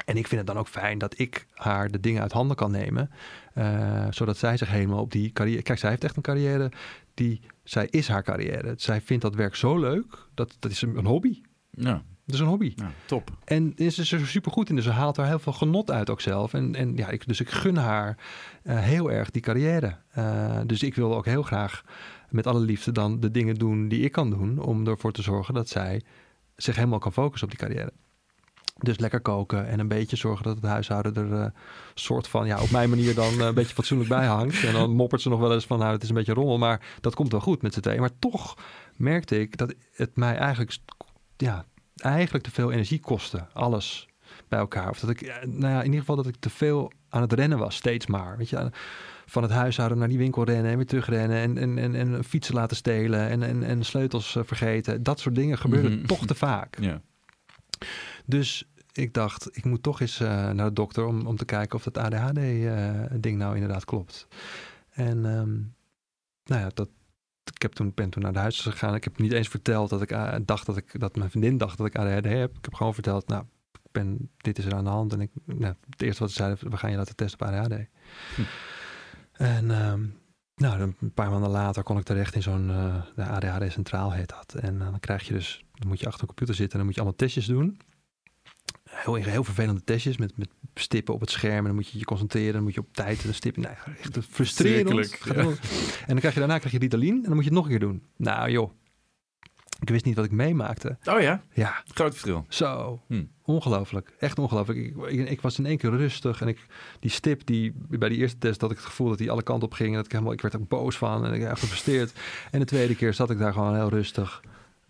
En ik vind het dan ook fijn dat ik haar de dingen uit handen kan nemen. Eh, zodat zij zich helemaal op die carrière. Kijk, zij heeft echt een carrière. Die, zij is haar carrière. Zij vindt dat werk zo leuk. Dat, dat is een, een hobby. Ja, Dat is een hobby. ja top. En is ze er super goed in. Dus ze haalt er heel veel genot uit ook zelf. En, en ja, ik, dus ik gun haar eh, heel erg die carrière. Eh, dus ik wil ook heel graag met alle liefde dan de dingen doen die ik kan doen. Om ervoor te zorgen dat zij zich helemaal kan focussen op die carrière. Dus lekker koken en een beetje zorgen dat het huishouden er eh, soort van, ja, op mijn manier dan eh, een beetje fatsoenlijk bij hangt. En dan moppert ze nog wel eens van, nou, het is een beetje rommel, maar dat komt wel goed met z'n tweeën. Maar toch merkte ik dat het mij eigenlijk, ja, eigenlijk te veel energie kostte. Alles bij elkaar. Of dat ik, eh, nou ja, in ieder geval dat ik te veel aan het rennen was, steeds maar. Weet je, van het huishouden naar die winkel rennen en weer terugrennen en, en, en, en fietsen laten stelen en, en, en sleutels vergeten. Dat soort dingen gebeurden Mhm. toch te vaak. Ja. Dus ik dacht, ik moet toch eens eh, naar de dokter om, om te kijken of dat ADHD-ding nou inderdaad klopt. En ehm, nou ja, dat, ik heb toen, ben toen naar de huis gegaan. Ik heb niet eens verteld dat ik eh, dacht dat ik dat mijn vriendin dacht dat ik ADHD heb. Ik heb gewoon verteld, nou, ik ben, dit is er aan de hand. En ik, nou, het eerste wat ze zeiden, we gaan je laten testen op ADHD. Hm. En ehm, nou, een paar maanden later kon ik terecht in zo'n eh, de ADHD Centraal heet dat. En eh, dan krijg je dus, dan moet je achter een computer zitten en dan moet je allemaal testjes doen. Heel, heel vervelende testjes met, met stippen op het scherm. En dan moet je je concentreren. Dan moet je op tijd de stippen. Nou, echt frustrerend. Verschrikkelijk, En dan krijg je daarna krijg je Ritalin. En dan moet je het nog een keer doen. Nou joh, ik wist niet wat ik meemaakte. Oh ja, Ja, groot verschil. zo. Hm. Ongelooflijk. Echt ongelooflijk. Ik, ik, ik was in één keer rustig. En ik, die stip, die, bij die eerste test had ik het gevoel dat die alle kanten op ging. En dat ik, helemaal, ik werd er boos van. En ik echt gefrustreerd. En de tweede keer zat ik daar gewoon heel rustig.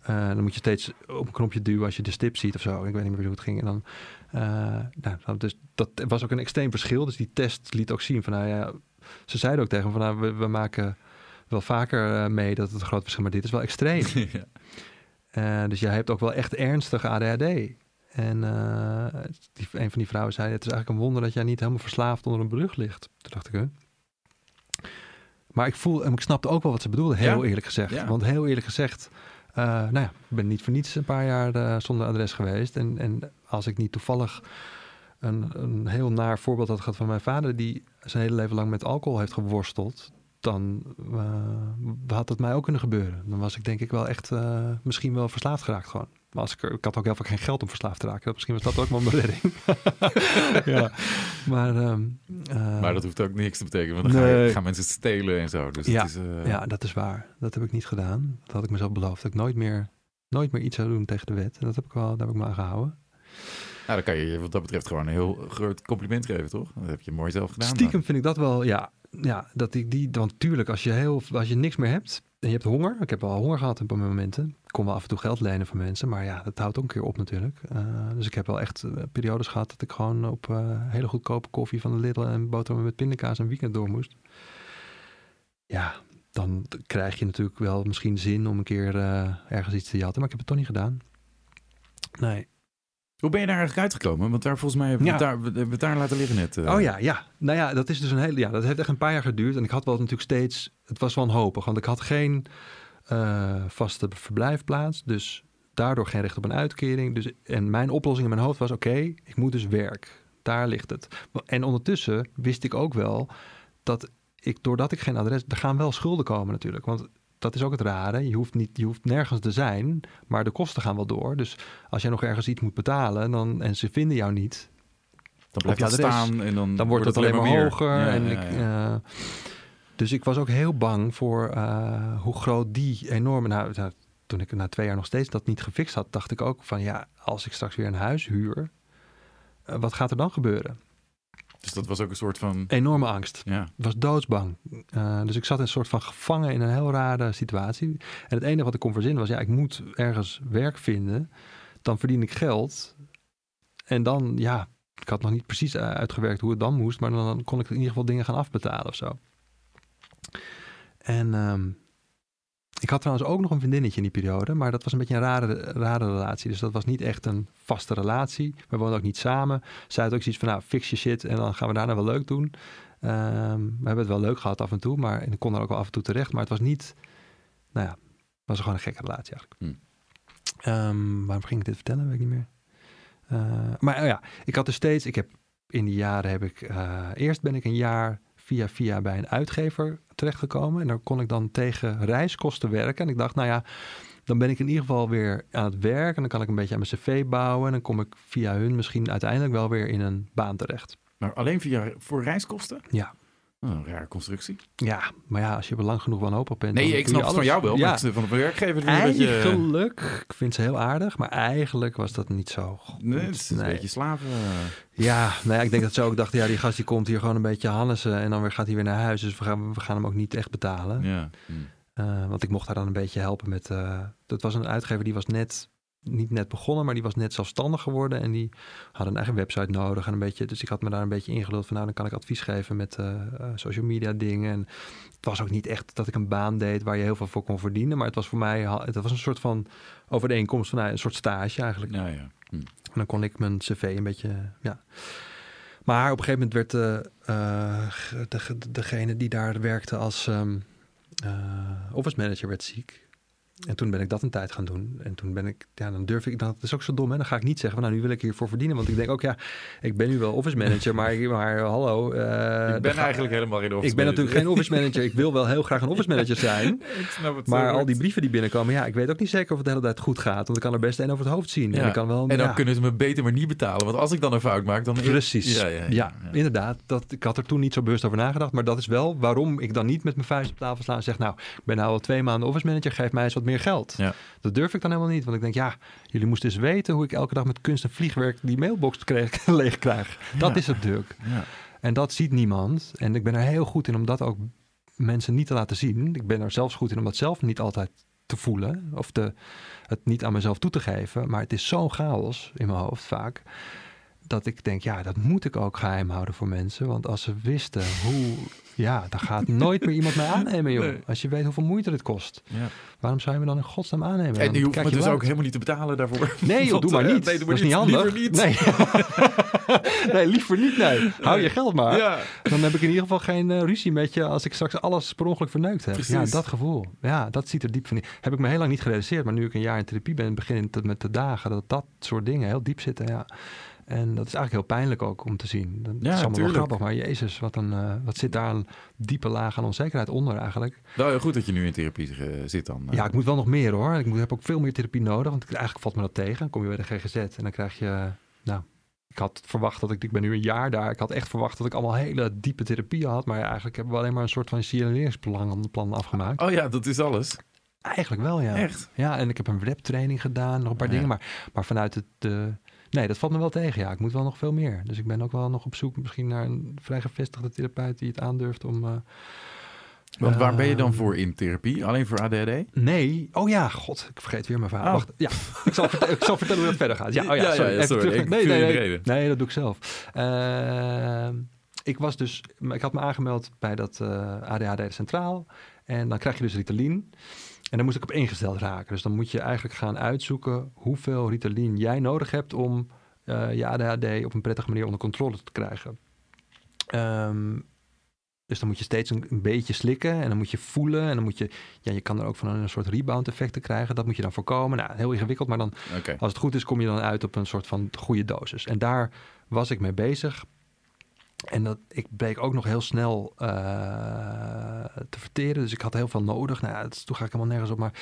Eh, dan moet je steeds op een knopje duwen als je de stip ziet of zo. Ik weet niet meer hoe het ging. En dan, eh, nou, dus dat was ook een extreem verschil. Dus die test liet ook zien van, nou ja, ze zeiden ook tegen me van, nou, we, we maken wel vaker eh, mee dat het een groot verschil, maar dit is wel extreem. ja. Dus jij hebt ook wel echt ernstige ADHD. En die, een van die vrouwen zei, het is eigenlijk een wonder dat jij niet helemaal verslaafd onder een brug ligt. Toen dacht ik, hè? Maar ik voel, en ik snapte ook wel wat ze bedoelde, heel Ja? eerlijk gezegd. Ja. Want heel eerlijk gezegd, eh, nou ja, ik ben niet voor niets een paar jaar eh, zonder adres geweest. En, en als ik niet toevallig een, een heel naar voorbeeld had gehad van mijn vader, die zijn hele leven lang met alcohol heeft geworsteld, dan eh, had het mij ook kunnen gebeuren. Dan was ik denk ik wel echt misschien wel verslaafd geraakt gewoon. Maar als ik, er- ik had ook heel vaak geen geld om verslaafd te raken. Misschien was dat ook wel mijn redding. ja. Maar, ehm, eh, Maar dat hoeft ook niks te betekenen, want dan Nee. gaan mensen stelen en zo. Dus Ja, het is, eh, ja, dat is waar. Dat heb ik niet gedaan. Dat had ik mezelf beloofd. Dat ik nooit meer, nooit meer iets zou doen tegen de wet. En dat heb ik wel, daar heb ik me aan gehouden. Nou, dan kan je wat dat betreft gewoon een heel groot compliment geven, toch? Dat heb je mooi zelf gedaan. dan. Stiekem vind ik dat wel, ja. Ja, dat ik die, want tuurlijk, als je, heel, als je niks meer hebt je hebt honger. Ik heb wel honger gehad op momenten. Ik kon wel af en toe geld lenen van mensen, maar ja, dat houdt ook een keer op natuurlijk. Eh, dus ik heb wel echt eh, periodes gehad dat ik gewoon op eh, hele goedkope koffie van de Lidl en boterhammen met pindakaas een weekend door moest. Ja, dan krijg je natuurlijk wel misschien zin om een keer ergens iets te jatten, maar ik heb het toch niet gedaan. Nee. Hoe ben je daar eigenlijk uitgekomen? Want daar volgens mij hebben we, Ja. daar, we het daar laten liggen net. eh. Oh ja, ja. Nou ja, dat is dus een hele. Ja, dat heeft echt een paar jaar geduurd. En ik had wel natuurlijk steeds. Het was wanhopig, want ik had geen eh, vaste verblijfplaats. Dus daardoor geen recht op een uitkering. Dus, en mijn oplossing in mijn hoofd was: oké, ik moet dus werk. Daar ligt het. En ondertussen wist ik ook wel dat ik, doordat ik geen adres. Er gaan wel schulden komen natuurlijk. Want dat is ook het rare. Je hoeft, niet, je hoeft nergens te zijn, maar de kosten gaan wel door. Dus als jij nog ergens iets moet betalen dan, en ze vinden jou niet, dan blijft adres. staan en dan, dan wordt het alleen maar meer. hoger. Ja, en ja, ik, eh, dus ik was ook heel bang voor eh, hoe groot die enorme... Nou, nou, toen ik na twee jaar nog steeds dat niet gefixt had, dacht ik ook van ja, als ik straks weer een huis huur, eh, wat gaat er dan gebeuren? Dus dat was ook een soort van... Enorme angst. Ja, Ik was doodsbang. Eh, dus ik zat een soort van gevangen in een heel rare situatie. En het enige wat ik kon verzinnen was, ja, ik moet ergens werk vinden. Dan verdien ik geld. En dan, ja, ik had nog niet precies uitgewerkt hoe het dan moest. Maar dan kon ik in ieder geval dingen gaan afbetalen of zo. En ehm, ik had trouwens ook nog een vriendinnetje in die periode. Maar dat was een beetje een rare, rare relatie. Dus dat was niet echt een vaste relatie. We woonden ook niet samen. Zij had ook zoiets van, nou, fix je shit. En dan gaan we daarna wel leuk doen. Ehm, we hebben het wel leuk gehad af en toe, maar en ik kon er ook wel af en toe terecht. Maar het was niet, nou ja, het was gewoon een gekke relatie eigenlijk. Hmm. Ehm, waarom ging ik dit vertellen? Weet ik niet meer. Eh, maar oh ja, ik had dus steeds, ik heb in die jaren heb ik, eh, eerst ben ik een jaar via via bij een uitgever terechtgekomen. En daar kon ik dan tegen reiskosten werken. En ik dacht, nou ja, dan ben ik in ieder geval weer aan het werk. En dan kan ik een beetje aan mijn cv bouwen. En dan kom ik via hun misschien uiteindelijk wel weer in een baan terecht. maar alleen via, voor reiskosten? Ja. Een rare constructie. Ja, maar ja, als je er lang genoeg wanhopig bent. Nee, ik snap het van jou wel, Ja, maar van de werkgever een beetje... eigenlijk, ik vind ze heel aardig, maar eigenlijk was dat niet zo goed. Nee, het is een beetje slaven... Ja, nou ja, ik denk dat ze ook dachten, ja, die gast die komt hier gewoon een beetje hannessen en dan weer gaat hij weer naar huis. Dus we gaan, we gaan hem ook niet echt betalen. Ja. Hm. Eh, want ik mocht daar dan een beetje helpen met. eh, dat was een uitgever die was net. Niet net begonnen, maar die was net zelfstandig geworden. En die had een eigen website nodig. En een beetje, dus ik had me daar een beetje ingeduld van. Nou, dan kan ik advies geven met eh, eh, social media dingen. En het was ook niet echt dat ik een baan deed waar je heel veel voor kon verdienen. Maar het was voor mij. Het was een soort van overeenkomst van nou, een soort stage eigenlijk. Ja, ja. Hm. En dan kon ik mijn cv een beetje, ja. Maar op een gegeven moment werd de, eh, de, de- degene die daar werkte als ehm, eh, office manager werd ziek. En toen ben ik dat een tijd gaan doen. En toen ben ik, ja, dan durf ik, dat is ook zo dom, hè? Dan ga ik niet zeggen, van, nou, nu wil ik hiervoor verdienen. Want ik denk ook, ja, ik ben nu wel office manager, maar, maar hallo. eh, ik ben ga- eigenlijk helemaal geen office Ik ben natuurlijk geen office manager. Ik wil wel heel graag een office manager zijn. ik snap het. Maar al die brieven die binnenkomen, ja, ik weet ook niet zeker of het de hele tijd goed gaat. Want ik kan er best één over het hoofd zien. Ja. En, ik kan wel, En dan ja. kunnen ze me beter maar niet betalen. Want als ik dan een fout maak, dan... Precies. Ja, Ja, ja, ja, ja. inderdaad. Dat, ik had er toen niet zo bewust over nagedacht. Maar dat is wel waarom ik dan niet met mijn vuist op tafel sla en zeg... nou, ik ben nou al twee maanden office manager, geef mij eens wat meer geld. Ja. Dat durf ik dan helemaal niet. Want ik denk, ja, jullie moesten eens weten... hoe ik elke dag met kunst en vliegwerk die mailbox kreeg, leeg krijg. Dat Ja. is het druk. Ja. En dat ziet niemand. En ik ben er heel goed in om dat ook mensen niet te laten zien. Ik ben er zelfs goed in om dat zelf niet altijd te voelen. Of te, het niet aan mezelf toe te geven. Maar het is zo'n chaos in mijn hoofd vaak. Dat ik denk, ja, dat moet ik ook geheim houden voor mensen. Want als ze wisten hoe... Ja, dan gaat nooit meer iemand mij aannemen, joh. Nee. Als je weet hoeveel moeite het kost. Ja. Waarom zou je me dan in godsnaam aannemen? En die hoeft me je dus ook helemaal niet te betalen daarvoor. Nee, joh, doe maar eh, niet. nee, doe dat maar is niet niet. handig. Liever niet. Nee. nee, liever niet. Nee. Hou je geld maar. Ja. Dan heb ik in ieder geval geen eh, ruzie met je als ik straks alles per ongeluk verneukt heb. Precies. Ja, dat gevoel. Ja, dat ziet er diep van in. Heb ik me heel lang niet gerealiseerd. Maar nu ik een jaar in therapie ben, begin ik met te dagen dat dat soort dingen heel diep zitten. Ja. En dat is eigenlijk heel pijnlijk ook om te zien. Dat Ja, is allemaal wel grappig, maar jezus, wat, een, eh, wat zit daar een diepe laag aan onzekerheid onder eigenlijk. Heel goed dat je nu in therapie eh, zit dan. eh. Ja, ik moet wel nog meer hoor. Ik moet, heb ook veel meer therapie nodig, want eigenlijk valt me dat tegen. Dan kom je bij de GGZ en dan krijg je, nou, ik had verwacht dat ik, ik ben nu een jaar daar. Ik had echt verwacht dat ik allemaal hele diepe therapie had, maar eigenlijk hebben we alleen maar een soort van signaleringsplan plan afgemaakt. Oh ja, dat is alles. Eigenlijk wel, ja. Echt? Ja, en ik heb een webtraining gedaan, nog een paar ja. dingen, maar, maar vanuit het, eh, nee, dat valt me wel tegen. Ja, ik moet wel nog veel meer. Dus ik ben ook wel nog op zoek misschien naar een vrij gevestigde therapeut die het aandurft om. eh, Want waar ben je dan Ehm, voor in therapie? Alleen voor ADHD? Nee, oh ja, god, ik vergeet weer mijn verhaal. Oh. Wacht, ja, ik zal, vertel- ik zal vertellen hoe het verder gaat. Ja, oh ja, sorry. ja, sorry, ik nee, nee, dat doe ik zelf. Ehm, ik was dus, ik had me aangemeld bij dat eh, ADHD Centraal. En dan krijg je dus Ritalin. En dan moest ik op ingesteld raken. Dus dan moet je eigenlijk gaan uitzoeken hoeveel Ritalin jij nodig hebt om eh, je ADHD op een prettige manier onder controle te krijgen. Ehm, dus dan moet je steeds een, een beetje slikken en dan moet je voelen. En dan moet je, ja, je kan er ook van een soort rebound effecten krijgen. Dat moet je dan voorkomen. Nou, heel ingewikkeld, maar dan als het goed is, kom je dan uit op een soort van goede dosis. En daar was ik mee bezig. En dat, ik bleek ook nog heel snel eh, te verteren. Dus ik had heel veel nodig. Nou, ja, het, toen ga ik helemaal nergens op. Maar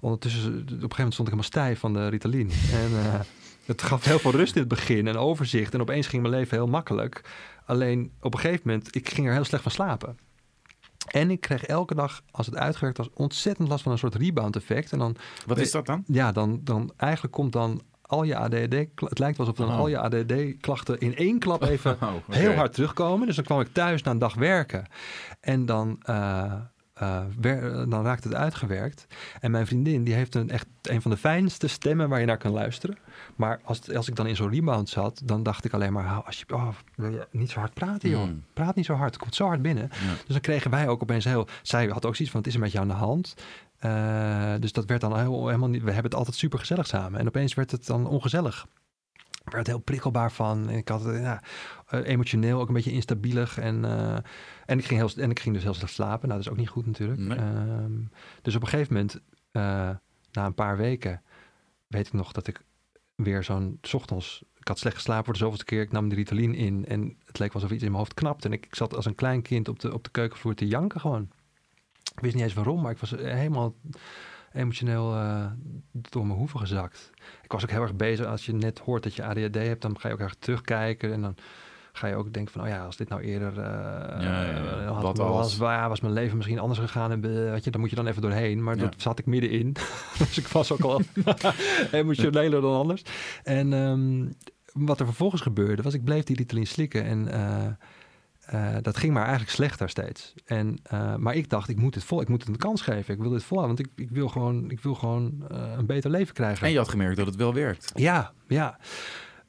ondertussen, op een gegeven moment stond ik helemaal stijf van de Ritalin. En eh, het gaf heel veel rust in het begin en overzicht. En opeens ging mijn leven heel makkelijk. Alleen op een gegeven moment, ik ging er heel slecht van slapen. En ik kreeg elke dag, als het uitgewerkt was, ontzettend last van een soort rebound effect. En dan Wat is dat dan? ja, dan, dan eigenlijk komt dan al je ADD, het lijkt alsof dan Oh. al je ADD-klachten in één klap even Oh, oké. heel hard terugkomen. Dus dan kwam ik thuis na een dag werken en dan, wer- dan raakt het uitgewerkt. En mijn vriendin, die heeft een echt een van de fijnste stemmen waar je naar kan luisteren. Maar als, als ik dan in zo'n rebound zat, dan dacht ik alleen maar, "Hou als je, oh, wil je niet zo hard praten joh. Mm. Praat niet zo hard, het komt zo hard binnen. Ja. Dus dan kregen wij ook opeens heel... Zij had ook zoiets van, het is er met jou aan de hand. Eh, dus dat werd dan helemaal niet... We hebben het altijd super gezellig samen. En opeens werd het dan ongezellig. Ik werd heel prikkelbaar van. Ik had het ja, eh, emotioneel ook een beetje instabielig. En, eh, en, ik ging heel, en ik ging dus heel slecht slapen. Nou, dat is ook niet goed natuurlijk. Nee. Ehm, dus op een gegeven moment, na een paar weken... weet ik nog dat ik weer zo'n... ochtends, ik had slecht geslapen voor de zoveelste keer. Ik nam de Ritalin in en het leek alsof iets in mijn hoofd knapt. En ik, ik zat als een klein kind op de, op de keukenvloer te janken gewoon. Ik wist niet eens waarom, maar ik was helemaal emotioneel eh, door mijn hoeven gezakt. Ik was ook heel erg bezig. Als je net hoort dat je ADHD hebt, dan ga je ook erg terugkijken. En dan ga je ook denken van, oh ja, als dit nou eerder... eh, Ja, ja, ja. eh, had Wat was, als? waar was mijn leven misschien anders gegaan. En, weet je, daar moet je dan even doorheen. Maar dat zat ik middenin. dus ik was ook al emotioneler dan anders. En ehm, wat er vervolgens gebeurde, was ik bleef die Ritalin slikken. En eh, dat ging maar eigenlijk slechter steeds. En, eh, maar ik dacht, ik moet het vol, ik moet het een kans geven. Ik wil dit volhouden, want ik, ik wil gewoon, ik wil gewoon eh, een beter leven krijgen. En je had gemerkt dat het wel werkt. Ja, ja.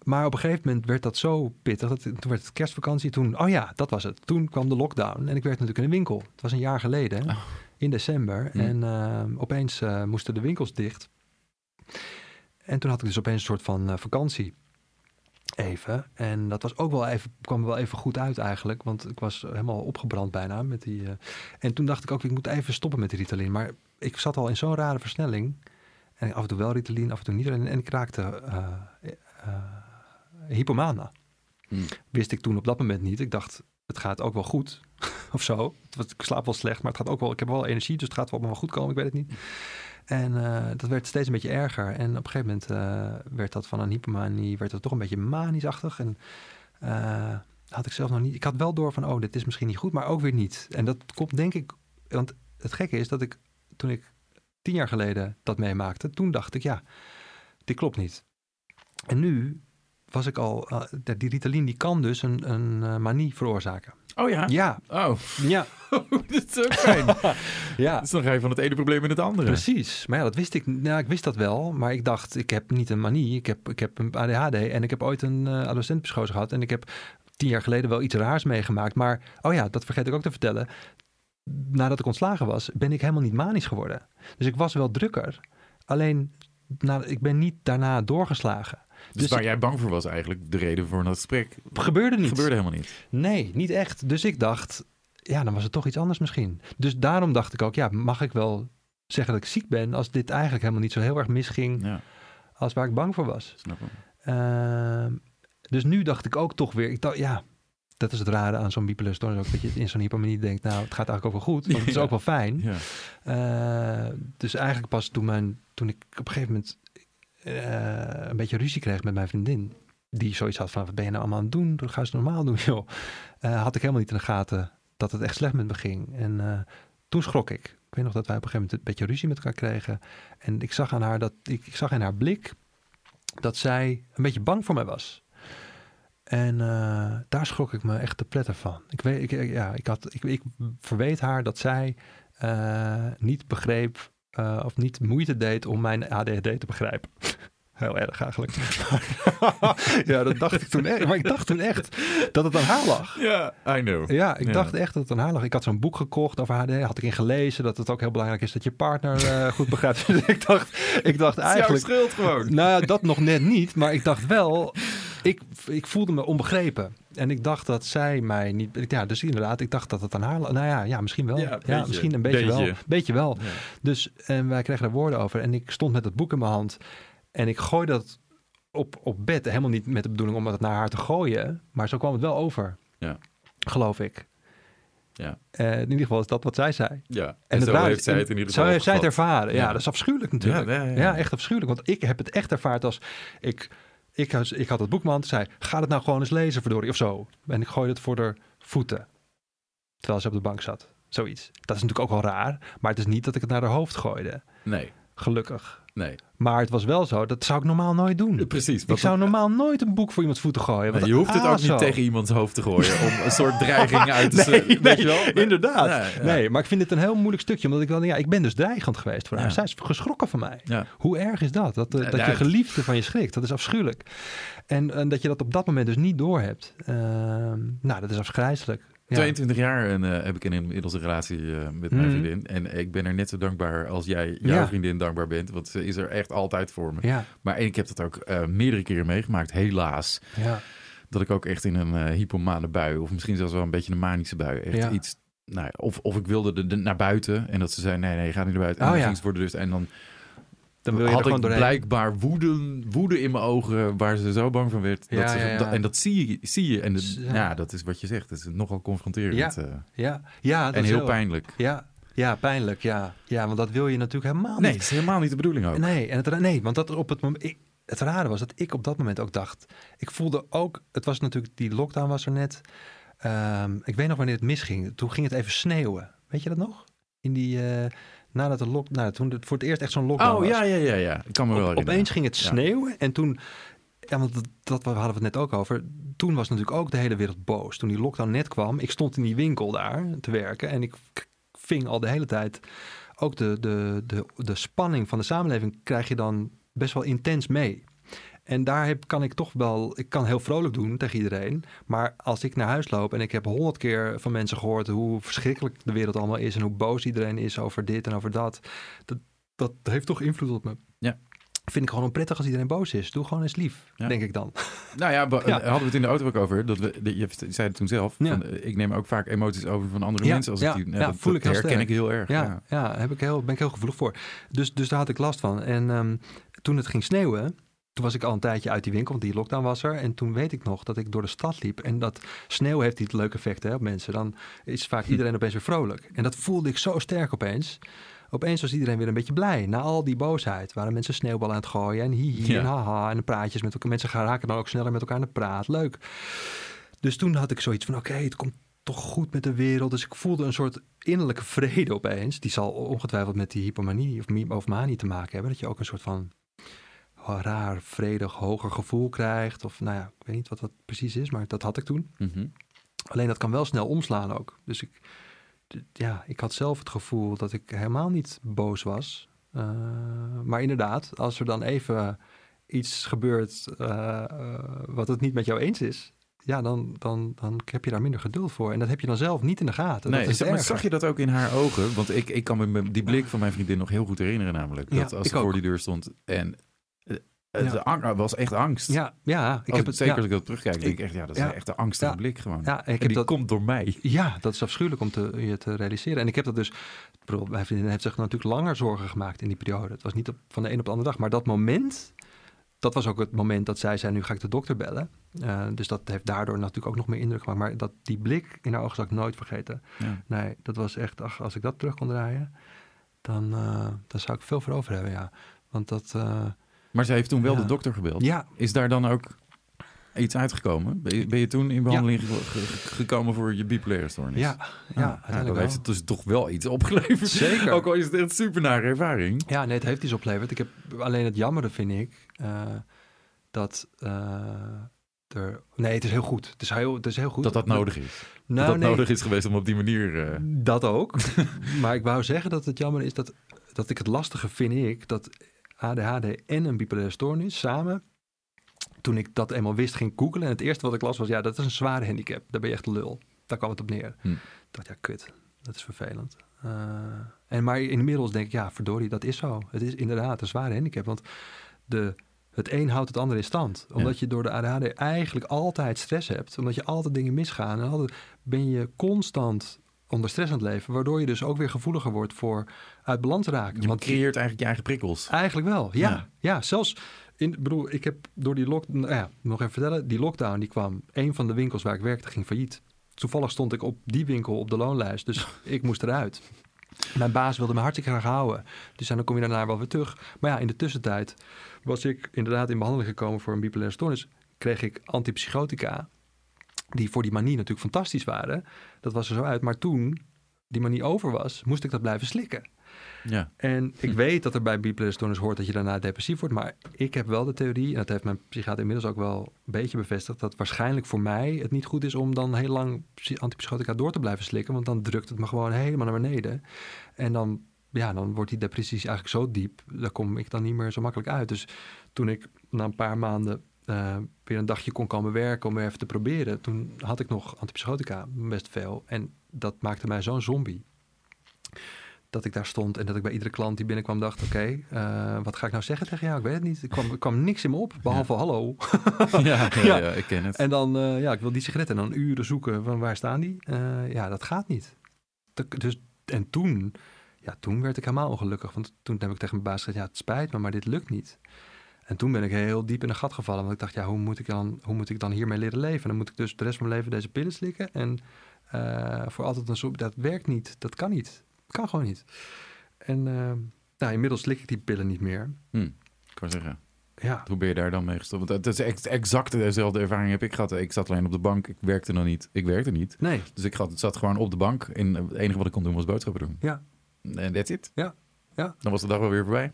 Maar op een gegeven moment werd dat zo pittig. Dat, toen werd het kerstvakantie. Toen, oh ja, dat was het. Toen kwam de lockdown. En ik werkte natuurlijk in een winkel. Het was een jaar geleden, Oh. in december. Hm. En eh, opeens moesten de winkels dicht. En toen had ik dus opeens een soort van vakantie. Even. En dat was ook wel even, kwam wel even goed uit eigenlijk. Want ik was helemaal opgebrand bijna met die. eh, en toen dacht ik ook, ik moet even stoppen met Ritalin. Maar ik zat al in zo'n rare versnelling. En af en toe wel Ritalin, af en toe niet. En, en ik raakte eh eh, hypomana. Hmm. Wist ik toen op dat moment niet. Ik dacht, het gaat ook wel goed. of zo. Ik slaap wel slecht, maar het gaat ook wel. Ik heb wel energie, dus het gaat wel, wel goed komen. Ik weet het niet. En eh, dat werd steeds een beetje erger. En op een gegeven moment eh, werd dat van een hypomanie, werd het toch een beetje manisch-achtig. En eh, had ik zelf nog niet. Ik had wel door van, oh, dit is misschien niet goed, maar ook weer niet. En dat komt denk ik, want het gekke is dat ik toen ik tien jaar geleden dat meemaakte, toen dacht ik, ja, dit klopt niet. En nu was ik al, die Ritalin die kan dus een, een manie veroorzaken. Oh ja? Ja, Oh, ja, dat is ook fijn. ja. Dus dan ga je van het ene probleem in het andere. Precies. Maar ja, dat wist ik. Nou, ik wist dat wel. Maar ik dacht, ik heb niet een manie. Ik heb, ik heb een ADHD. En ik heb ooit een uh, adolescentenpsychose gehad. En ik heb tien jaar geleden wel iets raars meegemaakt. Maar, oh ja, dat vergeet ik ook te vertellen. Nadat ik ontslagen was, ben ik helemaal niet manisch geworden. Dus ik was wel drukker. Alleen, nou, ik ben niet daarna doorgeslagen. Dus, Dus waar ik- jij bang voor was eigenlijk de reden voor dat gesprek. Gebeurde niet. gebeurde helemaal niet. Nee, niet echt. Dus ik dacht, ja, dan was het toch iets anders misschien. Dus daarom dacht ik ook, ja, mag ik wel zeggen dat ik ziek ben... als dit eigenlijk helemaal niet zo heel erg misging... Ja, als waar ik bang voor was. snap. Ehm, Dus nu dacht ik ook toch weer, ik dacht, ja, dat is het rare aan zo'n bipolaire stoornis ook, dat je in zo'n hypomanie denkt, nou, het gaat eigenlijk ook wel goed, want het is Ja. ook wel fijn. Ja. Eh, dus eigenlijk pas toen, mijn, toen ik op een gegeven moment eh, een beetje ruzie kreeg met mijn vriendin, die zoiets had van, wat ben je nou allemaal aan het doen? Doe- Ga eens normaal doen, joh. Eh, had ik helemaal niet in de gaten dat het echt slecht met me ging. En eh, toen schrok ik. Ik weet nog dat wij op een gegeven moment een beetje ruzie met elkaar kregen. En ik zag aan haar dat, ik, zag in haar blik dat zij een beetje bang voor mij was. En daar schrok ik me echt te pletter van. Ik, weet, ik, ja, ik, had, ik, ik verweet haar dat zij niet begreep eh, of niet moeite deed om mijn ADHD te begrijpen. Heel erg eigenlijk. ja, dat dacht ik toen echt. Maar ik dacht toen echt dat het aan haar lag. Ja, I know. Ja, ik dacht echt dat het aan haar lag. Ik had zo'n boek gekocht over ADHD. Had ik in gelezen dat het ook heel belangrijk is dat je partner eh, goed begrijpt. Dus ik dacht, ik dacht Het eigenlijk... schuld gewoon. Nou ja, dat nog net niet. Maar ik dacht wel, ik, ik voelde me onbegrepen. En ik dacht dat zij mij niet... Ja, dus inderdaad, ik dacht dat het aan haar... Nou ja, ja misschien wel. Ja, misschien een beetje, wel. Beetje. Beetje wel. Ja. Dus en wij kregen er woorden over. En ik stond met het boek in mijn hand. En ik gooide dat op, op bed. Helemaal niet met de bedoeling om het naar haar te gooien. Maar zo kwam het wel over. Ja. Geloof ik. Ja. Eh, in ieder geval is dat wat zij zei. Ja, en, En het zo raar- heeft zij het in ieder Zo geval heeft zij het ervaren. Ja, Ja. dat is afschuwelijk natuurlijk. Ja, ja. echt afschuwelijk. Want ik heb het echt ervaard als... Ik, ik, had- ik had het boek in mijn hand. zei, ga het nou gewoon eens lezen, verdorie. Of zo. En ik gooide het voor de voeten. Terwijl ze op de bank zat. Zoiets. Dat is natuurlijk ook wel raar. Maar het is niet dat ik het naar haar hoofd gooide. Nee, Gelukkig. Nee. Maar het was wel zo. Dat zou ik normaal nooit doen. Precies. Ik zou normaal nooit een boek voor iemands voeten gooien. Je hoeft het ah, ook niet zo. tegen iemands hoofd te gooien om een soort dreiging uit te zetten. nee, weet je wel? inderdaad. Ja. Nee, maar ik vind het een heel moeilijk stukje. Omdat ik dan, ja, ik ben dus dreigend geweest voor haar. Ja. Zij is geschrokken van mij. Ja. Hoe erg is dat? Dat, eh, dat je geliefde van je schrikt. Dat is afschuwelijk. En, en dat je dat op dat moment dus niet doorhebt. Ehm nou, dat is afgrijzelijk. Ja. 22 jaar en, eh, heb ik in inmiddels een relatie eh, met mijn Mhm. vriendin. En ik ben er net zo dankbaar als jij jouw Ja. vriendin dankbaar bent. Want ze is er echt altijd voor me. Ja, Maar ik heb dat ook eh, meerdere keren meegemaakt, helaas. ja, Dat ik ook echt in een hypomane bui, of misschien zelfs wel een beetje een manische bui, echt iets... Nou, of, of ik wilde de, de- naar buiten en dat ze zei, nee, nee, ga niet naar buiten. En Oh, dan ging ze voor de deur en dan dan wil je er had gewoon ik doorheen. blijkbaar woede, woede in mijn ogen waar ze zo bang van werd. Ja, dat ze, ja, ja. dat- en dat zie je. Zie je en dat- Ja. ja. dat is wat je zegt. Het is nogal confronterend. eh, Ja, ja dat en heel pijnlijk. Ja, ja, pijnlijk. Ja. ja, want dat wil je natuurlijk helemaal Nee, niet. het is helemaal niet de bedoeling ook. Nee, en het, nee want dat op het moment. Ik, het rare was dat ik op dat moment ook dacht. Ik voelde ook. Het was natuurlijk. Die lockdown was er net. Ehm, ik weet nog wanneer het misging. Toen ging het even sneeuwen. Weet je dat nog? In die. eh, nadat de lock, nou, toen het voor het eerst echt zo'n lockdown Oh, was. ja, ja, ja, ja. Ik kan me wel Op- opeens ging het sneeuwen en toen, ja, want dat, dat hadden we het net ook over. Toen was natuurlijk ook de hele wereld boos. Toen die lockdown net kwam, ik stond in die winkel daar te werken en ik ving al de hele tijd ook de, de, de, de spanning van de samenleving krijg je dan best wel intens mee. En daar heb, kan ik toch wel, ik kan heel vrolijk doen tegen iedereen. Maar als ik naar huis loop en ik heb honderd keer van mensen gehoord hoe verschrikkelijk de wereld allemaal is en hoe boos iedereen is over dit en over dat, dat, dat heeft toch invloed op me. Ja. Vind ik gewoon onprettig als iedereen boos is. Doe gewoon eens lief, Ja. denk ik dan. Nou ja, hadden we het in de auto ook over. Dat we, de- je zei het toen zelf. Ja. Van, eh, ik neem ook vaak emoties over van andere mensen. Als ja, ik die, dat, voel ik dat heel herken sterk. ik heel erg. Ja, Ja. ja. heb ik heel, ben ik heel gevoelig voor. Dus, dus daar had ik last van. En ehm, toen het ging sneeuwen, toen was ik al een tijdje uit die winkel, want die lockdown was er. En toen weet ik nog dat ik door de stad liep. En dat sneeuw heeft niet leuk effect hè, op mensen. Dan is vaak Hm. iedereen opeens weer vrolijk. En dat voelde ik zo sterk opeens. Opeens was iedereen weer een beetje blij. Na al die boosheid waren mensen sneeuwballen aan het gooien. En hihi Ja. en haha. En de praatjes met elkaar. Mensen gaan raken dan ook sneller met elkaar aan de praat. Leuk. Dus toen had ik zoiets van, oké, het komt toch goed met de wereld. Dus ik voelde een soort innerlijke vrede opeens. Die zal ongetwijfeld met die hypomanie of, of manie te maken hebben. Dat je ook een soort van raar, vredig, hoger gevoel krijgt. Of nou ja, ik weet niet wat dat precies is, maar dat had ik toen. Mhm. Alleen dat kan wel snel omslaan ook. Dus ik, ja, ik had zelf het gevoel dat ik helemaal niet boos was. Eh, maar inderdaad, als er dan even iets gebeurt eh, eh, wat het niet met jou eens is, ja, dan, dan, dan heb je daar minder geduld voor. En dat heb je dan zelf niet in de gaten. Nee, dat is maar zag je dat ook in haar ogen? Want ik, ik kan me die blik van mijn vriendin nog heel goed herinneren namelijk. Ja, Dat als ik ze voor ook. die deur stond en... eh, Ja. Het ang- was echt angst. Ja, ja, ik Als- heb het zeker ja, als ik dat terugkijk, denk ik echt, ja, dat is Ja. echt een angstige blik gewoon. ja, ik en heb die dat. komt door mij. Ja, dat is afschuwelijk om te, je te realiseren. En ik heb dat dus. Mijn vriendin heeft zich natuurlijk langer zorgen gemaakt in die periode. Het was niet op, van de een op de andere dag. Maar dat moment dat was ook het moment dat zij zei, nu ga ik de dokter bellen. Uh, dus dat heeft daardoor natuurlijk ook nog meer indruk gemaakt. Maar dat, die blik in haar ogen zal ik nooit vergeten. Nee, dat was echt, ach, als ik dat terug kon draaien, dan, uh, dan zou ik veel voor over hebben, ja. Want dat... Uh, maar zij heeft toen wel ja. de dokter gebeld. Ja. Is daar dan ook iets uitgekomen? Ben je, ben je toen in behandeling ge ge gekomen voor je bipolaire stoornis? Ja, ja, Ah, heeft het dus toch wel iets opgeleverd. Zeker. Ook al is het echt super nare ervaring. Ja, nee, het heeft iets opgeleverd. Ik heb alleen het jammere vind ik uh, dat uh, er. Nee, het is heel goed. Het is heel, het is heel goed. Dat dat nodig is. Nou, dat dat nee, nodig is geweest om op die manier. Uh... Dat ook. maar ik wou zeggen dat het jammer is dat, dat ik het lastige vind ik dat ADHD en een bipolaire stoornis samen. Toen ik dat eenmaal wist, ging googlen. En het eerste wat ik las was: ja, dat is een zware handicap. Daar ben je echt lul. Daar kwam het op neer. Hm. Ik dacht, ja, kut. Dat is vervelend. Uh, en maar inmiddels denk ik, ja, verdorie, dat is zo. Het is inderdaad een zware handicap. Want de, het een houdt het ander in stand. Omdat ja. je door de ADHD eigenlijk altijd stress hebt. Omdat je altijd dingen misgaan. En altijd ben je constant onder stress aan het leven. Waardoor je dus ook weer gevoeliger wordt voor uit balans raken. Je Want creëert eigenlijk je eigen prikkels. Eigenlijk wel, ja. Ja. Ja, zelfs... In, bedoel, ik heb door die lockdown... Nou ja, nog even vertellen. Die lockdown die kwam... Een van de winkels waar ik werkte ging failliet. Toevallig stond ik op die winkel op de loonlijst. Dus ik moest eruit. Mijn baas wilde me hartstikke graag houden. Dus dan kom je daarna wel weer terug. Maar ja, in de tussentijd was ik inderdaad in behandeling gekomen voor een bipolaire stoornis. Kreeg ik antipsychotica, die voor die manie natuurlijk fantastisch waren. Dat was er zo uit. Maar toen die manie over was, moest ik dat blijven slikken. Ja. En ik weet dat er bij bipolaire stoornis hoort dat je daarna depressief wordt. Maar ik heb wel de theorie, en dat heeft mijn psychiater inmiddels ook wel een beetje bevestigd, dat waarschijnlijk voor mij het niet goed is om dan heel lang antipsychotica door te blijven slikken. Want dan drukt het me gewoon helemaal naar beneden. En dan, ja, dan wordt die depressie eigenlijk zo diep, daar kom ik dan niet meer zo makkelijk uit. Dus toen ik na een paar maanden uh, weer een dagje kon komen werken om weer even te proberen, toen had ik nog antipsychotica, best veel. En dat maakte mij zo'n zombie dat ik daar stond en dat ik bij iedere klant die binnenkwam dacht... oké, okay, uh, wat ga ik nou zeggen tegen jou? Ik weet het niet. Er kwam, er kwam niks in me op, behalve ja. hallo. ja, ja, ik ken het. En dan, uh, ja, ik wil die sigaretten en dan uren zoeken van waar staan die? Ja, dat gaat niet. Dus, en toen, ja, toen werd ik helemaal ongelukkig. Want toen heb ik tegen mijn baas gezegd, ja, het spijt me, maar dit lukt niet. En toen ben ik heel diep in een gat gevallen. Want ik dacht, ja, hoe moet ik dan, hoe moet ik dan hiermee leren leven? Dan moet ik dus de rest van mijn leven deze pillen slikken. En voor altijd een soep, dat werkt niet. Dat kan niet. Kan gewoon niet. En uh, nou, inmiddels slik ik die pillen niet meer. Hm, ik kan zeggen. Ja. Hoe ben je daar dan mee gestopt? Want het is ex exact dezelfde ervaring heb ik gehad. Ik zat alleen op de bank. Ik werkte nog niet. Ik werkte niet. Nee. Dus ik zat, zat gewoon op de bank. En het enige wat ik kon doen was boodschappen doen. Ja. En that's it. Ja. ja. Dan was de dag wel weer voorbij.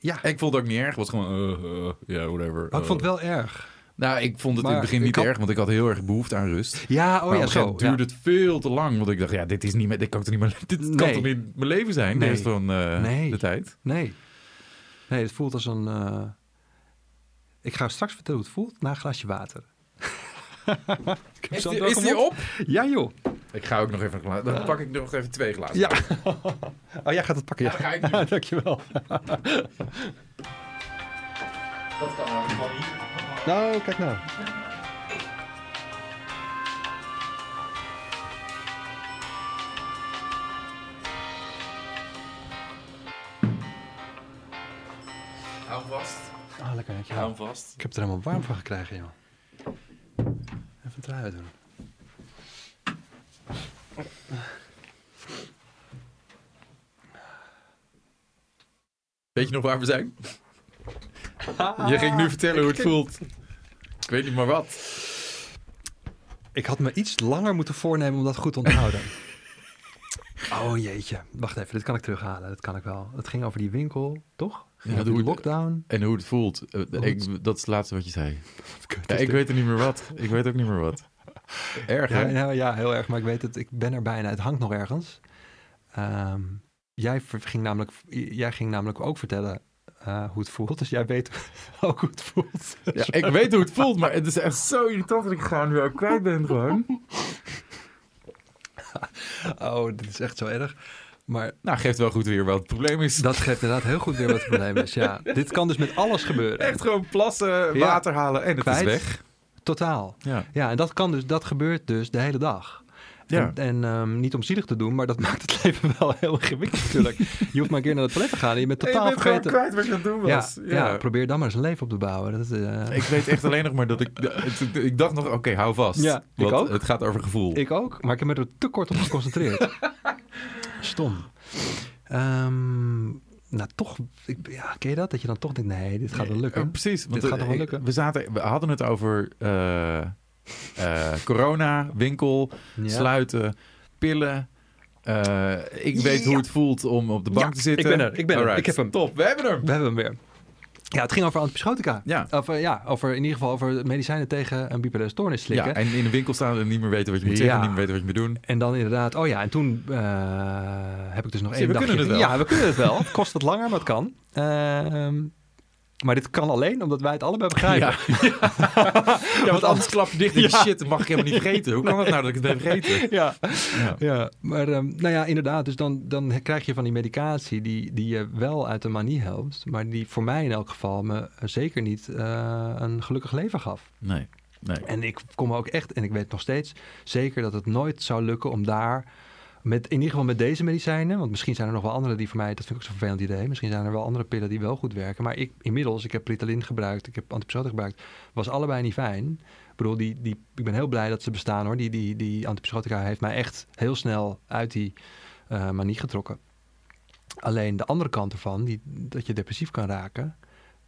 Ja. Ik vond het ook niet erg. Het was gewoon, ja, uh, yeah, whatever. Maar ik vond het wel erg. Nou, ik vond het maar in het begin niet had... erg, want ik had heel erg behoefte aan rust. Ja, oh ja, zo. Het duurde ja. het veel te lang, want ik dacht, ja, dit is niet meer, dit kan toch niet meer, dit nee. kan toch niet mijn leven zijn, nee. de rest van uh, nee. de tijd. Nee. Nee, het voelt als een. Uh... Ik ga straks vertellen hoe het voelt na een glasje water. is die, is die op? Ja, joh. Ik ga ook nog even een glaas. Dan pak ik nog even twee glazen. Ja. oh, jij gaat het pakken. Ja, ja ga ik nu. Dankjewel. Dat kan nou gewoon niet. Nou, kijk nou. Hou vast. Ah, lekker. Ja. Hou vast. Ik heb er helemaal warm van gekregen, joh. Even een trui doen. Weet je nog waar we zijn? Je ging nu vertellen hoe het voelt. Ik weet niet maar wat. Ik had me iets langer moeten voornemen om dat goed te onthouden. oh jeetje. Wacht even, dit kan ik terughalen. Dat kan ik wel. Het ging over die winkel, toch? Ja, over die lockdown. En hoe het voelt. Hoe ik, het- dat is het laatste wat je zei. Ja, ik dit. weet er niet meer wat. Ik weet ook niet meer wat. Erg, Ja, ja, heel erg. Maar ik weet het, ik ben er bijna. Het hangt nog ergens. Ehm, jij, ging namelijk, jij ging namelijk ook vertellen eh, hoe het voelt. Dus jij weet ook hoe het voelt. Ja, ik weet hoe het voelt, maar het is echt zo irritant dat ik gewoon ook kwijt ben gewoon. Oh, dit is echt zo erg. Maar Nou, geeft wel goed weer wat het probleem is. dat geeft inderdaad heel goed weer wat het probleem is. Ja, dit kan dus met alles gebeuren. Echt gewoon plassen, water halen en het Kwijt. is weg. Totaal. Ja. Ja, en dat, kan dus, dat gebeurt dus de hele dag. Ja. En, en ehm, niet om zielig te doen, maar dat maakt het leven wel heel ingewikkeld natuurlijk. je hoeft maar een keer naar het toilet te gaan en je bent totaal vergeten. kwijt wat je aan het doen Ja, ja. probeer dan maar eens een leven op te bouwen. Dat, eh, Ik weet echt alleen nog maar dat ik... Ik dacht nog, oké, hou vast. Ja, ik ook. Het gaat over gevoel. Ik ook, maar ik heb me er te kort op geconcentreerd. Stom. Ehm, nou, toch, ik, ja, ken je dat? Dat je dan toch denkt, nee, dit gaat wel lukken. Ja, precies. Want gaat eh, toch wel lukken? We, zaten, we hadden het over eh, eh, corona, winkel, Ja. sluiten, pillen. Eh, ik weet hoe het voelt om op de bank te zitten. ik ben er, ik ben er. Alright. Ik heb hem. Top, we hebben hem. We hebben hem weer. Ja, het ging over antipsychotica. Ja. Of, eh, ja, over in ieder geval over medicijnen tegen een bipolaire stoornis slikken. Ja, en in de winkel staan en niet meer weten wat je moet Ja. zeggen, niet meer weten wat je moet doen. En dan inderdaad, oh ja, en toen eh, heb ik dus nog één we dagje... kunnen het wel. Ja, we kunnen het wel. Het kost wat langer, maar het kan. Ehm, maar dit kan alleen omdat wij het allebei begrijpen. Ja, want anders klap je dicht en Ja. shit, dat mag ik helemaal niet vergeten. Hoe kan het nou dat ik het ben vergeten? Ja, Ja. ja. maar ehm, nou ja, inderdaad. Dus dan, dan krijg je van die medicatie die, die je wel uit de manie helpt, maar die voor mij in elk geval me zeker niet eh, een gelukkig leven gaf. Nee, nee. En ik kom ook echt, en ik weet nog steeds zeker dat het nooit zou lukken om daar, met, in ieder geval met deze medicijnen, want misschien zijn er nog wel andere die voor mij, dat vind ik ook zo'n vervelend idee, misschien zijn er wel andere pillen die wel goed werken. Maar ik inmiddels, ik heb Ritalin gebruikt, ik heb antipsychotica gebruikt, was allebei niet fijn. Ik bedoel, die, die, ik ben heel blij dat ze bestaan hoor. Die, die, die antipsychotica heeft mij echt heel snel uit die eh, manie getrokken. Alleen de andere kant ervan, die, dat je depressief kan raken,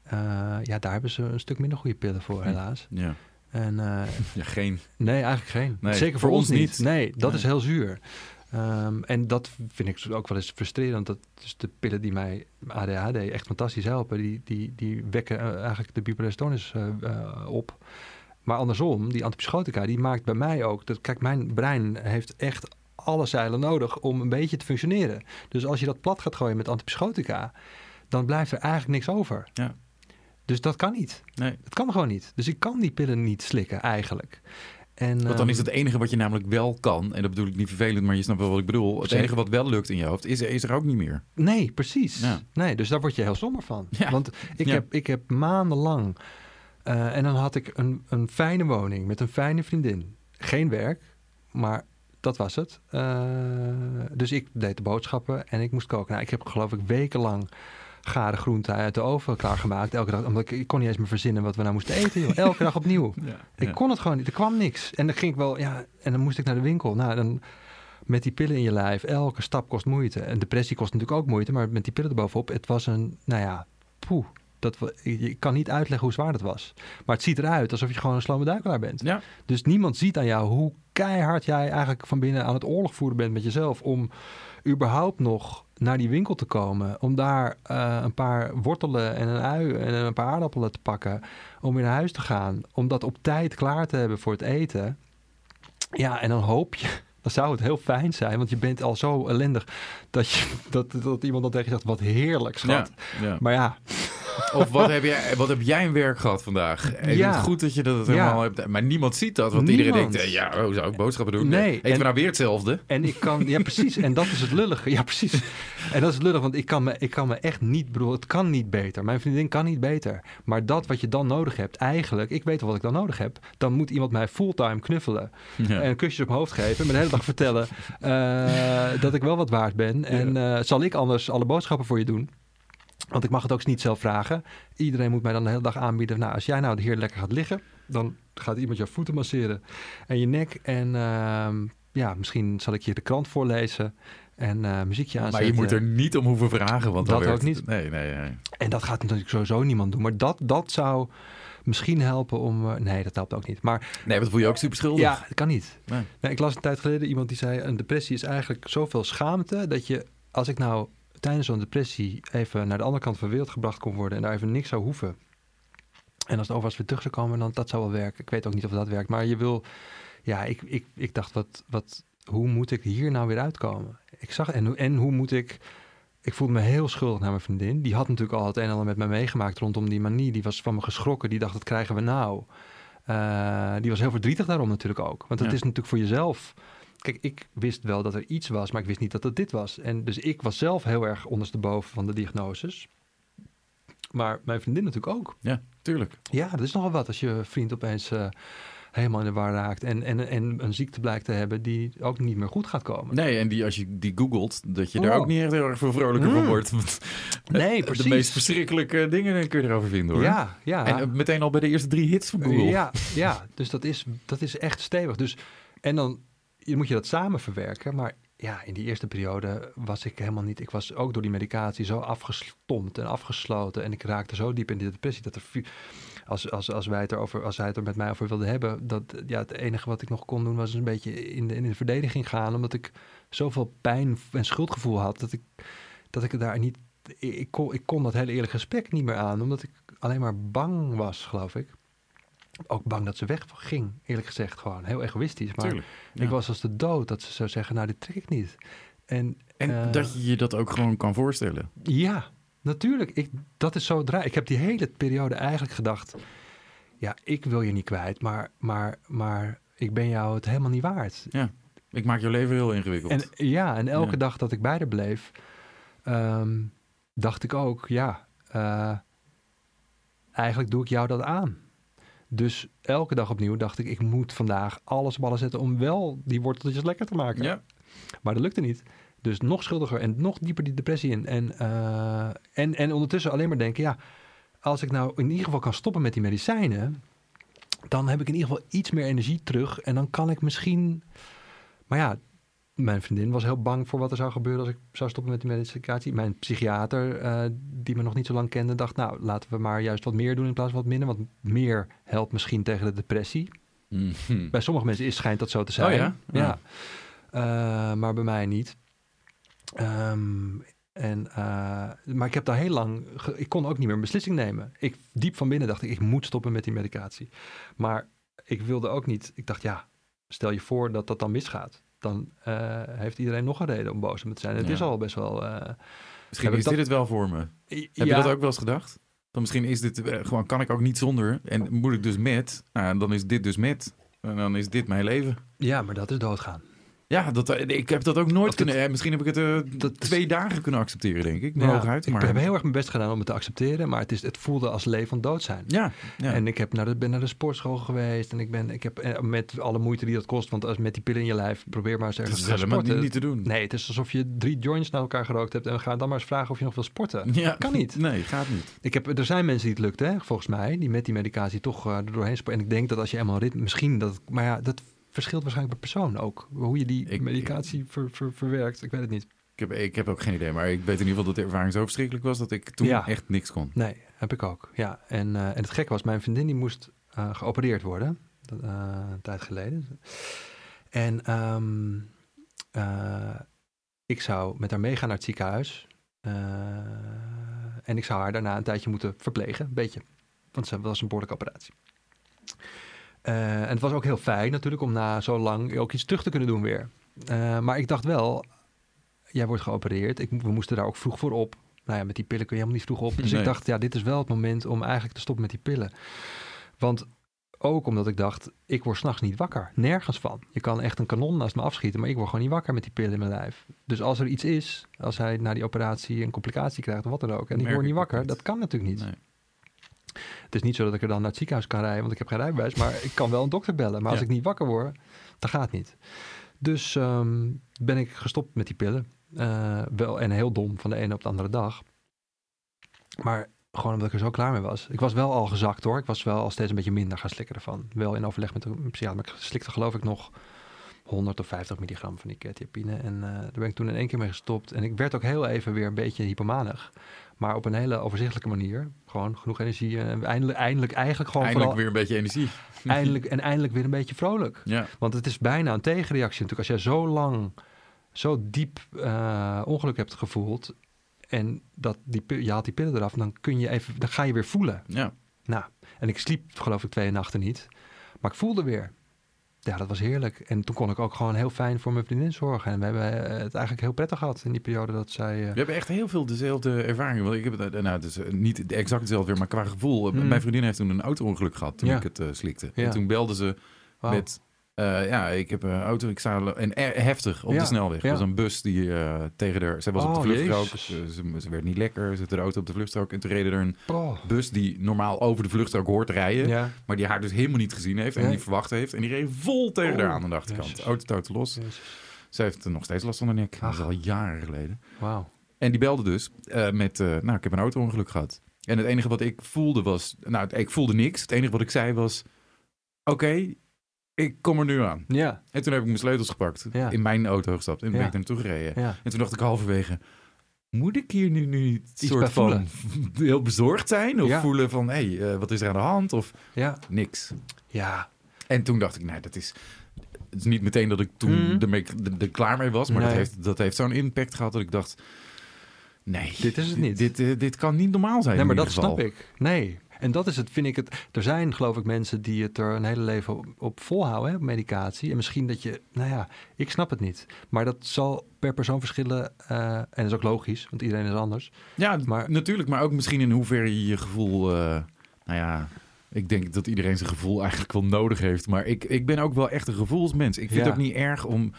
eh, ja, daar hebben ze een stuk minder goede pillen voor, Hm. helaas. Ja. En eh, ja, geen. Nee, eigenlijk geen. Nee, Zeker voor, voor ons ons niet. niet. Nee, dat Nee. is heel zuur. Ehm, en dat vind ik ook wel eens frustrerend. Dat dus de pillen die mij ADHD echt fantastisch helpen, die, die, die wekken eh, eigenlijk de bipolaire stoornis eh, eh, op. Maar andersom, die antipsychotica, die maakt bij mij ook... Dat, kijk, mijn brein heeft echt alle zeilen nodig om een beetje te functioneren. Dus als je dat plat gaat gooien met antipsychotica, dan blijft er eigenlijk niks over. Ja. Dus dat kan niet. Nee. Het kan gewoon niet. Dus ik kan die pillen niet slikken eigenlijk. En, Want dan ehm, is het enige wat je namelijk wel kan, en dat bedoel ik niet vervelend, maar je snapt wel wat ik bedoel. Het enige wat wel lukt in je hoofd, is, is er ook niet meer. Nee, precies. Ja. Nee, dus daar word je heel somber van. Ja. Want ik, Ja. heb, ik heb maandenlang... eh, en dan had ik een, een fijne woning met een fijne vriendin. Geen werk, maar dat was het. Eh, dus ik deed de boodschappen en ik moest koken. Nou, ik heb geloof ik wekenlang gare groenten uit de oven klaargemaakt. Elke dag, omdat ik, ik kon niet eens meer verzinnen wat we nou moesten eten. Joh. Elke dag opnieuw. Ik kon het gewoon niet. Er kwam niks. En dan ging ik wel, ja, en dan moest ik naar de winkel. Nou, dan met die pillen in je lijf. Elke stap kost moeite. En depressie kost natuurlijk ook moeite, maar met die pillen erbovenop, het was een, nou ja, poeh. Dat, ik kan niet uitleggen hoe zwaar dat was. Maar het ziet eruit alsof je gewoon een slome duikelaar bent. Ja. Dus niemand ziet aan jou hoe keihard jij eigenlijk van binnen aan het oorlog voeren bent met jezelf. Om überhaupt nog naar die winkel te komen. Om daar eh, een paar wortelen en een ui en een paar aardappelen te pakken. Om weer naar huis te gaan. Om dat op tijd klaar te hebben voor het eten. Ja, en dan hoop je. Dan zou het heel fijn zijn, want je bent al zo ellendig dat, je, dat, dat iemand dan tegen je zegt: Wat heerlijk, schat. Ja, ja. Maar ja, Of wat heb, jij, wat heb jij een werk gehad vandaag? En Ja. goed dat je dat Ja. helemaal hebt. Maar niemand ziet dat, want Niemand. iedereen denkt, ja, oh, zou ik boodschappen doen? Nee, Eten en- we nou weer hetzelfde? En ik kan, ja precies, en dat is het lullige. Ja precies. En dat is het lullig, want ik kan me, ik kan me echt niet, bedoel, het kan niet beter. Mijn vriendin kan niet beter. Maar dat wat je dan nodig hebt, eigenlijk, ik weet wel wat ik dan nodig heb. Dan moet iemand mij fulltime knuffelen Ja. en kusjes op mijn hoofd geven. En me de hele dag vertellen eh, dat ik wel wat waard ben. En eh, zal ik anders alle boodschappen voor je doen? Want ik mag het ook niet zelf vragen. Iedereen moet mij dan de hele dag aanbieden. Nou, als jij nou hier lekker gaat liggen, dan gaat iemand jouw voeten masseren en je nek. En ehm, ja, misschien zal ik je de krant voorlezen en eh, muziekje aanzetten. Maar je moet er niet om hoeven vragen, want Dat ook niet. Nee, nee, nee. En dat gaat natuurlijk sowieso niemand doen. Maar dat, dat zou misschien helpen om... eh, nee, dat helpt ook niet. Maar Nee, want voel je ook super schuldig. ja, dat kan niet. Nee. Nee, ik las een tijd geleden iemand die zei... een depressie is eigenlijk zoveel schaamte... dat je, als ik nou tijdens zo'n depressie... even naar de andere kant van de wereld gebracht kon worden... en daar even niks zou hoeven... en als het overal weer terug zou komen... dan dat zou wel werken. Ik weet ook niet of dat werkt. Maar je wil... Ja, ik, ik, ik dacht, wat, wat, hoe moet ik hier nou weer uitkomen? Ik zag, en, hoe- en hoe moet ik... Ik voelde me heel schuldig naar mijn vriendin. Die had natuurlijk al het een en ander met me meegemaakt rondom die manie. Die was van me geschrokken. Die dacht, wat krijgen we nou? Eh, die was heel verdrietig daarom natuurlijk ook. Want het Ja. is natuurlijk voor jezelf... Kijk, ik wist wel dat er iets was, maar ik wist niet dat het dit was. En dus ik was zelf heel erg ondersteboven van de diagnoses. Maar mijn vriendin natuurlijk ook. Ja, tuurlijk. Ja, dat is nogal wat als je vriend opeens eh, helemaal in de war raakt. En, en, en een ziekte blijkt te hebben die ook niet meer goed gaat komen. Nee, en die als je die googelt, dat je daar Oh. ook niet echt heel erg veel vrolijker van Mm. wordt. Nee, de precies. meest verschrikkelijke dingen kun je erover vinden hoor. Ja, ja. En eh, meteen al bij de eerste drie hits van Google. Ja, ja, dus dat is, dat is echt stevig. Dus, en dan je moet je dat samen verwerken. Maar ja, in die eerste periode was ik helemaal niet... Ik was ook door die medicatie zo afgestompt en afgesloten. En ik raakte zo diep in die depressie dat er... Als, als, als, wij het erover, als hij het er met mij over wilde hebben... Dat, ja, het enige wat ik nog kon doen was een beetje in de, in de verdediging gaan. Omdat ik zoveel pijn en schuldgevoel had... dat ik, dat ik daar niet... Ik kon, ik kon dat hele eerlijk gesprek niet meer aan. Omdat ik alleen maar bang was, geloof ik ook bang dat ze wegging, eerlijk gezegd. Gewoon heel egoïstisch. Maar Tuurlijk. Ja. ik was als de dood dat ze zou zeggen, nou, dit trek ik niet. En, En eh, dat je je dat ook gewoon kan voorstellen. ja, natuurlijk. Ik, dat is zo draai. Ik heb die hele periode eigenlijk gedacht, ja, ik wil je niet kwijt, maar, maar, maar ik ben jou het helemaal niet waard. Ik maak je leven heel ingewikkeld. En ja, en elke Ja. dag dat ik bij haar bleef, ehm, dacht ik ook, ja, eh, eigenlijk doe ik jou dat aan. Dus elke dag opnieuw dacht ik, ik moet vandaag alles op alles zetten om wel die worteltjes lekker te maken. ja. Maar dat lukte niet. Dus nog schuldiger en nog dieper die depressie in. En, eh, en, en ondertussen alleen maar denken, ja, als ik nou in ieder geval kan stoppen met die medicijnen, dan heb ik in ieder geval iets meer energie terug. En dan kan ik misschien. Maar ja, mijn vriendin was heel bang voor wat er zou gebeuren als ik zou stoppen met die medicatie. Mijn psychiater, eh, die me nog niet zo lang kende, dacht, nou, laten we maar juist wat meer doen in plaats van wat minder. Want meer helpt misschien tegen de depressie. Mhm. Bij sommige mensen is, schijnt dat zo te zijn. Oh ja? ja. Eh, maar bij mij niet. Ehm, en, eh, maar ik heb daar heel lang... ge- ik kon ook niet meer een beslissing nemen. Ik, diep van binnen dacht ik, ik moet stoppen met die medicatie. Maar ik wilde ook niet... Ik dacht, ja, stel je voor dat dat dan misgaat. Dan eh, heeft iedereen nog een reden om boos te zijn. Het Ja. is al best wel... eh, Misschien is dat- dit het wel voor me. i- Heb ja, je dat ook wel eens gedacht? Dan misschien is dit eh, gewoon, kan ik ook niet zonder. En moet ik dus met. Nou, dan is dit dus met. En dan is dit mijn leven. Ja, maar dat is doodgaan. Ja, dat, eh, ik heb dat ook nooit kunnen. eh, misschien heb ik het eh, dat is- twee dagen kunnen accepteren, denk ik. Ja, hooguit, ik maar... heb heel erg mijn best gedaan om het te accepteren. Maar het, is, het voelde als leven dood zijn. Ja, ja. En ik heb naar de, ben naar de sportschool geweest. En ik, ben, ik heb met alle moeite die dat kost. Want als met die pillen in je lijf, probeer maar eens ergens te helemaal sporten. niet, niet te doen. Nee, het is alsof je drie joints naar elkaar gerookt hebt. En ga dan maar eens vragen of je nog wil sporten. Ja. Kan niet. Nee, gaat niet. Ik heb, er zijn mensen die het lukt, hè, volgens mij. Die met die medicatie toch er doorheen sporten. En ik denk dat als je eenmaal ritme... Misschien dat... Maar ja, dat verschilt waarschijnlijk per persoon ook. Hoe je die Ik- medicatie ver- ver- verwerkt. Ik weet het niet. Ik heb, ik heb ook geen idee, maar ik weet in ieder geval dat de ervaring zo verschrikkelijk was dat ik toen Ja. echt niks kon. Nee, heb ik ook. Ja, en, eh, en het gekke was, mijn vriendin die moest eh, geopereerd worden. Eh, een tijd geleden. En ehm, eh, ik zou met haar meegaan naar het ziekenhuis. En ik zou haar daarna een tijdje moeten verplegen. Een beetje. Want ze was een behoorlijke operatie. Eh, en het was ook heel fijn natuurlijk om na zo lang ook iets terug te kunnen doen weer. Eh, maar ik dacht wel, jij wordt geopereerd. Ik, we moesten daar ook vroeg voor op. Nou ja, met die pillen kun je helemaal niet vroeg op. Dus Nee. ik dacht, ja, dit is wel het moment om eigenlijk te stoppen met die pillen. Want ook omdat ik dacht, ik word s'nachts niet wakker. Nergens van. Je kan echt een kanon naast me afschieten, maar ik word gewoon niet wakker met die pillen in mijn lijf. Dus als er iets is, als hij na die operatie een complicatie krijgt of wat dan ook, en ik Merk word niet wakker, dat kan natuurlijk niet. Nee. Het is niet zo dat ik er dan naar het ziekenhuis kan rijden, want ik heb geen rijbewijs, maar ik kan wel een dokter bellen. Maar als Ja. ik niet wakker word, dat gaat niet. Dus ehm, ben ik gestopt met die pillen. Eh, wel en heel dom van de ene op de andere dag. Maar gewoon omdat ik er zo klaar mee was. Ik was wel al gezakt hoor. Ik was wel al steeds een beetje minder gaan slikken ervan. Wel in overleg met een psychiater. Maar ik slikte geloof ik nog 100 of 50 milligram van die ketiapine. En eh, daar ben ik toen in één keer mee gestopt. En ik werd ook heel even weer een beetje hypomanig. Maar op een hele overzichtelijke manier. Gewoon genoeg energie. En eindelijk, eindelijk eigenlijk gewoon Eindelijk vooral... weer een beetje energie. Eindelijk, en eindelijk weer een beetje vrolijk. Ja, Want het is bijna een tegenreactie natuurlijk. Als jij zo lang, zo diep eh, ongeluk hebt gevoeld... en dat die, je haalt die pillen eraf... dan, kun je even, dan ga je weer voelen. ja. Nou, en ik sliep geloof ik twee nachten niet. Maar ik voelde weer. Ja, dat was heerlijk. En toen kon ik ook gewoon heel fijn voor mijn vriendin zorgen. En we hebben eh, het eigenlijk heel prettig gehad in die periode dat zij... eh, We hebben echt heel veel dezelfde ervaringen. Want ik heb het, eh, nou, het is niet exact hetzelfde weer, maar qua gevoel. Hmm. Mijn vriendin heeft toen een auto-ongeluk gehad toen Ja. ik het slikte. Ja. En toen belde ze met Eh, ja, ik heb een auto, ik sta en heftig op Ja, de snelweg. ja. Er was een bus die eh, tegen de... Zij was op de Oh, vluchtstrook, Jezus. ze, ze, ze werd niet lekker, ze zette de auto op de vluchtstrook. En toen reden er een Oh. bus die normaal over de vluchtstrook hoort rijden. Ja. Maar die haar dus helemaal niet gezien heeft en niet verwacht heeft. En die reed vol tegen haar Oh, aan de achterkant. Jezus. Auto stoten los. Ze heeft nog steeds last van haar nek. Dat is al jaren geleden. Wauw. En die belde dus eh, met, eh, nou, ik heb een auto-ongeluk gehad. En het enige wat ik voelde was, nou, ik voelde niks. Het enige wat ik zei was, oké, ik kom er nu aan. Ja, En toen heb ik mijn sleutels gepakt, Ja. in mijn auto gestapt en ben ik naartoe gereden. ja. En toen dacht ik halverwege, moet ik hier nu, nu niet Iets soort van heel bezorgd zijn? Of Ja. voelen van, hé, hey, eh, wat is er aan de hand? Of Ja. niks. Ja. En toen dacht ik, nee, dat is... Het is niet meteen dat ik toen Mhm. ermee, er, er klaar mee was, maar dat heeft, dat heeft zo'n impact gehad dat ik dacht... Nee, Dit is het niet. Dit, eh, dit kan niet normaal zijn. Nee, maar dat snap ik. Nee. En dat is het, vind ik het. Er zijn, geloof ik, mensen die het er een hele leven op, op volhouden, hè, op medicatie. En misschien dat je, nou ja, ik snap het niet. Maar dat zal per persoon verschillen. eh, en dat is ook logisch, want iedereen is anders. Ja, Maar- natuurlijk, maar ook misschien in hoeverre je je gevoel... eh, nou ja, ik denk dat iedereen zijn gevoel eigenlijk wel nodig heeft. Maar ik, ik ben ook wel echt een gevoelsmens. Ik vind Ja. het ook niet erg om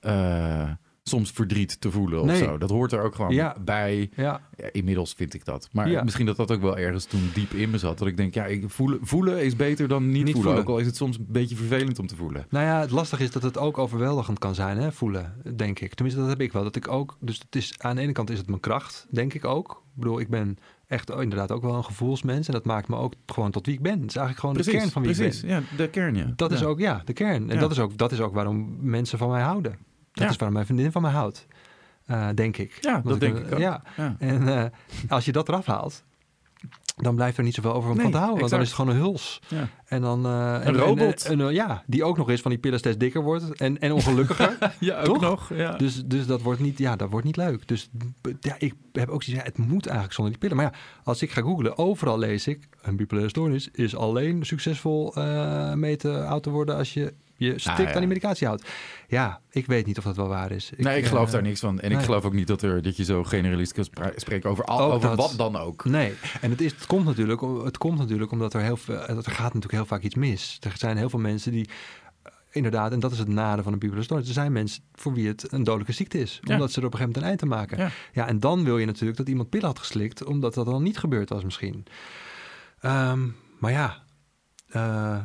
eh, soms verdriet te voelen of Nee. zo. Dat hoort er ook gewoon Ja. bij. Ja, Ja, inmiddels vind ik dat. Maar Ja. misschien dat dat ook wel ergens toen diep in me zat. Dat ik denk, ja, ik voelen, voelen is beter dan niet, Niet voelen. voelen. Ook al is het soms een beetje vervelend om te voelen. nou ja, het lastige is dat het ook overweldigend kan zijn, hè, voelen, denk ik. Tenminste, dat heb ik wel. Dat ik ook, dus het is, aan de ene kant is het mijn kracht, denk ik ook. Ik bedoel, ik ben echt oh, inderdaad ook wel een gevoelsmens. En dat maakt me ook gewoon tot wie ik ben. Het is eigenlijk gewoon de kern van wie precies. ik ben. Ja, de kern, ja. Dat is ook, ja, de kern. En Ja. dat, is ook, dat is ook waarom mensen van mij houden. Dat Ja. is waarom mijn vriendin van mij houdt. Eh, denk ik. Ja, dat denk een- ik ook. Ja, Ja. en eh, als je dat eraf haalt, dan blijft er niet zoveel over om Nee, van te houden. Want dan is het gewoon een huls. Ja. En dan, eh, en- Een robot. En, en, ja, die ook nog eens van die pillen steeds dikker wordt. En, en ongelukkiger. Ja, ook Toch? nog. Ja. dus, dus dat wordt niet, ja, dat wordt niet leuk. Dus ja, ik heb ook zoiets, ja, het moet eigenlijk zonder die pillen. Maar ja, als ik ga googlen, overal lees ik, een bipolaire stoornis is alleen succesvol mee te oud te worden als je je strikt Ah, ja. aan die medicatie houdt. Ja, ik weet niet of dat wel waar is. nee, ik geloof eh, daar niks van. En ik geloof ook niet dat, er, dat je zo generalist kan spreken over, al, Ook over dat. wat dan ook. Nee, en het, is, het, komt natuurlijk, het komt natuurlijk omdat er heel veel, er gaat natuurlijk heel vaak iets mis. Er zijn heel veel mensen die, eh, inderdaad, en dat is het nadeel van een bipolaire stoornis. Er zijn mensen voor wie het een dodelijke ziekte is, Ja. omdat ze er op een gegeven moment een eind aan maken. Ja. Ja, en dan wil je natuurlijk dat iemand pillen had geslikt, omdat dat dan niet gebeurd was misschien. Ehm, maar ja, eh,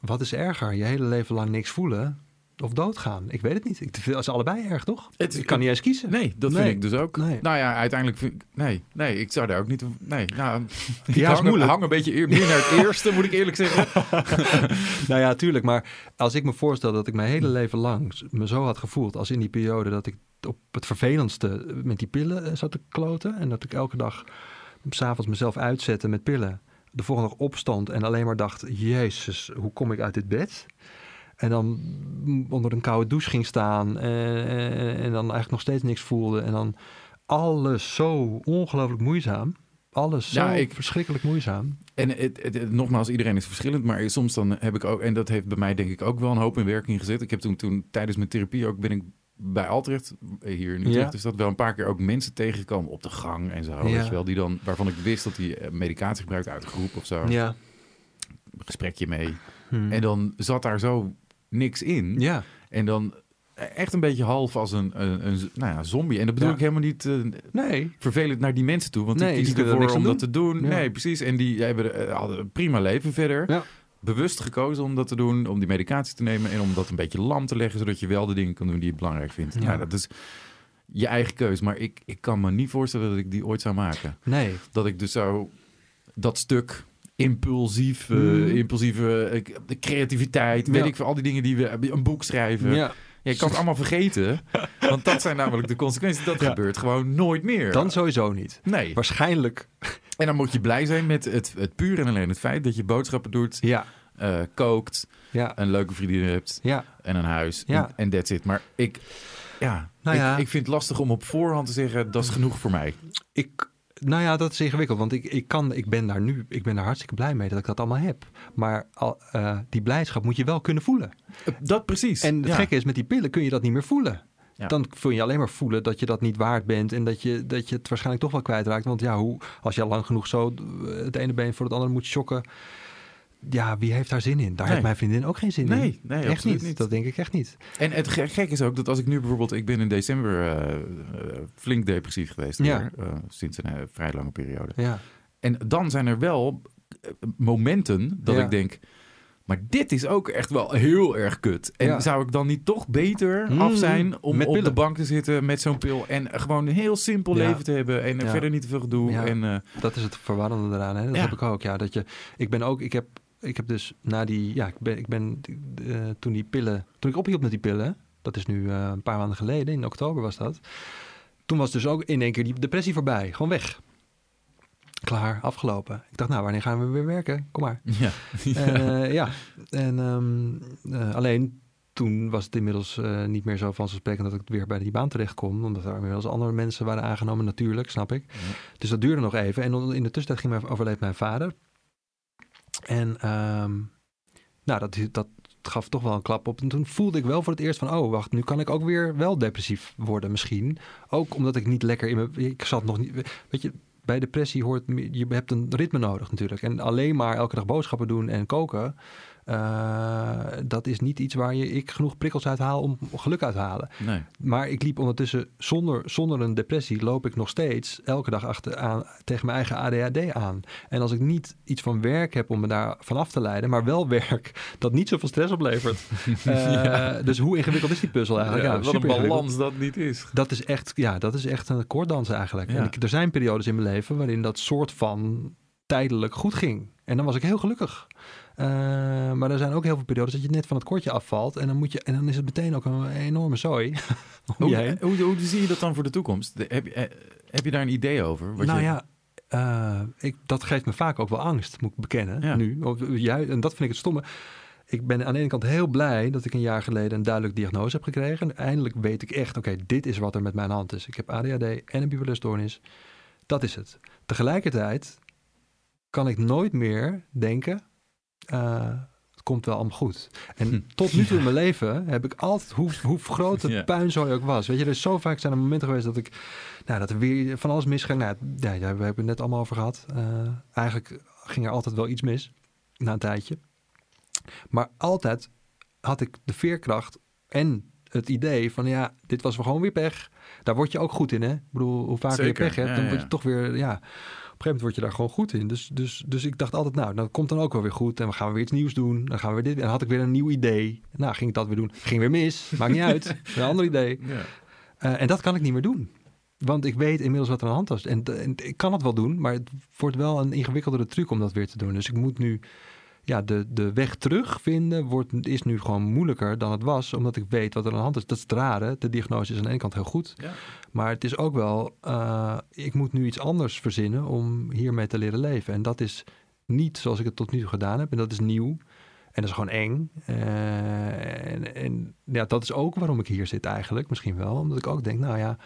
wat is erger? Je hele leven lang niks voelen of doodgaan? Ik weet het niet. Ik, het is allebei erg, toch? Het- ik kan niet eens kiezen. Nee, dat Nee. vind ik dus ook. Nee. Nou ja, uiteindelijk vind ik... Nee, nee, ik zou daar ook niet... Nee, nou... Ik Ja, is hang, moeilijk. hang een beetje eer- meer naar het eerste, moet ik eerlijk zeggen. Nou ja, tuurlijk. Maar als ik me voorstel dat ik mijn hele leven lang me zo had gevoeld als in die periode dat ik op het vervelendste met die pillen eh, zat te kloten. En dat ik elke dag s'avonds mezelf uitzette met pillen. De volgende dag opstond en alleen maar dacht, jezus, hoe kom ik uit dit bed? En dan onder een koude douche ging staan en, en, en dan eigenlijk nog steeds niks voelde. En dan alles zo ongelooflijk moeizaam. Alles zo Ja, ik- verschrikkelijk moeizaam. En het, het- het- nogmaals, iedereen is verschillend. Maar soms dan heb ik ook... En dat heeft bij mij denk ik ook wel een hoop in werking gezet. Ik heb toen, toen tijdens mijn therapie ook... Ben ik bij Altrecht, eh, hier in Utrecht, Ja. is dat wel een paar keer ook mensen tegengekomen op de gang en zo. Ja. Weet je wel, die dan, waarvan ik wist dat die eh, medicatie gebruikt uit de groep of zo. Ja. Gesprekje mee. Hm. En dan zat daar zo niks in. ja. En dan echt een beetje half als een, een, een nou ja, zombie. En dat bedoel Ja. ik helemaal niet eh, Nee. vervelend naar die mensen toe. Want Nee, die kiezen er ervoor om dat te doen. Ja. Nee, precies. En die hebben, eh, hadden een prima leven verder. Bewust gekozen om dat te doen. Om die medicatie te nemen. En om dat een beetje lam te leggen. Zodat je wel de dingen kan doen die je belangrijk vindt. Ja. Nou, dat is je eigen keus. Maar ik, ik kan me niet voorstellen dat ik die ooit zou maken. Nee. Dat ik dus zo dat stuk impulsief, eh, Mm. impulsieve eh, creativiteit, weet Ja. ik veel, al die dingen die we een boek schrijven. Ja. Ja, ik kan het allemaal vergeten, want dat zijn namelijk de consequenties. Dat Ja. gebeurt gewoon nooit meer. Dan sowieso niet. nee. Waarschijnlijk. En dan moet je blij zijn met het, het puur en alleen het feit dat je boodschappen doet, Ja. eh, kookt, Ja. een leuke vriendin hebt Ja. en een huis. Ja. En- that's it. Maar ik, ja, Nou ik, ja. ik vind het lastig om op voorhand te zeggen dat is genoeg voor mij. Ik, nou ja, dat is ingewikkeld. Want ik, ik, kan, ik ben daar nu ik ben daar hartstikke blij mee dat ik dat allemaal heb. Maar al, eh, die blijdschap moet je wel kunnen voelen. Eh, Dat precies. En het Ja. gekke is, met die pillen kun je dat niet meer voelen. Ja. Dan kun je alleen maar voelen dat je dat niet waard bent. En dat je, dat je het waarschijnlijk toch wel kwijtraakt. Want ja, hoe, als je al lang genoeg zo het ene been voor het andere moet shocken. Ja, wie heeft daar zin in? Daar Nee. heeft mijn vriendin ook geen zin in. Nee, nee, echt niet. niet. Dat denk ik echt niet. En het ge- gek is ook dat als ik nu bijvoorbeeld... Ik ben in december eh, eh, flink depressief geweest. Ja. weer, eh, sinds een vrij lange periode. Ja, En dan zijn er wel momenten dat Ja. ik denk... Maar dit is ook echt wel heel erg kut. En Ja. zou ik dan niet toch beter Mm, af zijn om op de bank te zitten met zo'n pil... en gewoon een heel simpel Ja. leven te hebben en Ja. verder niet te veel gedoe. En, dat is het verwarrende eraan. Hè? Dat heb ik ook. Ja, dat je, ik ben ook, ik heb, ik heb dus na die, ja, ik ben, ik ben eh, toen die pillen, toen ik ophield met die pillen, dat is nu eh, een paar maanden geleden, in oktober was dat. Toen was dus ook in één keer die depressie voorbij, gewoon weg. Klaar, afgelopen. Ik dacht, nou, wanneer gaan we weer werken? Kom maar. ja. Eh, ja, en ehm, eh, alleen toen was het inmiddels niet meer zo vanzelfsprekend dat ik weer bij die baan terecht kom. Omdat er inmiddels andere mensen waren aangenomen, natuurlijk, snap ik. Dus dat duurde nog even. En in de tussentijd ging mijn, overleed mijn vader. En ehm, nou, dat, dat gaf toch wel een klap op. En toen voelde ik wel voor het eerst van... oh, wacht, nu kan ik ook weer wel depressief worden misschien. Ook omdat ik niet lekker in mijn... Ik zat nog niet... Weet je, bij depressie hoort... Je hebt een ritme nodig natuurlijk. En alleen maar elke dag boodschappen doen en koken... eh, dat is niet iets waar je, ik genoeg prikkels uit haal om geluk uit te halen. Nee. Maar ik liep ondertussen zonder, zonder een depressie, loop ik nog steeds elke dag achter aan, tegen mijn eigen ADHD aan. En als ik niet iets van werk heb om me daar van af te leiden, maar wel werk dat niet zoveel stress oplevert. Eh, Dus hoe ingewikkeld is die puzzel eigenlijk? Ja, Ja, wat een balans dat niet is. Dat is echt, ja, dat is echt een akkoorddans eigenlijk. Ja. En ik, er zijn periodes in mijn leven waarin dat soort van tijdelijk goed ging. En dan was ik heel gelukkig. Eh, maar er zijn ook heel veel periodes dat je net van het kortje afvalt. En dan, moet je, en dan is het meteen ook een enorme zooi. je heen. Hoe, hoe, hoe zie je dat dan voor de toekomst? De- Heb je, eh, heb je daar een idee over? Wat nou je- ja, eh, ik, dat geeft me vaak ook wel angst, moet ik bekennen. Ja. Nu. Juist, en dat vind ik het stomme. Ik ben aan de ene kant heel blij dat ik een jaar geleden een duidelijke diagnose heb gekregen. En eindelijk weet ik echt, oké, dit is wat er met mijn hand is. Ik heb ADHD en een bipolaire stoornis. Dat is het. Tegelijkertijd kan ik nooit meer denken, eh, het komt wel allemaal goed. En Hm. tot nu toe in mijn leven heb ik altijd, hoe, hoe groot het puinzooi ook was. Weet je, er is zo vaak zijn er momenten geweest dat ik, nou, dat er weer van alles misging. Nou, ja, daar hebben we het net allemaal over gehad. Eh, eigenlijk ging er altijd wel iets mis, na een tijdje. Maar altijd had ik de veerkracht en het idee van, ja, dit was gewoon weer pech. Daar word je ook goed in, hè? Ik bedoel, hoe vaker je pech hebt, ja, dan word je toch weer, ja... Gegeven moment word je daar gewoon goed in. Dus, dus, dus ik dacht altijd, nou, dat komt dan ook wel weer goed. En we gaan weer iets nieuws doen. Dan gaan we dit. En dan had ik weer een nieuw idee. Nou, ging ik dat weer doen. Ging weer mis. Maakt niet uit. Een ander idee. Ja. Eh, en dat kan ik niet meer doen. Want ik weet inmiddels wat er aan de hand is. En, en ik kan het wel doen, maar het wordt wel een ingewikkeldere truc om dat weer te doen. Dus ik moet nu, ja, de, de weg terug vinden wordt, is nu gewoon moeilijker dan het was, omdat ik weet wat er aan de hand is. Dat is het rare. De diagnose is aan de ene kant heel goed, Ja. maar het is ook wel, eh, ik moet nu iets anders verzinnen om hiermee te leren leven. En dat is niet zoals ik het tot nu toe gedaan heb. En dat is nieuw. En dat is gewoon eng. Eh, en en ja, dat is ook waarom ik hier zit eigenlijk. Misschien wel. Omdat ik ook denk, nou ja...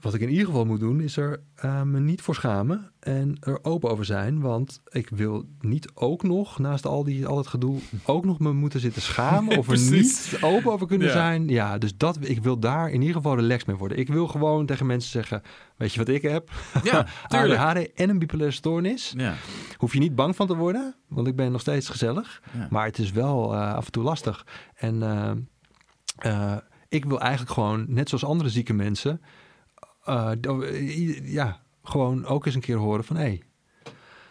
Wat ik in ieder geval moet doen, is er eh, me niet voor schamen en er open over zijn. Want ik wil niet ook nog, naast al, die, al het gedoe, ook nog me moeten zitten schamen of er niet open over kunnen Ja. zijn. Ja, dus dat, ik wil daar in ieder geval relaxed mee worden. Ik wil gewoon tegen mensen zeggen, weet je wat ik heb? Ja. ADHD en een bipolaire stoornis. Ja. Hoef je niet bang van te worden, want ik ben nog steeds gezellig. Ja. Maar het is wel eh, af en toe lastig. En eh, ik wil eigenlijk gewoon, net zoals andere zieke mensen, i- ja, gewoon ook eens een keer horen van hé. Hey,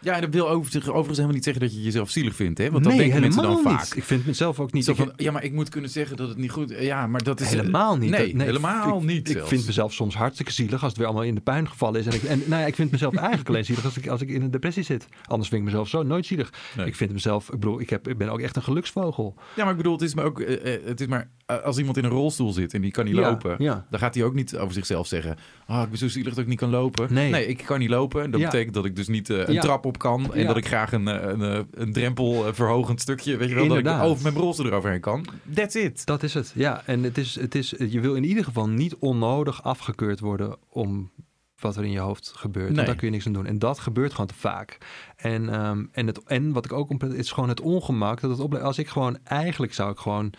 ja, en dat wil over, overigens helemaal niet zeggen dat je jezelf zielig vindt. Hè? Want dat nee, denken mensen dan helemaal vaak. niet. Ik vind mezelf ook niet. Zo van, ja, maar ik moet kunnen zeggen dat het niet goed is. Ja, maar dat is... helemaal niet. Nee, helemaal ik, niet Ik zelfs. vind mezelf soms hartstikke zielig als het weer allemaal in de puin gevallen is. En, ik, en nou ja, ik vind mezelf eigenlijk alleen zielig als ik, als ik in een depressie zit. Anders vind ik mezelf zo nooit zielig. Nee. Ik vind mezelf, ik bedoel, ik, heb, ik ben ook echt een geluksvogel. Ja, maar ik bedoel, het is maar ook... eh, eh, het is maar eh, als iemand in een rolstoel zit en die kan niet Ja, lopen... Ja. Dan gaat hij ook niet over zichzelf zeggen... Ah, ik ben zo zielig dat ik niet kan lopen. Nee. ik kan niet lopen. Dat betekent dat ik dus niet een trap op kan. En Ja. dat ik graag een, eh, een, eh, een drempel eh, verhogend stukje... Weet je wel, dat ik over mijn rolstoel eroverheen kan. That's it. Dat is het, ja. En het is, het is, je wil in ieder geval niet onnodig afgekeurd worden om wat er in je hoofd gebeurt. Nee. Want daar kun je niks aan doen. En dat gebeurt gewoon te vaak. En, ehm, en, het, en wat ik ook ontpret, is gewoon het ongemak. Dat het ople- als ik gewoon, eigenlijk zou ik gewoon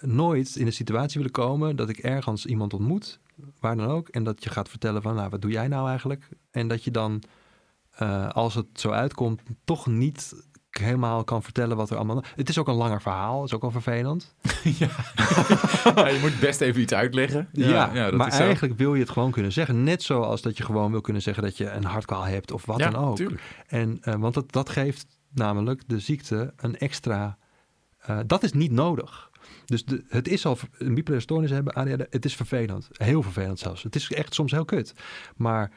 nooit in een situatie willen komen dat ik ergens iemand ontmoet, waar dan ook, en dat je gaat vertellen van, nou, wat doe jij nou eigenlijk? En dat je dan, eh, als het zo uitkomt, toch niet helemaal kan vertellen wat er allemaal... Het is ook een langer verhaal, het is ook wel vervelend. ja. Ja, je moet best even iets uitleggen. Ja, dat maar is eigenlijk wil je het gewoon kunnen zeggen. Net zoals dat je gewoon wil kunnen zeggen dat je een hartkwaal hebt of wat ja, dan ook. tuurlijk. En, eh, want dat, dat geeft namelijk de ziekte een extra... eh, dat is niet nodig. Dus de, het is al een bipolaire stoornis hebben, ADHD, het is vervelend. Heel vervelend zelfs. Het is echt soms heel kut. Maar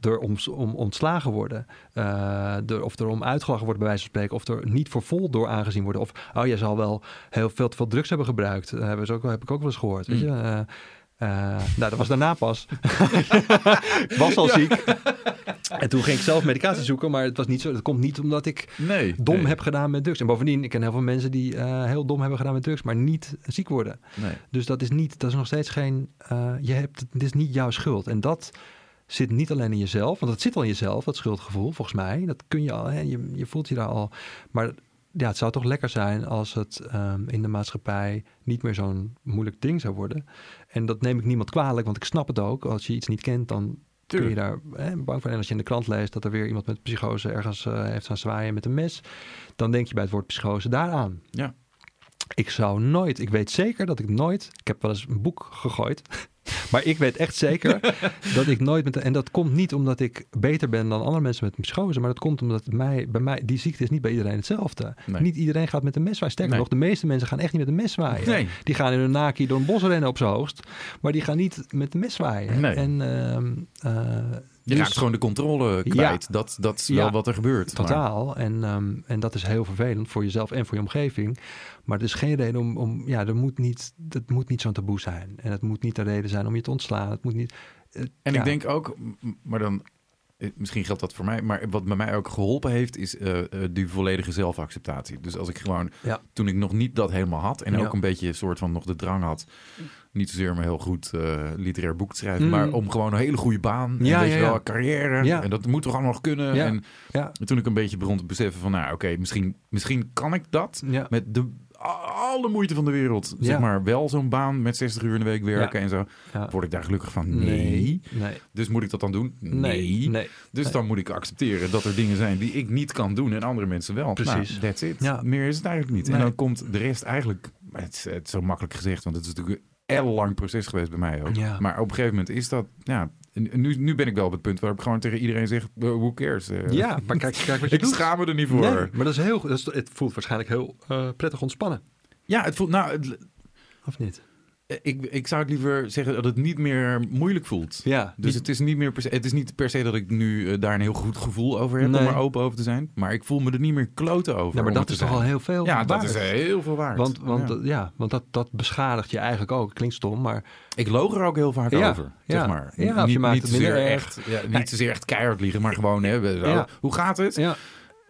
door om, om ontslagen worden, eh, of er om uitgelachen worden bij wijze van spreken, of er niet voor vol door aangezien worden, of oh, jij zal wel heel veel te veel drugs hebben gebruikt, uh, hebben ze ook, heb ik ook wel eens gehoord. Weet je? Uh, nou, dat was daarna pas. ik was al ziek. En toen ging ik zelf medicatie zoeken, maar het was niet zo. Het komt niet omdat ik nee, dom nee. heb gedaan met drugs. En bovendien, ik ken heel veel mensen die uh, heel dom hebben gedaan met drugs, maar niet ziek worden. Nee. Dus dat is niet, dat is nog steeds geen. Uh, je hebt, het is niet jouw schuld. En dat zit niet alleen in jezelf, want het zit al in jezelf, dat schuldgevoel, volgens mij. Dat kun je al, hè, je, je voelt je daar al. Maar ja, het zou toch lekker zijn als het um, in de maatschappij niet meer zo'n moeilijk ding zou worden. En dat neem ik niemand kwalijk, want ik snap het ook. Als je iets niet kent, dan Tuurlijk. kun je daar hè, bang voor. En als je in de krant leest dat er weer iemand met psychose ergens uh, heeft gaan zwaaien met een mes, dan denk je bij het woord psychose daaraan. Ja. Ik zou nooit, ik weet zeker dat ik nooit, ik heb wel eens een boek gegooid, maar ik weet echt zeker dat ik nooit met, en dat komt niet omdat ik beter ben dan andere mensen met psychose, maar dat komt omdat mij, bij mij, die ziekte is niet bij iedereen hetzelfde. Nee. Niet iedereen gaat met een mes zwaaien. Sterker Nee. nog, de meeste mensen gaan echt niet met een mes zwaaien. Nee. Die gaan in hun naki door een bos rennen op zijn hoogst, maar die gaan niet met een mes zwaaien. Nee. En, ehm, eh, Je dus- raakt gewoon de controle kwijt. Dat, dat is wel Ja, wat er gebeurt. maar- Totaal. En, ehm, en dat is heel vervelend voor jezelf en voor je omgeving. Maar er is geen reden om, om ja, er moet niet, dat moet niet zo'n taboe zijn. En het moet niet de reden zijn om je te ontslaan. Het moet niet. En ja. ik denk ook, maar dan, eh, misschien geldt dat voor mij, maar wat bij mij ook geholpen heeft, is eh, die volledige zelfacceptatie. Dus als ik gewoon, Ja. toen ik nog niet dat helemaal had en Ja. ook een beetje soort van nog de drang had, niet zozeer om heel goed literair boek te schrijven, Mm. maar om gewoon een hele goede baan, en Ja, weet je wel, carrière, Ja. en dat moet toch allemaal nog kunnen. Ja. En Ja, toen ik een beetje begon te beseffen van, nou oké, misschien, misschien kan ik dat ja. met de alle moeite van de wereld, Ja. zeg maar, wel zo'n baan met 60 uur in de week werken en zo. ja. Word ik daar gelukkig van? Nee. Nee. Nee. Dus moet ik dat dan doen? Nee. nee. Dus dan moet ik accepteren dat er dingen zijn die ik niet kan doen en andere mensen wel. Precies. Nou, that's it. Ja. Meer is het eigenlijk niet. En dan komt de rest eigenlijk... Het is, het is zo makkelijk gezegd, want het is natuurlijk een lang proces geweest bij mij ook. Ja. Maar op een gegeven moment is dat... Ja, nu, nu ben ik wel op het punt waarop ik gewoon tegen iedereen zeg... who cares? Uh, Ja, maar kijk, kijk wat je ik doet. schaam me er niet voor. Nee, maar dat is heel, dat is, het voelt waarschijnlijk heel eh, prettig ontspannen. Ja, het voelt... Nou, het- Of niet? Ik, ik zou het liever zeggen dat het niet meer moeilijk voelt. Ja. Dus het is niet meer per se, het is niet per se dat ik nu eh, daar een heel goed gevoel over heb Nee. om er open over te zijn. Maar ik voel me er niet meer kloten over. ja, maar dat is toch al heel veel Ja, dat is eh, heel veel waard. Want, want, Ja. want dat, dat beschadigt je eigenlijk ook. Klinkt stom, maar ik loog er ook heel vaak Ja, over, ja. zeg maar. Ja, niet, je maakt niet het minder echt, ja, niet zozeer echt keihard liegen, maar gewoon, hè, hoe gaat het? ja,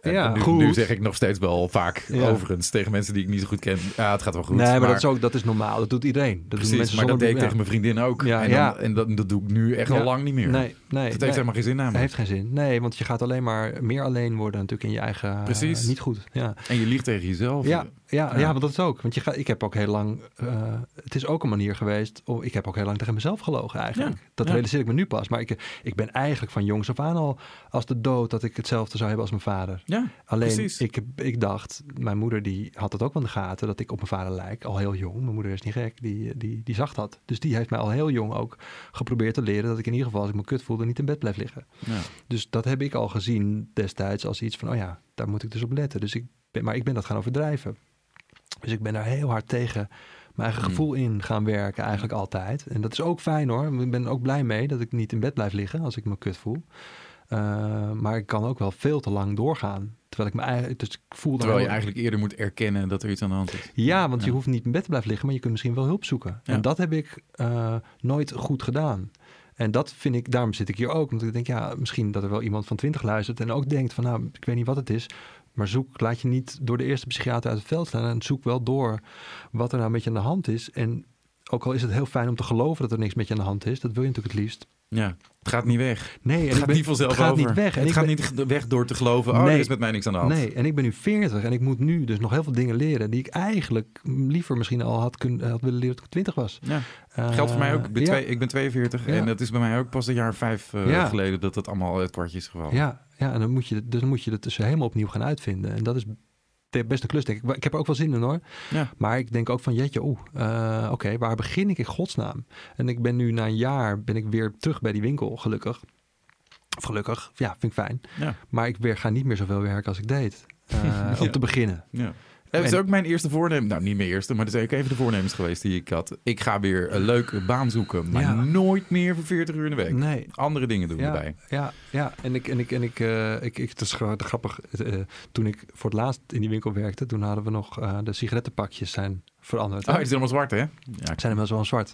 En ja nu, goed. nu zeg ik nog steeds wel vaak, Ja. overigens, tegen mensen die ik niet zo goed ken. Ja, het gaat wel goed. nee, maar, dat, is ook, dat is normaal. Dat doet iedereen. Dat doen Precies, mensen maar dat deed ik ja. tegen mijn vriendin ook. Ja, en dan, ja. en dat, dat doe ik nu echt al lang niet meer. Nee, nee. het heeft nee. helemaal geen zin namelijk. heeft geen zin. Nee, want je gaat alleen maar meer alleen worden natuurlijk in je eigen... eh, Precies. niet goed. Ja. En je liegt tegen jezelf. Ja, ja, Ja. want dat is ook. Want je gaat, ik heb ook heel lang... eh, het is ook een manier geweest... Oh, ik heb ook heel lang tegen mezelf gelogen eigenlijk. Ja, Dat ja. realiseer ik me nu pas. Maar ik, ik ben eigenlijk van jongs af aan al... als de dood dat ik hetzelfde zou hebben als mijn vader. Ja, Alleen, Precies. ik, ik dacht... Mijn moeder die had het ook wel in de gaten... dat ik op mijn vader lijk. Al heel jong. Mijn moeder is niet gek. Die, die, die zag dat. Dus die heeft mij al heel jong ook geprobeerd te leren... dat ik in ieder geval als ik me kut voelde... niet in bed blijf liggen. ja. Dus dat heb ik al gezien destijds als iets van, oh ja, daar moet ik dus op letten. Dus ik ben, maar ik ben dat gaan overdrijven. Dus ik ben daar heel hard tegen mijn eigen Mm. gevoel in gaan werken, eigenlijk altijd. En dat is ook fijn hoor. Ik ben er ook blij mee dat ik niet in bed blijf liggen als ik me kut voel. Uh, maar ik kan ook wel veel te lang doorgaan. Terwijl ik me eigenlijk, dus ik voel Terwijl je eigenlijk eerder moet erkennen dat er iets aan de hand is. Ja, want je hoeft niet in bed te blijven liggen, maar je kunt misschien wel hulp zoeken. Ja. En dat heb ik eh, nooit goed gedaan. En dat vind ik, daarom zit ik hier ook. Want ik denk, ja, misschien dat er wel iemand van 20 luistert en ook denkt van, nou, ik weet niet wat het is. Maar zoek, laat je niet door de eerste psychiater uit het veld staan. En zoek wel door wat er nou met je aan de hand is. En ook al is het heel fijn om te geloven dat er niks met je aan de hand is. Dat wil je natuurlijk het liefst. Ja, het gaat niet weg. Nee, en Het gaat ben- niet vanzelf het gaat over. niet weg. En het ik gaat ben- niet weg door te geloven, oh, Nee. er is met mij niks aan de hand. Nee, en ik ben nu 40 en ik moet nu dus nog heel veel dingen leren die ik eigenlijk liever misschien al had, kunnen, had willen leren toen ik 20 was. Ja. Eh, Geldt voor mij ook. Ik ben, ja. twee- ik ben 42 Ja. en dat is bij mij ook pas een jaar vijf eh, geleden dat dat allemaal het kwartje is gevallen. Ja, ja, en dan moet je, dus dan moet je het dus helemaal opnieuw gaan uitvinden. En dat is best een klus, denk ik. Ik heb er ook wel zin in hoor. Ja. Maar ik denk ook van, jeetje, oeh, eh, oké, waar begin ik in godsnaam? En ik ben nu na een jaar, ben ik weer terug bij die winkel, gelukkig. Of gelukkig, ja, vind ik fijn. Ja. Maar ik weer, ga niet meer zoveel werken als ik deed. eh, Ja. Om te beginnen. Ja. Dat is ook mijn eerste voornemen. Nou, niet mijn eerste, maar dat is ook even de voornemens geweest die ik had. Ik ga weer een leuke baan zoeken, maar Ja. nooit meer voor 40 uur in de week. Nee, Andere dingen doen ja, erbij. Ja, ja, en ik, en ik, en ik, eh, ik, ik het is gra- grappig. eh, toen ik voor het laatst in die winkel werkte, toen hadden we nog eh, de sigarettenpakjes zijn veranderd. Oh, het is helemaal zwart, hè? Ja, zijn inmiddels wel zwart.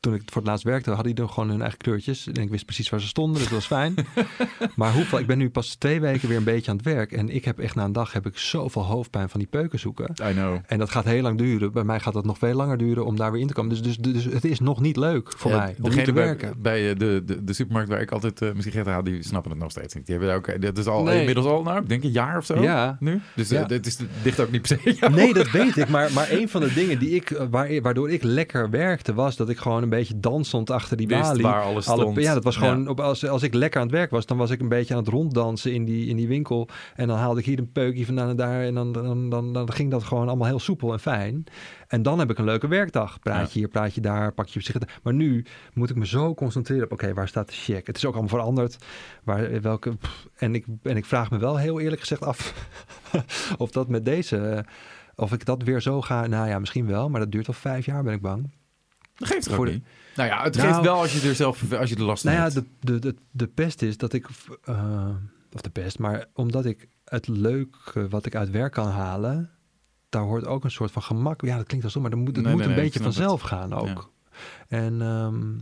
Toen ik voor het laatst werkte, hadden die nog gewoon hun eigen kleurtjes. En ik wist precies waar ze stonden, dus dat was fijn. maar hoeveel, ik ben nu pas twee weken weer een beetje aan het werk. En ik heb echt na een dag heb ik zoveel hoofdpijn van die peuken zoeken. I know. En dat gaat heel lang duren. Bij mij gaat dat nog veel langer duren om daar weer in te komen. Dus, dus, dus het is nog niet leuk voor Ja, mij om niet te bij- werken. Bij, eh, de, de, de supermarkt waar ik altijd eh sigaretten haal, die snappen het nog steeds niet. Die hebben ook, dat is al Nee. inmiddels al, nou, ik denk een jaar of zo Ja. nu. Dus eh, Ja. het is, ligt ook niet per se. jou. Nee, dat weet ik. Maar, maar een van de dingen die ik, waar, waardoor ik lekker werkte, was dat ik gewoon een beetje dansend achter die Wist balie. waar alles Alle- stond. ja, dat was gewoon, Ja. Op, als, als ik lekker aan het werk was, dan was ik een beetje aan het ronddansen in die, in die winkel. En dan haalde ik hier een peukje vandaan en daar. En dan, dan, dan, dan ging dat gewoon allemaal heel soepel en fijn. En dan heb ik een leuke werkdag. Praat je hier, praat je daar, pak je op zich. Maar nu moet ik me zo concentreren op, oké, waar staat de check? Het is ook allemaal veranderd. Waar, welke, pff, en, ik, en ik vraag me wel heel eerlijk gezegd af of dat met deze... eh, Of ik dat weer zo ga, nou ja, misschien wel, maar dat duurt al vijf jaar, ben ik bang. Dat geeft toch Voor de-? Nou ja, het Nou- geeft wel als je er zelf als je er last van Nou ja, hebt. de, de, de, de pest is dat ik, eh, of de pest, maar omdat ik het leuke wat ik uit werk kan halen, daar hoort ook een soort van gemak. Ja, dat klinkt wel zo, maar dan moet, het Nee, moet nee, een nee, beetje vanzelf gaan ook. En ehm,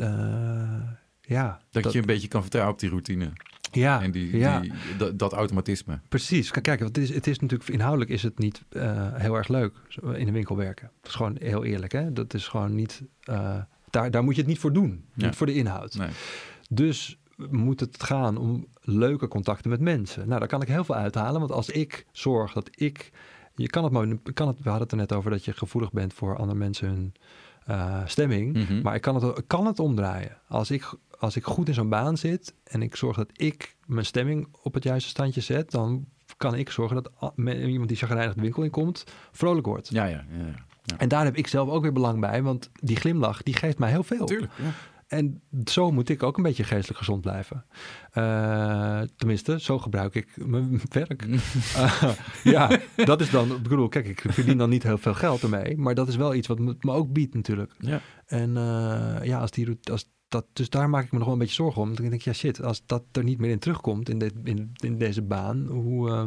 eh, ja, Dat, je een beetje kan vertrouwen op die routine. Ja, en die, ja. die, dat, automatisme. Precies. Kijk, want het is, het is natuurlijk inhoudelijk is het niet eh, heel erg leuk in de winkel werken. Dat is gewoon heel eerlijk, hè? Dat is gewoon niet. eh, daar, daar moet je het niet voor doen, Ja. niet voor de inhoud. Nee. Dus moet het gaan om leuke contacten met mensen. Nou, daar kan ik heel veel uithalen, want als ik zorg dat ik. Je kan het kan het, we hadden het er net over dat je gevoelig bent voor andere mensen hun eh, stemming. Mhm. Maar ik kan het, kan het omdraaien. Als ik, als ik goed in zo'n baan zit en ik zorg dat ik mijn stemming op het juiste standje zet, dan kan ik zorgen dat iemand die chagrijnig de winkel in komt, vrolijk wordt. Ja, ja, ja. ja. En daar heb ik zelf ook weer belang bij, want die glimlach, die geeft mij heel veel. Tuurlijk. Ja. En zo moet ik ook een beetje geestelijk gezond blijven. Eh, tenminste, zo gebruik ik mijn werk. Eh, ja, dat is dan, ik bedoel, kijk, ik verdien dan niet heel veel geld ermee, maar dat is wel iets wat me, me ook biedt natuurlijk. Ja. En eh, ja, als die, als dat, dus daar maak ik me nog wel een beetje zorgen om. Dan denk ik, ja shit, als dat er niet meer in terugkomt in, dit, in, in deze baan, hoe eh,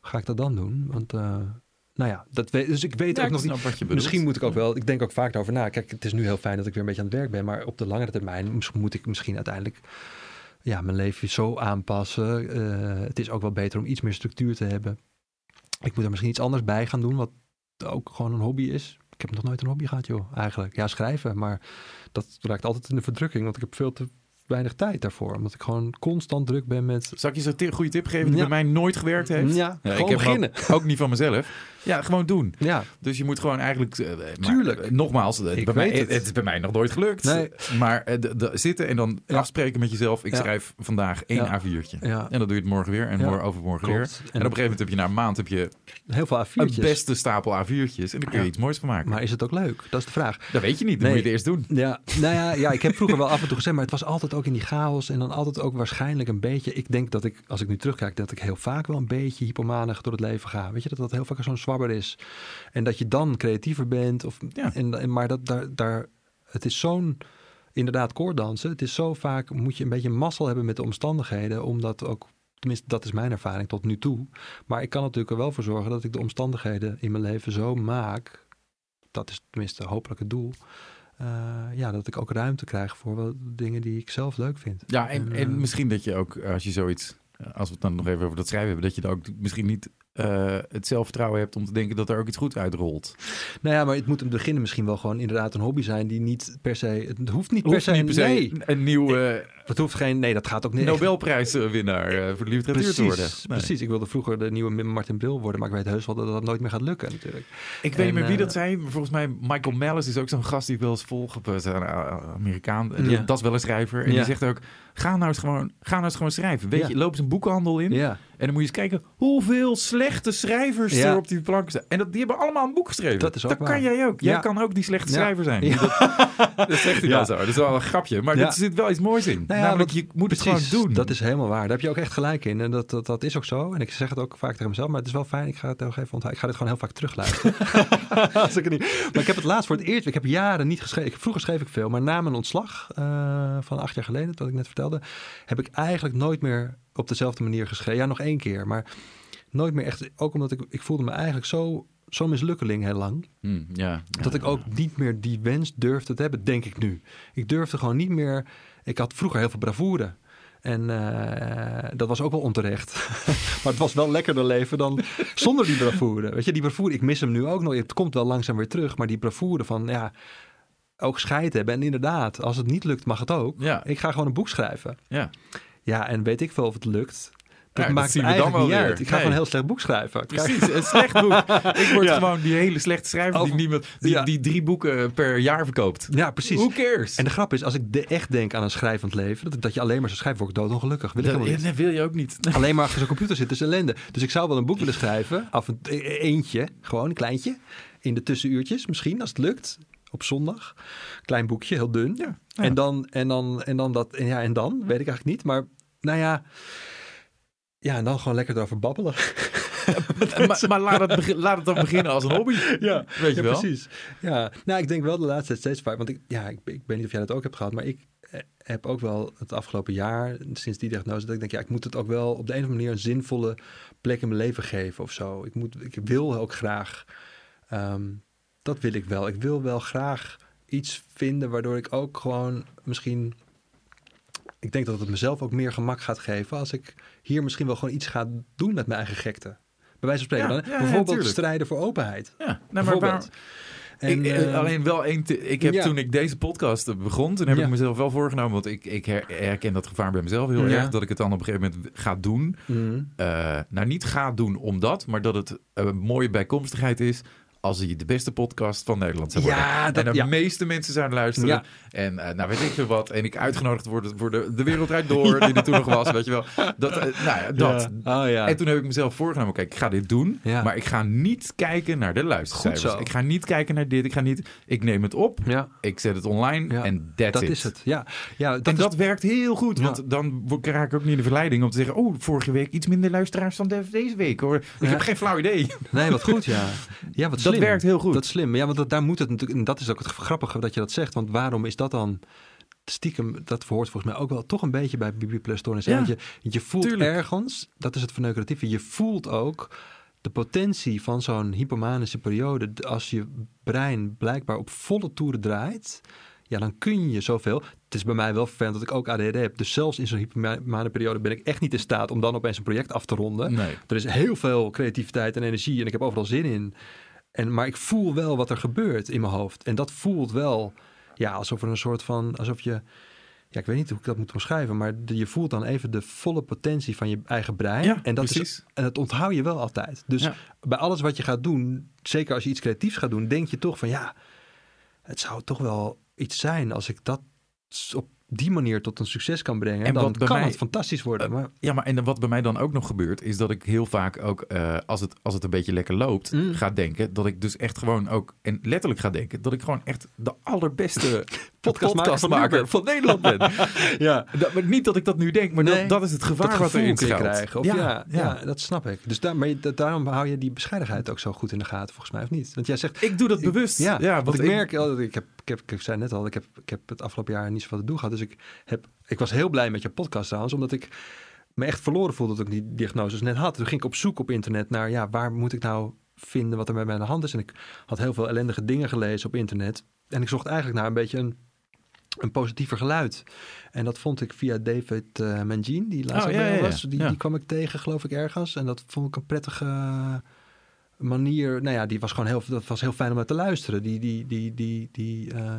ga ik dat dan doen? Want, eh, nou ja, dat weet, dus ik weet Ja, ook ik nog niet. Misschien moet ik ook wel, ik denk ook vaak over na. Kijk, het is nu heel fijn dat ik weer een beetje aan het werk ben, maar op de langere termijn moet ik misschien uiteindelijk ja, mijn leven zo aanpassen. Eh, het is ook wel beter om iets meer structuur te hebben. Ik moet er misschien iets anders bij gaan doen, wat ook gewoon een hobby is. Ik heb nog nooit een hobby gehad, joh, eigenlijk. Ja, schrijven, maar dat raakt altijd in de verdrukking, want ik heb veel te weinig tijd daarvoor. Omdat ik gewoon constant druk ben met... Zal ik je zo'n goede tip geven die Ja. bij mij nooit gewerkt heeft? Ja, ik gewoon heb beginnen. Ook, ook niet van mezelf. Ja, gewoon doen. Ja, Dus je moet gewoon eigenlijk... eh, Tuurlijk. eh, nogmaals, Ik bij mij, het. het. is bij mij nog nooit gelukt. Nee. Maar eh, de- de- zitten en dan afspreken met jezelf. Ik schrijf vandaag één Ja. A4'tje. ja. En dan doe je het morgen weer en morgen overmorgen weer. En, op een gegeven moment heb je na een maand heb je heel veel een A4'tjes. beste stapel A4'tjes. En dan kun je iets moois van maken. Maar is het ook leuk? Dat is de vraag. dat weet je niet. Dan Nee. moet je het eerst doen. Ja, nou ja, ja, ik heb vroeger wel af en toe gezegd, maar het was altijd ook in die chaos en dan altijd ook waarschijnlijk een beetje. Ik denk dat ik, als ik nu terugkijk, dat ik heel vaak wel een beetje hypomanig door het leven ga. Weet je, dat dat heel vaak zo'n is. En dat je dan creatiever bent. Of, Ja. en, en, maar dat, daar, daar, het is zo'n, inderdaad, koorddansen. Het is zo vaak, moet je een beetje mazzel hebben met de omstandigheden, omdat ook. Tenminste, dat is mijn ervaring tot nu toe. Maar ik kan natuurlijk er wel voor zorgen dat ik de omstandigheden in mijn leven zo maak. Dat is tenminste hopelijk het doel. eh, ja, dat ik ook ruimte krijg voor wel dingen die ik zelf leuk vind. Ja, en, En, en eh, misschien dat je ook, als je zoiets, eh, als we het dan nog even over dat schrijven hebben, dat je dan ook misschien niet eh, het zelfvertrouwen hebt om te denken dat er ook iets goed uitrolt. Nou ja, maar het moet in het begin misschien wel gewoon inderdaad een hobby zijn die niet per se. Het hoeft niet Hoeft per se. niet per se nee, een nieuwe het hoeft geen. Nee, dat gaat ook niet. Nobelprijswinnaar eh, voor de literatuur te worden. Precies, Nee. precies. Ik wilde vroeger de nieuwe Martin Bril worden, maar ik weet heus wel dat dat nooit meer gaat lukken natuurlijk. Ik weet niet meer wie eh, dat zei, maar volgens mij Michael Malice is ook zo'n gast die ik wel eens volg op eh, zijn eh, Amerikaan. Eh, Ja. Dat is wel een schrijver. En Ja. die zegt ook, ga nou eens gewoon, ga nou eens gewoon schrijven. Weet Ja. je, loop eens een boekenhandel in Ja, en dan moet je eens kijken hoeveel slechte schrijvers Ja. er op die plank staan. En dat, die hebben allemaal een boek geschreven. Dat is ook kan waar. jij ook. Jij kan ook die slechte schrijver zijn. Dat, dat zegt hij dan zo. Dat is wel een grapje. Maar er zit wel iets moois in. Nou Namelijk, je moet het Precies, gewoon doen. Dat is helemaal waar. Daar heb je ook echt gelijk in. En dat, dat, dat is ook zo. En ik zeg het ook vaak tegen mezelf. Maar het is wel fijn. Ik ga het nog even onthouden. Ik ga dit gewoon heel vaak terugluisteren. Als ik het niet... Maar ik heb het laatst voor het eerst... Ik heb jaren niet geschreven. Vroeger schreef ik veel. Maar na mijn ontslag eh, van acht jaar geleden, dat ik net vertelde... heb ik eigenlijk nooit meer op dezelfde manier geschreven. Ja, nog één keer. Maar nooit meer echt... Ook omdat ik... Ik voelde me eigenlijk zo... Zo'n mislukkeling heel lang. Hm, ja. Dat ik ook niet meer die wens durfde te hebben, denk ik nu. Ik durfde gewoon niet meer. Ik had vroeger heel veel bravoure. En eh, dat was ook wel onterecht. maar het was wel lekkerder leven dan zonder die bravoure. Weet je, die bravoure, ik mis hem nu ook nog. Het komt wel langzaam weer terug. Maar die bravoure van, ja, ook scheid hebben. En inderdaad, als het niet lukt, mag het ook. Ja. Ik ga gewoon een boek schrijven. Ja. Ja, en weet ik veel of het lukt. Dat Ja, dat maakt eigenlijk dan wel niet weer. uit. Ik ga Nee. gewoon een heel slecht boek schrijven. Kijk, Precies, een slecht boek. Ik word Ja. gewoon die hele slechte schrijver die, niemand, die, Ja. die drie boeken per jaar verkoopt. Ja, precies. Who cares? En de grap is, als ik de, echt denk aan een schrijvend leven, dat, dat je alleen maar zo schrijft, word ik doodongelukkig. Wil ik dat, niet. dat wil je ook niet. Alleen maar achter zo'n computer zitten is ellende. Dus ik zou wel een boek willen schrijven, af en e- eentje, gewoon een kleintje, in de tussenuurtjes misschien, als het lukt, op zondag. Klein boekje, heel dun. Ja, ja. En dan, en dan, en dan dat, en ja, en dan, weet ik eigenlijk niet. Maar, nou ja, ja, en dan gewoon lekker erover babbelen. maar maar laat, het begin- laat het dan beginnen als een hobby. Ja, Weet je ja, wel? precies. Ja, nou, ik denk wel de laatste tijd steeds vaak. Want ik, ja, ik, ik weet niet of jij dat ook hebt gehad, maar ik eh, heb ook wel het afgelopen jaar, sinds die diagnose, dat ik denk, ja, ik moet het ook wel op de een of andere manier een zinvolle plek in mijn leven geven of zo. Ik, moet, ik wil ook graag, ehm, dat wil ik wel. Ik wil wel graag iets vinden waardoor ik ook gewoon misschien, ik denk dat het mezelf ook meer gemak gaat geven als ik hier misschien wel gewoon iets ga doen met mijn eigen gekte. Bij wijze van spreken. Ja, dan, ja, ja, bijvoorbeeld tuurlijk. strijden voor openheid. Ja, nou, maar waar. En, ik, eh, eh, alleen wel één. Ik heb ja. toen ik deze podcast begon, toen heb Ja. ik mezelf wel voorgenomen, want ik, ik her- herken dat gevaar bij mezelf heel Ja. erg, dat ik het dan op een gegeven moment ga doen. mm, nou, niet ga doen omdat, maar dat het een mooie bijkomstigheid is als je de beste podcast van Nederland zou worden. Ja, dat, en de ja. meeste mensen zouden luisteren. Ja. En eh, nou weet ik veel wat. En ik uitgenodigd word voor de, de wereld draait door, die er toen nog was, weet je wel. Dat, eh, nou ja, dat. Oh. En toen heb ik mezelf voorgenomen, kijk, ik ga dit doen, Ja. maar ik ga niet kijken naar de luistercijfers. Ik ga niet kijken naar dit, ik ga niet, ik neem het op, ja, ik zet het online en that's dat it. is het. Ja, ja dat en is, dat werkt heel goed, want dan raak ik ook niet de verleiding om te zeggen, oh, vorige week iets minder luisteraars dan de- deze week hoor. Ik heb geen flauw idee. Nee, wat goed, ja. Ja, wat Dat werkt heel goed. Dat is slim. Ja, want dat, daar moet het natuurlijk... En dat is ook het grappige dat je dat zegt. Want waarom is dat dan... Stiekem, dat verhoort volgens mij ook wel toch een beetje bij Bibi Plus Stoornis. hè? Ja, Want je, je voelt tuurlijk. ergens, dat is het verneukeratieve, je voelt ook de potentie van zo'n hypomanische periode. Als je brein blijkbaar op volle toeren draait, ja, dan kun je zoveel. Het is bij mij wel vervelend dat ik ook ADHD heb. Dus zelfs in zo'n hypomane periode ben ik echt niet in staat om dan opeens een project af te ronden. Nee. Er is heel veel creativiteit en energie en ik heb overal zin in. En, maar ik voel wel wat er gebeurt in mijn hoofd. En dat voelt wel ja, alsof er een soort van, alsof je, ja, ik weet niet hoe ik dat moet omschrijven, maar je voelt dan even de volle potentie van je eigen brein. Ja, en dat precies. Is, en dat onthoud je wel altijd. Dus Ja. bij alles wat je gaat doen, zeker als je iets creatiefs gaat doen, denk je toch van ja, het zou toch wel iets zijn als ik dat op die manier tot een succes kan brengen. En dan kan mij- het fantastisch worden. Eh, maar, Ja, maar en wat bij mij dan ook nog gebeurt, is dat ik heel vaak ook, eh, als, het, als het een beetje lekker loopt, Mm. ga denken dat ik dus echt gewoon ook, en letterlijk ga denken, dat ik gewoon echt de allerbeste Podcastmaker van Nederland ben. ja. Dat, maar niet dat ik dat nu denk, maar Nee, dat, dat is het gevaar dat wat erin krijgen. Of ja, ja, ja. ja. dat snap ik. Dus daar, maar je- daarom hou je die bescheidenheid ook zo goed in de gaten, volgens mij, of niet? Want jij zegt... Ik doe dat bewust. Ja, ja want ik merk, oh, ik, heb, ik, heb, ik zei net al, ik heb, ik heb het afgelopen jaar niet zoveel te doen gehad. Dus ik, heb, ik was heel blij met je podcast trouwens, omdat ik me echt verloren voelde dat ik die diagnoses net had. Toen ging ik op zoek op internet naar, ja, waar moet ik nou vinden wat er met mij aan de hand is? En ik had heel veel ellendige dingen gelezen op internet. En ik zocht eigenlijk naar een beetje een, een positiever geluid. En dat vond ik via David Mangine, die laatst Oh, ja, ja, ja. was. Die, die kwam ik tegen, geloof ik, ergens. En dat vond ik een prettige manier. Nou ja, die was gewoon heel, dat was heel fijn om naar te luisteren. Die, die, die, die, die eh,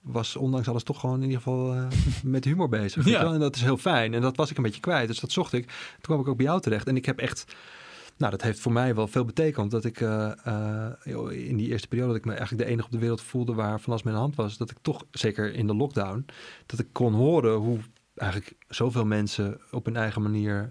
was ondanks alles toch gewoon in ieder geval eh, met humor bezig. Ja. En dat is heel fijn. En dat was ik een beetje kwijt. Dus dat zocht ik. Toen kwam ik ook bij jou terecht. En ik heb echt. Nou, dat heeft voor mij wel veel betekend. Dat ik eh, eh, in die eerste periode dat ik me eigenlijk de enige op de wereld voelde waar van als mijn hand was. Dat ik toch, zeker in de lockdown, dat ik kon horen hoe eigenlijk zoveel mensen op hun eigen manier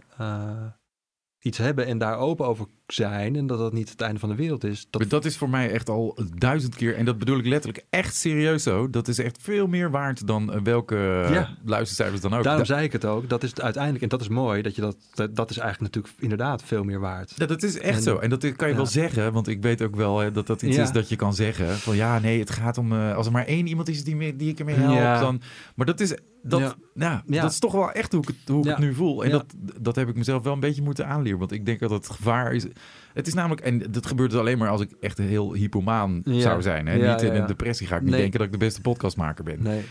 iets hebben en daar open over zijn en dat dat niet het einde van de wereld is. Dat, Dat is voor mij echt al duizend keer, en dat bedoel ik letterlijk echt serieus zo. Dat is echt veel meer waard dan eh, welke Ja. luistercijfers dan ook. daarom Da- zei ik het ook. Dat is het uiteindelijk, en dat is mooi, dat je dat, dat, dat is eigenlijk natuurlijk inderdaad veel meer waard. Ja, dat is echt En- zo. En dat kan je ja. wel zeggen, want ik weet ook wel hè, dat dat iets Ja. is dat je kan zeggen. Van ja, nee, het gaat om. eh, als er maar één iemand is die, me- die ik ermee help, dan. Maar dat is. Dat, Ja. ja. Ja. dat is toch wel echt hoe ik het, hoe ik Ja. het nu voel. En dat, dat heb ik mezelf wel een beetje moeten aanleren. Want ik denk dat het gevaar is. Het is namelijk, en dat gebeurt dus alleen maar als ik echt heel hypomaan Ja. zou zijn. Hè? Ja, niet in ja, een ja. depressie ga ik niet Nee. denken dat ik de beste podcastmaker ben. Nee,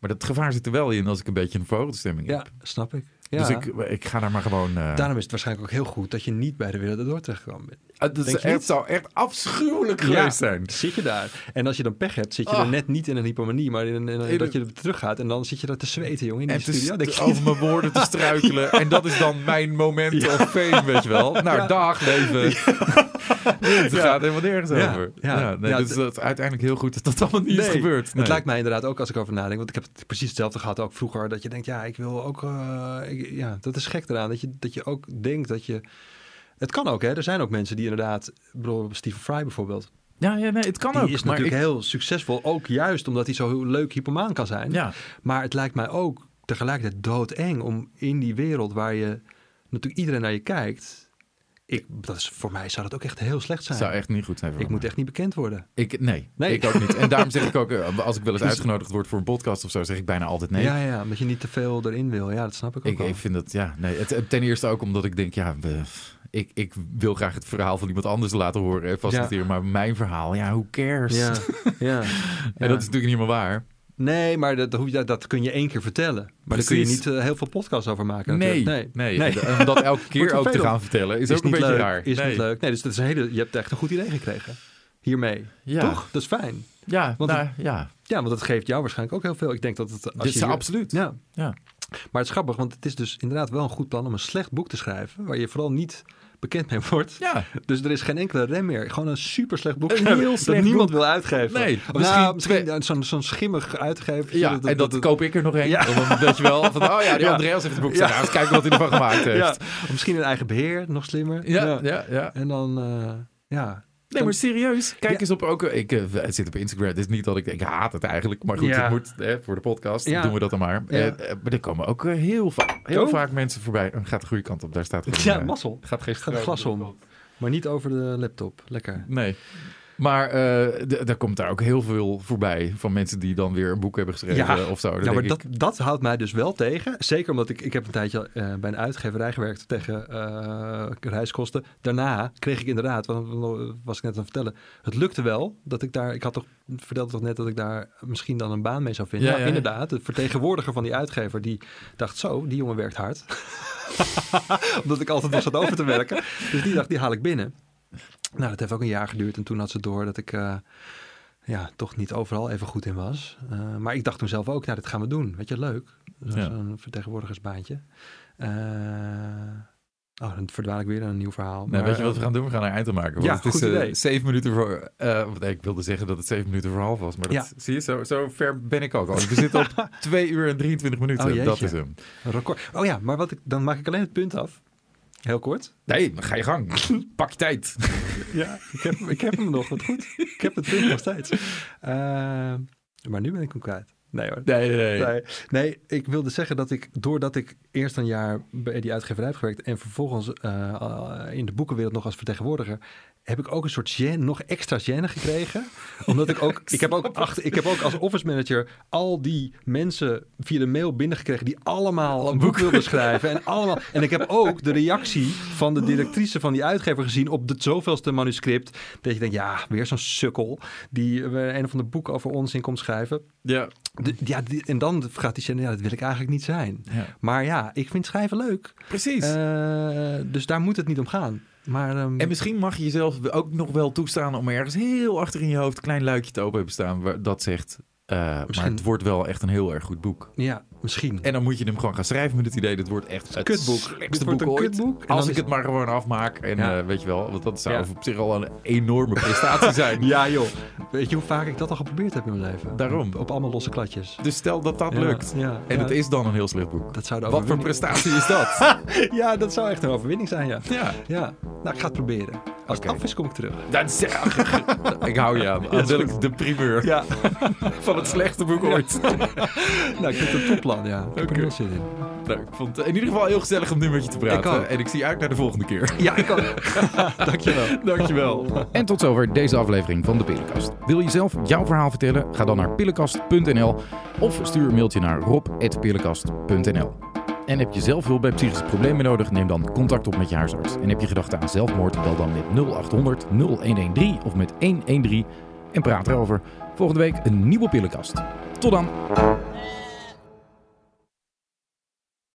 Maar dat gevaar zit er wel in als ik een beetje een vogelstemming ja, heb. snap ik. Ja. Dus ik, ik ga daar maar gewoon. eh, Daarom is het waarschijnlijk ook heel goed dat je niet bij de wereld erdoor terechtgekomen bent. Ah, dat is echt, zou echt afschuwelijk Ja. geweest zijn. Zit je daar. En als je dan pech hebt, zit je Ah. er net niet in een hypomanie, maar in een, in een- In dat een- je er terug gaat. En dan zit je daar te zweten, jongen, in die En studio. st- Denk je over mijn woorden te struikelen. En dat is dan mijn moment of fame, weet je wel. Nou, Ja. dag leven. Het Ja. gaat helemaal nergens Ja. over. Ja. Ja. nee, Ja, dus dat is uiteindelijk heel goed dat dat allemaal niet is gebeurd. Nee. Het lijkt mij inderdaad ook als ik over nadenk, want ik heb het precies hetzelfde gehad ook vroeger, dat je denkt, ja, ik wil ook, eh, ik- ja, dat is gek eraan, dat je, dat je ook denkt dat je, het kan ook hè, er zijn ook mensen die inderdaad, bedoel, Stephen Fry bijvoorbeeld, Ja, ja, nee, het kan die ook. is maar natuurlijk ik, heel succesvol, ook juist omdat hij zo leuk hypomaan kan zijn. ja, Maar het lijkt mij ook tegelijkertijd doodeng om in die wereld waar je natuurlijk iedereen naar je kijkt, ik, dat is, voor mij zou dat ook echt heel slecht zijn. zou echt niet goed zijn voor ik me. moet echt niet bekend worden. Ik, nee, Nee. ik ook niet. En daarom zeg ik ook, eh, als ik wel eens Dus- uitgenodigd word voor een podcast of zo, zeg ik bijna altijd nee. Ja, ja, omdat je niet te veel erin wil. Ja, dat snap ik ook Ik, wel. ik vind dat, ja, nee. Het, ten eerste ook omdat ik denk, ja, we- ik, ik wil graag het verhaal van iemand anders laten horen en faciliteren. Maar mijn verhaal, ja, who cares? Ja, ja. En dat is natuurlijk niet helemaal waar. Nee, maar dat, dat kun je één keer vertellen. Maar daar kun je Precies. niet eh, heel veel podcasts over maken. Nee, nee. Nee. Om dat elke keer ook te gaan vertellen is, Is ook een niet beetje leuk. raar. Is nee. niet leuk. Nee, dus dat is een hele, je hebt echt een goed idee gekregen. Hiermee. Ja. Toch? Dat is fijn. Ja, Want nou, ja. Ja, want dat geeft jou waarschijnlijk ook heel veel. Ik denk dat het... Als Dit je is hier- absoluut. Ja. Ja. Maar het is grappig, want het is dus inderdaad wel een goed plan om een slecht boek te schrijven. Waar je vooral niet bekend mee wordt. Ja, Dus er is geen enkele rem meer. Gewoon een super slecht boek Een heel dat slecht niemand boek. wil uitgeven. Nee, Of misschien nou, misschien zo'n schimmig uitgever. ja. en dat, koop ik er nog een. Ja. Weet je wel, van, oh ja, die Ja. Andreas heeft het boek Ja. gedaan. Kijken wat hij ervan gemaakt heeft. Ja, of misschien een eigen beheer, nog slimmer. Ja, ja, ja. En dan, eh, ja. Nee, maar serieus. Kijk Ja. eens op ook. Ik eh, het zit op Instagram. Het is niet dat ik denk, ik haat het eigenlijk. Maar goed, Ja. het moet hè, voor de podcast. Ja. Doen we dat dan maar. Ja. Eh, eh, maar er komen ook eh, heel, va heel Oh. vaak mensen voorbij. Oh, gaat de goede kant op. Daar staat geen, Ja, eh, mazzel. Gaat geen Gaat glas om. Maar niet over de laptop. Lekker. Nee. Maar d- daar komt daar ook heel veel voorbij van mensen die dan weer een boek hebben geschreven Ja. of zo. Ja, maar dat, dat houdt mij dus wel tegen. Zeker omdat ik, ik heb een tijdje eh, bij een uitgeverij gewerkt tegen eh, reiskosten. Daarna kreeg ik inderdaad, was ik net aan het vertellen, het lukte wel dat ik daar, ik had toch vertelde toch net dat ik daar misschien dan een baan mee zou vinden. Ja, nou, inderdaad, de vertegenwoordiger van die uitgever die dacht zo, die jongen werkt hard. omdat ik altijd was zat over te werken. Dus die dacht, die haal ik binnen. Nou, dat heeft ook een jaar geduurd en toen had ze door dat ik eh, ja, toch niet overal even goed in was. Eh, maar ik dacht toen zelf ook, nou, dit gaan we doen. Weet je, leuk. Zo- Ja. Zo'n vertegenwoordigersbaantje. Eh, oh, dan verdwaal ik weer in een nieuw verhaal. Nee, Maar, weet je wat we gaan doen? We gaan naar eind maken. Want Ja, het is goed idee. zeven minuten voor... want ik wilde zeggen dat het zeven minuten voor half was. Maar dat, Ja. zie je, zo, zo ver ben ik ook al. We zitten op twee uur en 23 minuten. Oh, dat is hem. een record. Oh ja, maar wat ik, dan maak ik alleen het punt af. Heel kort. Nee, ga je gang. Pak je tijd. Ja, ik heb, ik heb hem nog. Wat goed. Ik heb het punt nog steeds. Eh, maar nu ben ik hem kwijt. Nee hoor. Nee, nee, nee. Nee, nee, ik wilde zeggen dat ik, doordat ik eerst een jaar bij die uitgeverij heb gewerkt en vervolgens eh, eh, in de boekenwereld nog als vertegenwoordiger, heb ik ook een soort gêne, nog extra gêne gekregen. Omdat ik ook, ik heb ook, achter, ik heb ook als office manager al die mensen via de mail binnengekregen die allemaal een boek wilden schrijven. En, allemaal, en ik heb ook de reactie van de directrice van die uitgever gezien op het zoveelste manuscript. Dat je denkt, ja, weer zo'n sukkel die eh, een of ander boek over onzin komt schrijven. Ja. De- ja, die- en dan gaat die zin, ja, dat wil ik eigenlijk niet zijn. ja. Maar ja, ik vind schrijven leuk. Precies. Eh, dus daar moet het niet om gaan. Maar ehm, En misschien mag je jezelf ook nog wel toestaan om ergens heel achter in je hoofd een klein luikje te open hebben staan waar dat zegt. eh, Maar het wordt wel echt een heel erg goed boek. ja, Misschien. En dan moet je hem gewoon gaan schrijven met het idee, dit wordt echt het Kutboek. Dit wordt boek een ooit. kutboek. En Als ik het maar gewoon afmaak. En Ja. eh, weet je wel, want dat zou Ja. op zich al een enorme prestatie zijn. Ja joh. Weet je hoe vaak ik dat al geprobeerd heb in mijn leven? Daarom. Op, op allemaal losse klatjes. Dus stel dat dat Ja, lukt. Ja, En ja. het is dan een heel slecht boek. Dat zou de Wat voor prestatie is dat? Ja, dat zou echt een overwinning zijn, ja. ja. Ja, nou ik ga het proberen. Als het af is, kom ik terug. Dat is, ik hou je aan. Ja, Dan wil ik de primeur Ja, van het slechtste boek ooit. nou ik vind het een ja. Ik heb Oké. er heel zin in. Nou, ik vond het in ieder geval heel gezellig om nu met je te praten. Ik ook. En ik zie uit naar de volgende keer. Ja, ik ook. Dankjewel. Dankjewel. En tot zover deze aflevering van de Pillenkast. Wil je zelf jouw verhaal vertellen? Ga dan naar pillenkast.nl of stuur een mailtje naar rob.pillenkast.nl. En heb je zelf hulp bij psychische problemen nodig? Neem dan contact op met je huisarts. En heb je gedachten aan zelfmoord? Bel dan met 0800 0113 of met 113 en praat erover. Volgende week een nieuwe Pillenkast. Tot dan!